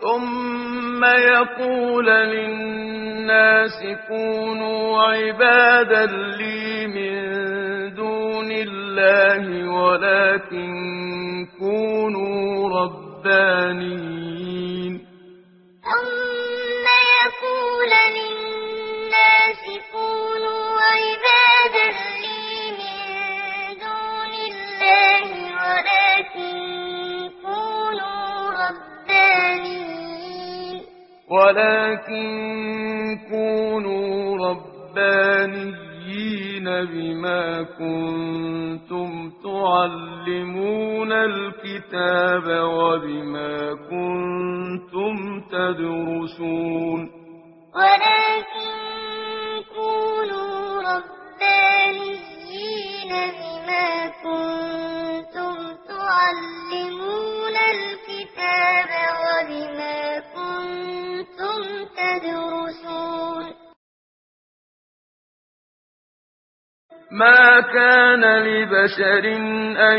ثم يقول للناس كونوا عبادا لي من دون الله ولكن كونوا ربانيين. ثم يقول للناس كونوا عبادا لي من دون الله ولكن ولكن كونوا ربانيين بما كنتم تعلمون الكتاب وبما كنتم تدرسون ولكن كونوا ربانيين بما كنتم تعلمون الكتاب وبما كنتم تدرسون. ما كان لبشر أن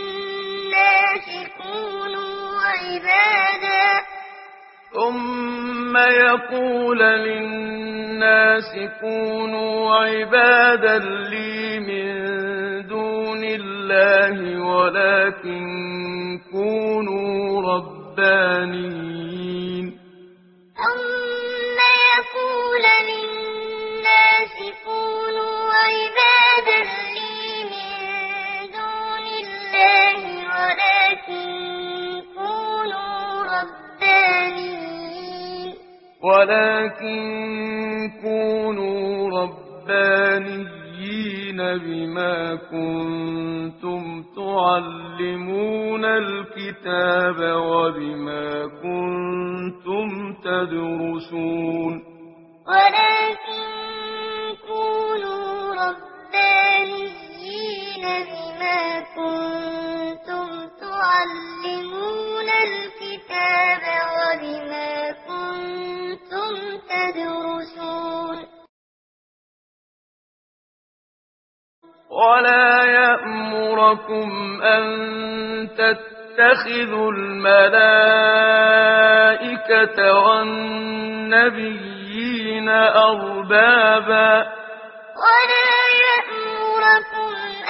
كونوا عبادا. ثم يقول للناس كونوا عبادا لي من دون الله ولكن كونوا ربانيين. ثم يقول للناس كونوا عبادا لي الله ولكن كونوا ولكن كونوا ربانيين بما كنتم تعلمون الكتاب وبما كنتم تدرسون. ولكن كونوا ربانيين بما كنتم تعلمون الكتاب وبما كنتم تدرسون. ولا يأمركم أن تتخذوا الملائكة والنبيين أربابا. ولا يأمركم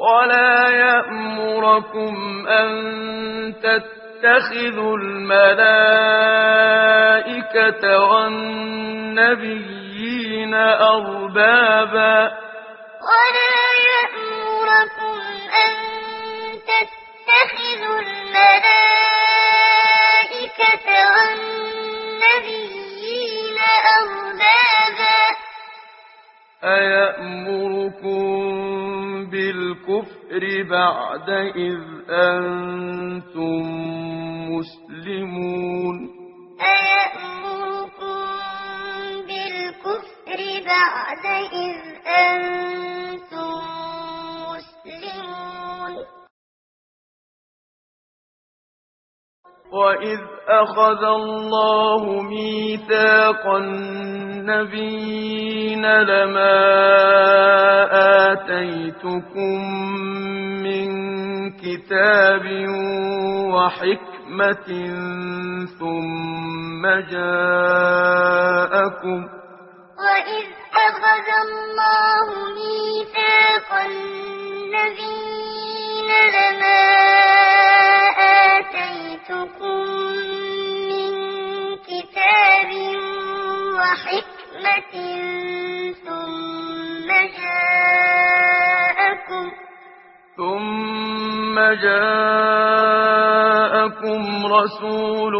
ولا يأمركم أن تتخذوا الملائكة والنبيين أربابا ولا يأمركم أن تتخذوا الملائكة والنبيين أَيَأْمُرُكُم بِالْكُفْرِ بَعْدَ إِذْ أَنتُم مُّسْلِمُونَ؟ أَيَأْمُرُكُم بِالْكُفْرِ بَعْدَ إِذْ أَنتُم وَإِذْ أَخَذَ اللَّهُ مِيثَاقَ النَّبِيِّينَ لَمَا آتَيْتُكُم مِّن كِتَابٍ وَحِكْمَةٍ ثُمَّ جَاءَكُم وَإِذْ أَخَذَ اللَّهُ مِيثَاقَ النَّبِيِّينَ لَمَا آتَيْتُكُم مِّن كِتَابٍ وَحِكْمَةٍ ثُمَّ جَاءَكُمْ ثُمَّ جَاءَكُمْ رَسُولٌ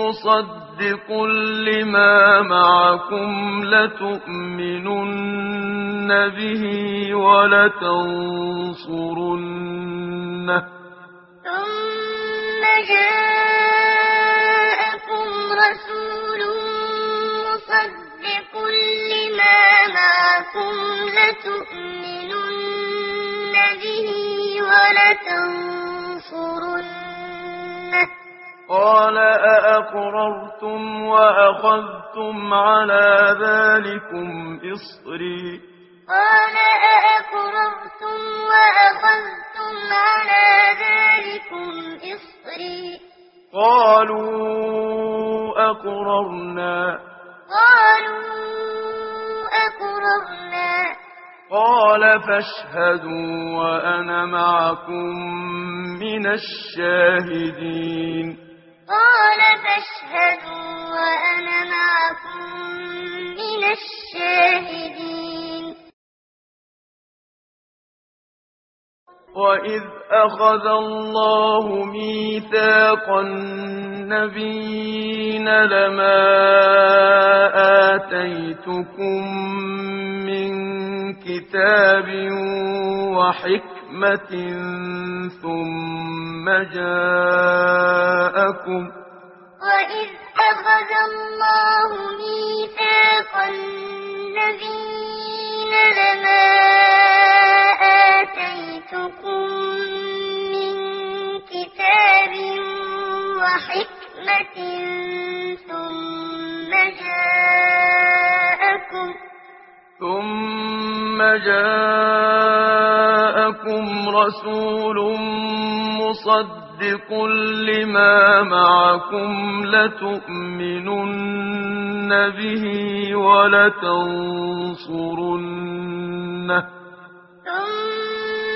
مُّصَدِّقٌ لِّمَا مَعَكُمْ لَتُؤْمِنُنَّ بِهِ وَلَتَنصُرُنَّهُ ۚ ثُمَّ جَاءَكُمْ رَسُولٌ مُّصَدِّقٌ لِّمَا مَعَكُمْ لَتُؤْمِنُنَّ بِهِ وَلَتَنصُرُنَّهُ ۚ. قَالَ أَأَقْرَرْتُمْ وَأَخَذْتُمْ عَلَىٰ ذَٰلِكُمْ إِصْرِي ۖ. قَالَ أَأَقْرَرْتُمْ وَأَخَذْتُمْ عَلَىٰ ذَٰلِكُمْ إِصْرِي ۖ؟ قَالُوا أَقْرَرْنَا ۚ. قَالُوا أَقْرَرْنَا ۚ. قَالَ فَاشْهَدُوا وَأَنَا مَعَكُم مِّنَ الشَّاهِدِينَ. قَالَ فَاشْهَدُوا وَأَنَا مَعَكُم مِّنَ الشَّاهِدِينَ. وَإِذْ أَخَذَ اللَّهُ مِيثَاقَ النَّبِيِّينَ لَمَا آتَيْتُكُم مِّن كِتَابٍ وَحِكْمَةٍ ثُمَّ جَاءَكُمْ وَإِذْ أَخَذَ اللَّهُ مِيثَاقَ النَّبِيِّينَ لَمَا آتَيْتُكُم مِّن كِتَابٍ وَحِكْمَةٍ ثُمَّ جَاءَكُمْ ثُمَّ جَاءَكُمْ رَسُولٌ مُّصَدِّقٌ لِّمَا مَعَكُمْ لَتُؤْمِنُنَّ بِهِ وَلَتَنصُرُنَّهُ ۚ.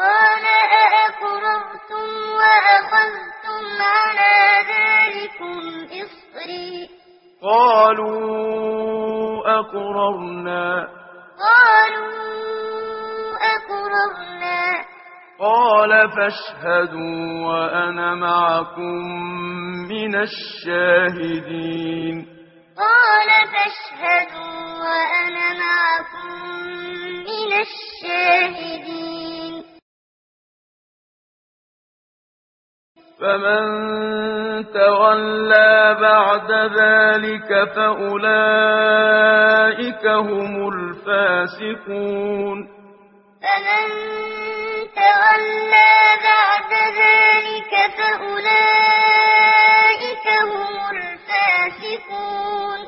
قَالَ أَأَقْرَرْتُمْ وَأَخَذْتُمْ عَلَىٰ ذَٰلِكُمْ إِصْرِي ۖ. قَالُوا أَقْرَرْنَا ۚ. قَالُوا أَقْرَرْنَا ۚ. قَالَ فَاشْهَدُوا وَأَنَا مَعَكُم مِّنَ الشَّاهِدِينَ. قَالَ فَاشْهَدُوا وَأَنَا مَعَكُم مِّنَ الشَّاهِدِينَ. فَمَن تَوَلَّىٰ بَعْدَ ذَٰلِكَ فَأُولَٰئِكَ هُمُ الْفَاسِقُونَ. فَمَن تَوَلَّىٰ بَعْدَ ذَٰلِكَ فَأُولَٰئِكَ هُمُ الْفَاسِقُونَ.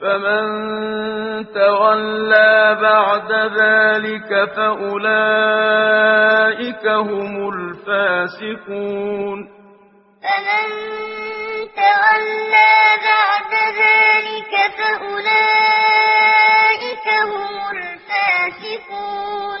فَمَن تَوَلَّىٰ بَعْدَ ذَٰلِكَ فَأُولَٰئِكَ هُمُ الْفَاسِقُونَ. فَمَن تَوَلَّىٰ بَعْدَ ذَٰلِكَ فَأُولَٰئِكَ هُمُ الْفَاسِقُونَ.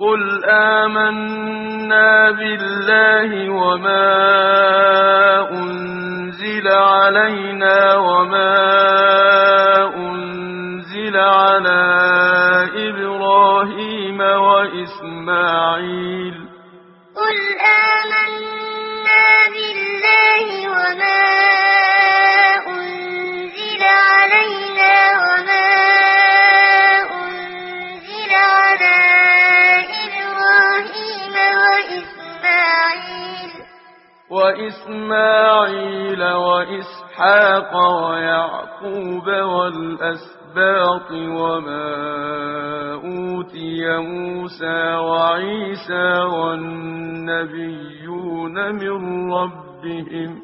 قل آمنا بالله وما أنزل علينا وما أنزل على إبراهيم وإسماعيل قل آمنا وإسحاق ويعقوب والأسباط وما أوتي موسى وعيسى والنبيون من ربهم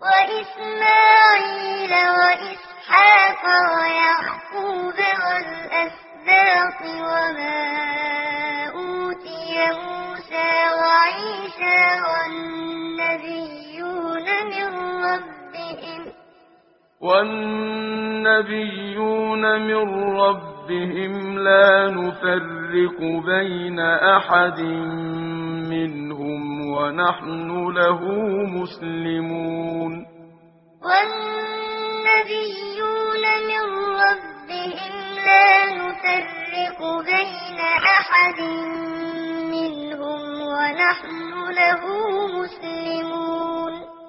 وإسماعيل وإسحاق ويعقوب والأسباط وما أوتي موسى وعيسى والنبيون من ربهم والنبيون من ربهم لا نفرق بين أحد منهم ونحن له مسلمون. والنبيون من ربهم لا نفرق بين أحد منهم ونحن له مسلمون.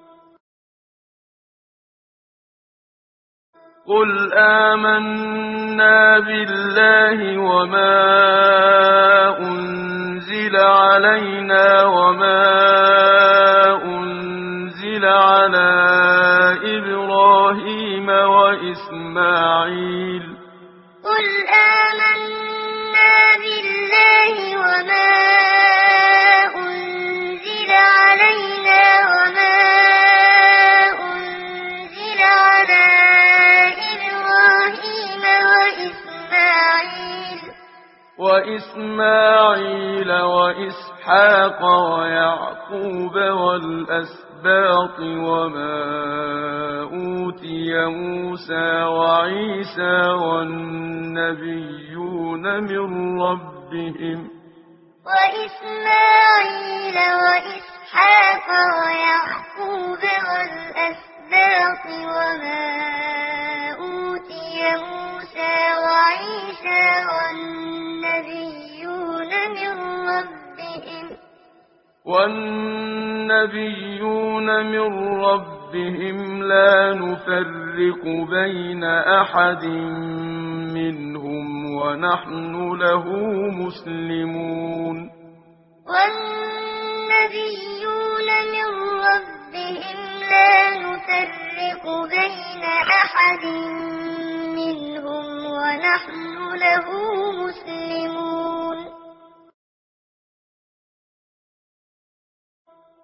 قل آمنا بالله وما أنزل علينا وما أنزل على إبراهيم وإسماعيل وإسماعيل وإسحاق ويعقوب والأسباط وما أوتي موسى وعيسى والنبيون من ربهم وإسماعيل وإسحاق ويعقوب والأسباط وما أوتي موسى وعيسى والنبيون من ربهم. والنبيون من ربهم لا نفرق بين أحد منهم ونحن له مسلمون. والنبيون من ربهم لا نفرق بين أحد منهم ونحن له مسلمون.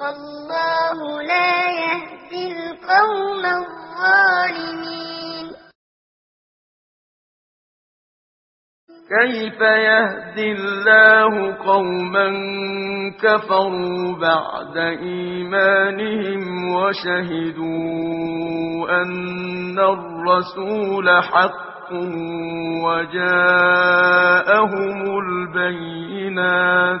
والله لا يهدي القوم الظالمين. كيف يهدي الله قوما كفروا بعد إيمانهم وشهدوا أن الرسول حق وجاءهم البينات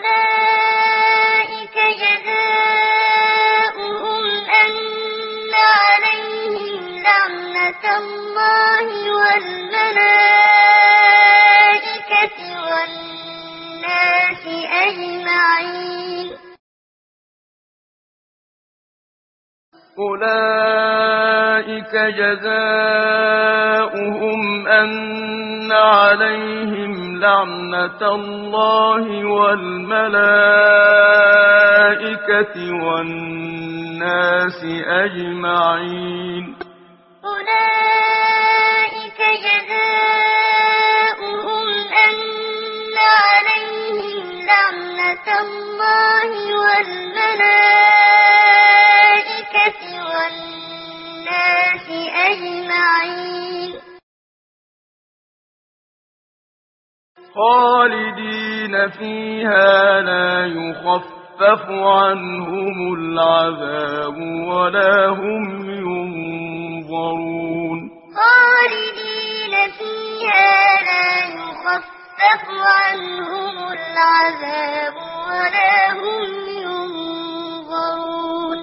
أولئك جزاؤهم أن عليهم لعنة الله والملائكة والناس أجمعين أولئك جزاؤهم أن عليهم لعنة الله والملائكة والناس أجمعين أولئك جزاؤهم أن عليهم لعنة الله والملائكة والناس أجمعين. خالدين فيها لا يخفف عنهم العذاب ولا هم ينظرون. خالدين فيها لا يخفف عنهم العذاب ولا هم ينظرون.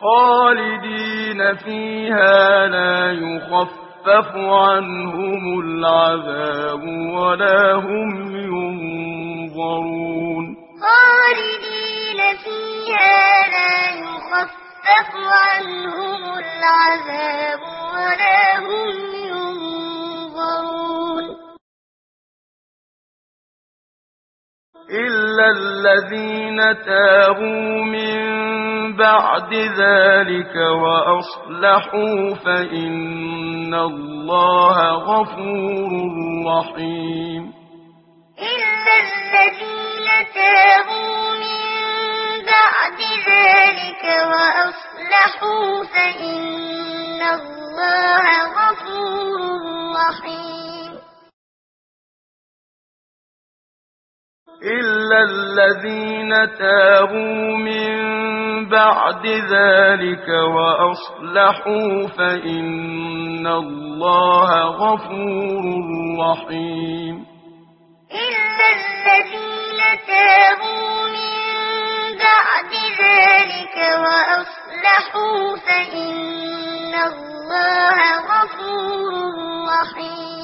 خالدين فيها لا يخفف عنهم العذاب ولا هم ينظرون. خالدين فيها لا يخفف عنهم العذاب ولا هم ينظرون. إلا الذين تابوا من بعد ذلك وأصلحوا فإن الله غفور رحيم إلا الذين تابوا من بعد ذلك وأصلحوا فإن الله غفور رحيم إلا الذين تابوا من بعد ذلك وأصلحوا فإن الله غفور رحيم إلا الذين تابوا من بعد ذلك وأصلحوا فإن الله غفور رحيم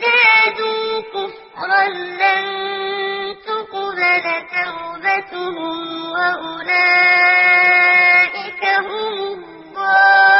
ازدادوا كفرا لن تقبل توبتهم وأولئك هم الضالون.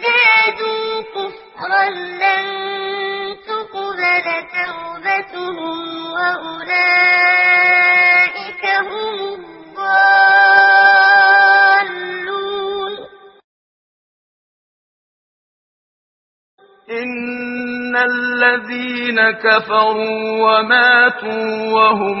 ازدادوا كفرا لن تقبل توبتهم وأولئك هم الضالون. إن الذين كفروا وماتوا وهم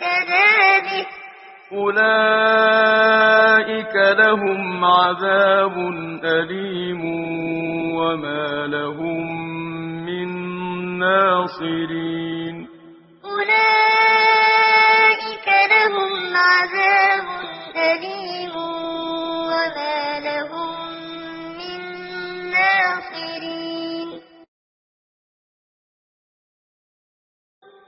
به أولئك لهم عذاب أليم وما لهم من ناصرين. أولئك لهم عذاب أليم وما لهم من ناصرين.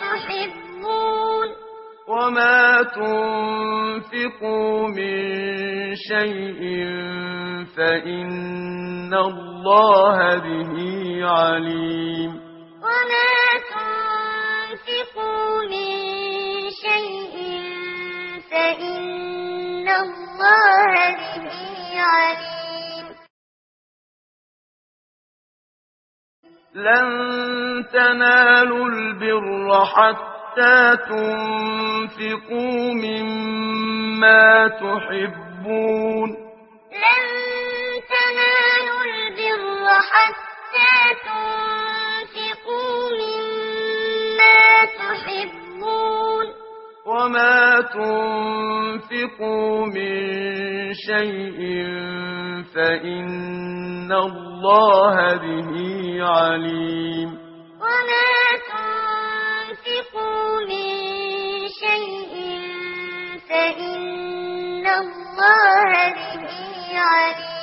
تحبون. وما تنفقوا من شيء فإن الله به عليم. وما تنفقوا من شيء فإن الله به عليم. لن تنالوا البر حتى تنفقوا مما تحبون. لن تنالوا البر حتى تنفقوا مما تحبون. وما تنفقوا من شيء فإن الله به عليم وما تنفقوا من شيء فإن الله به عليم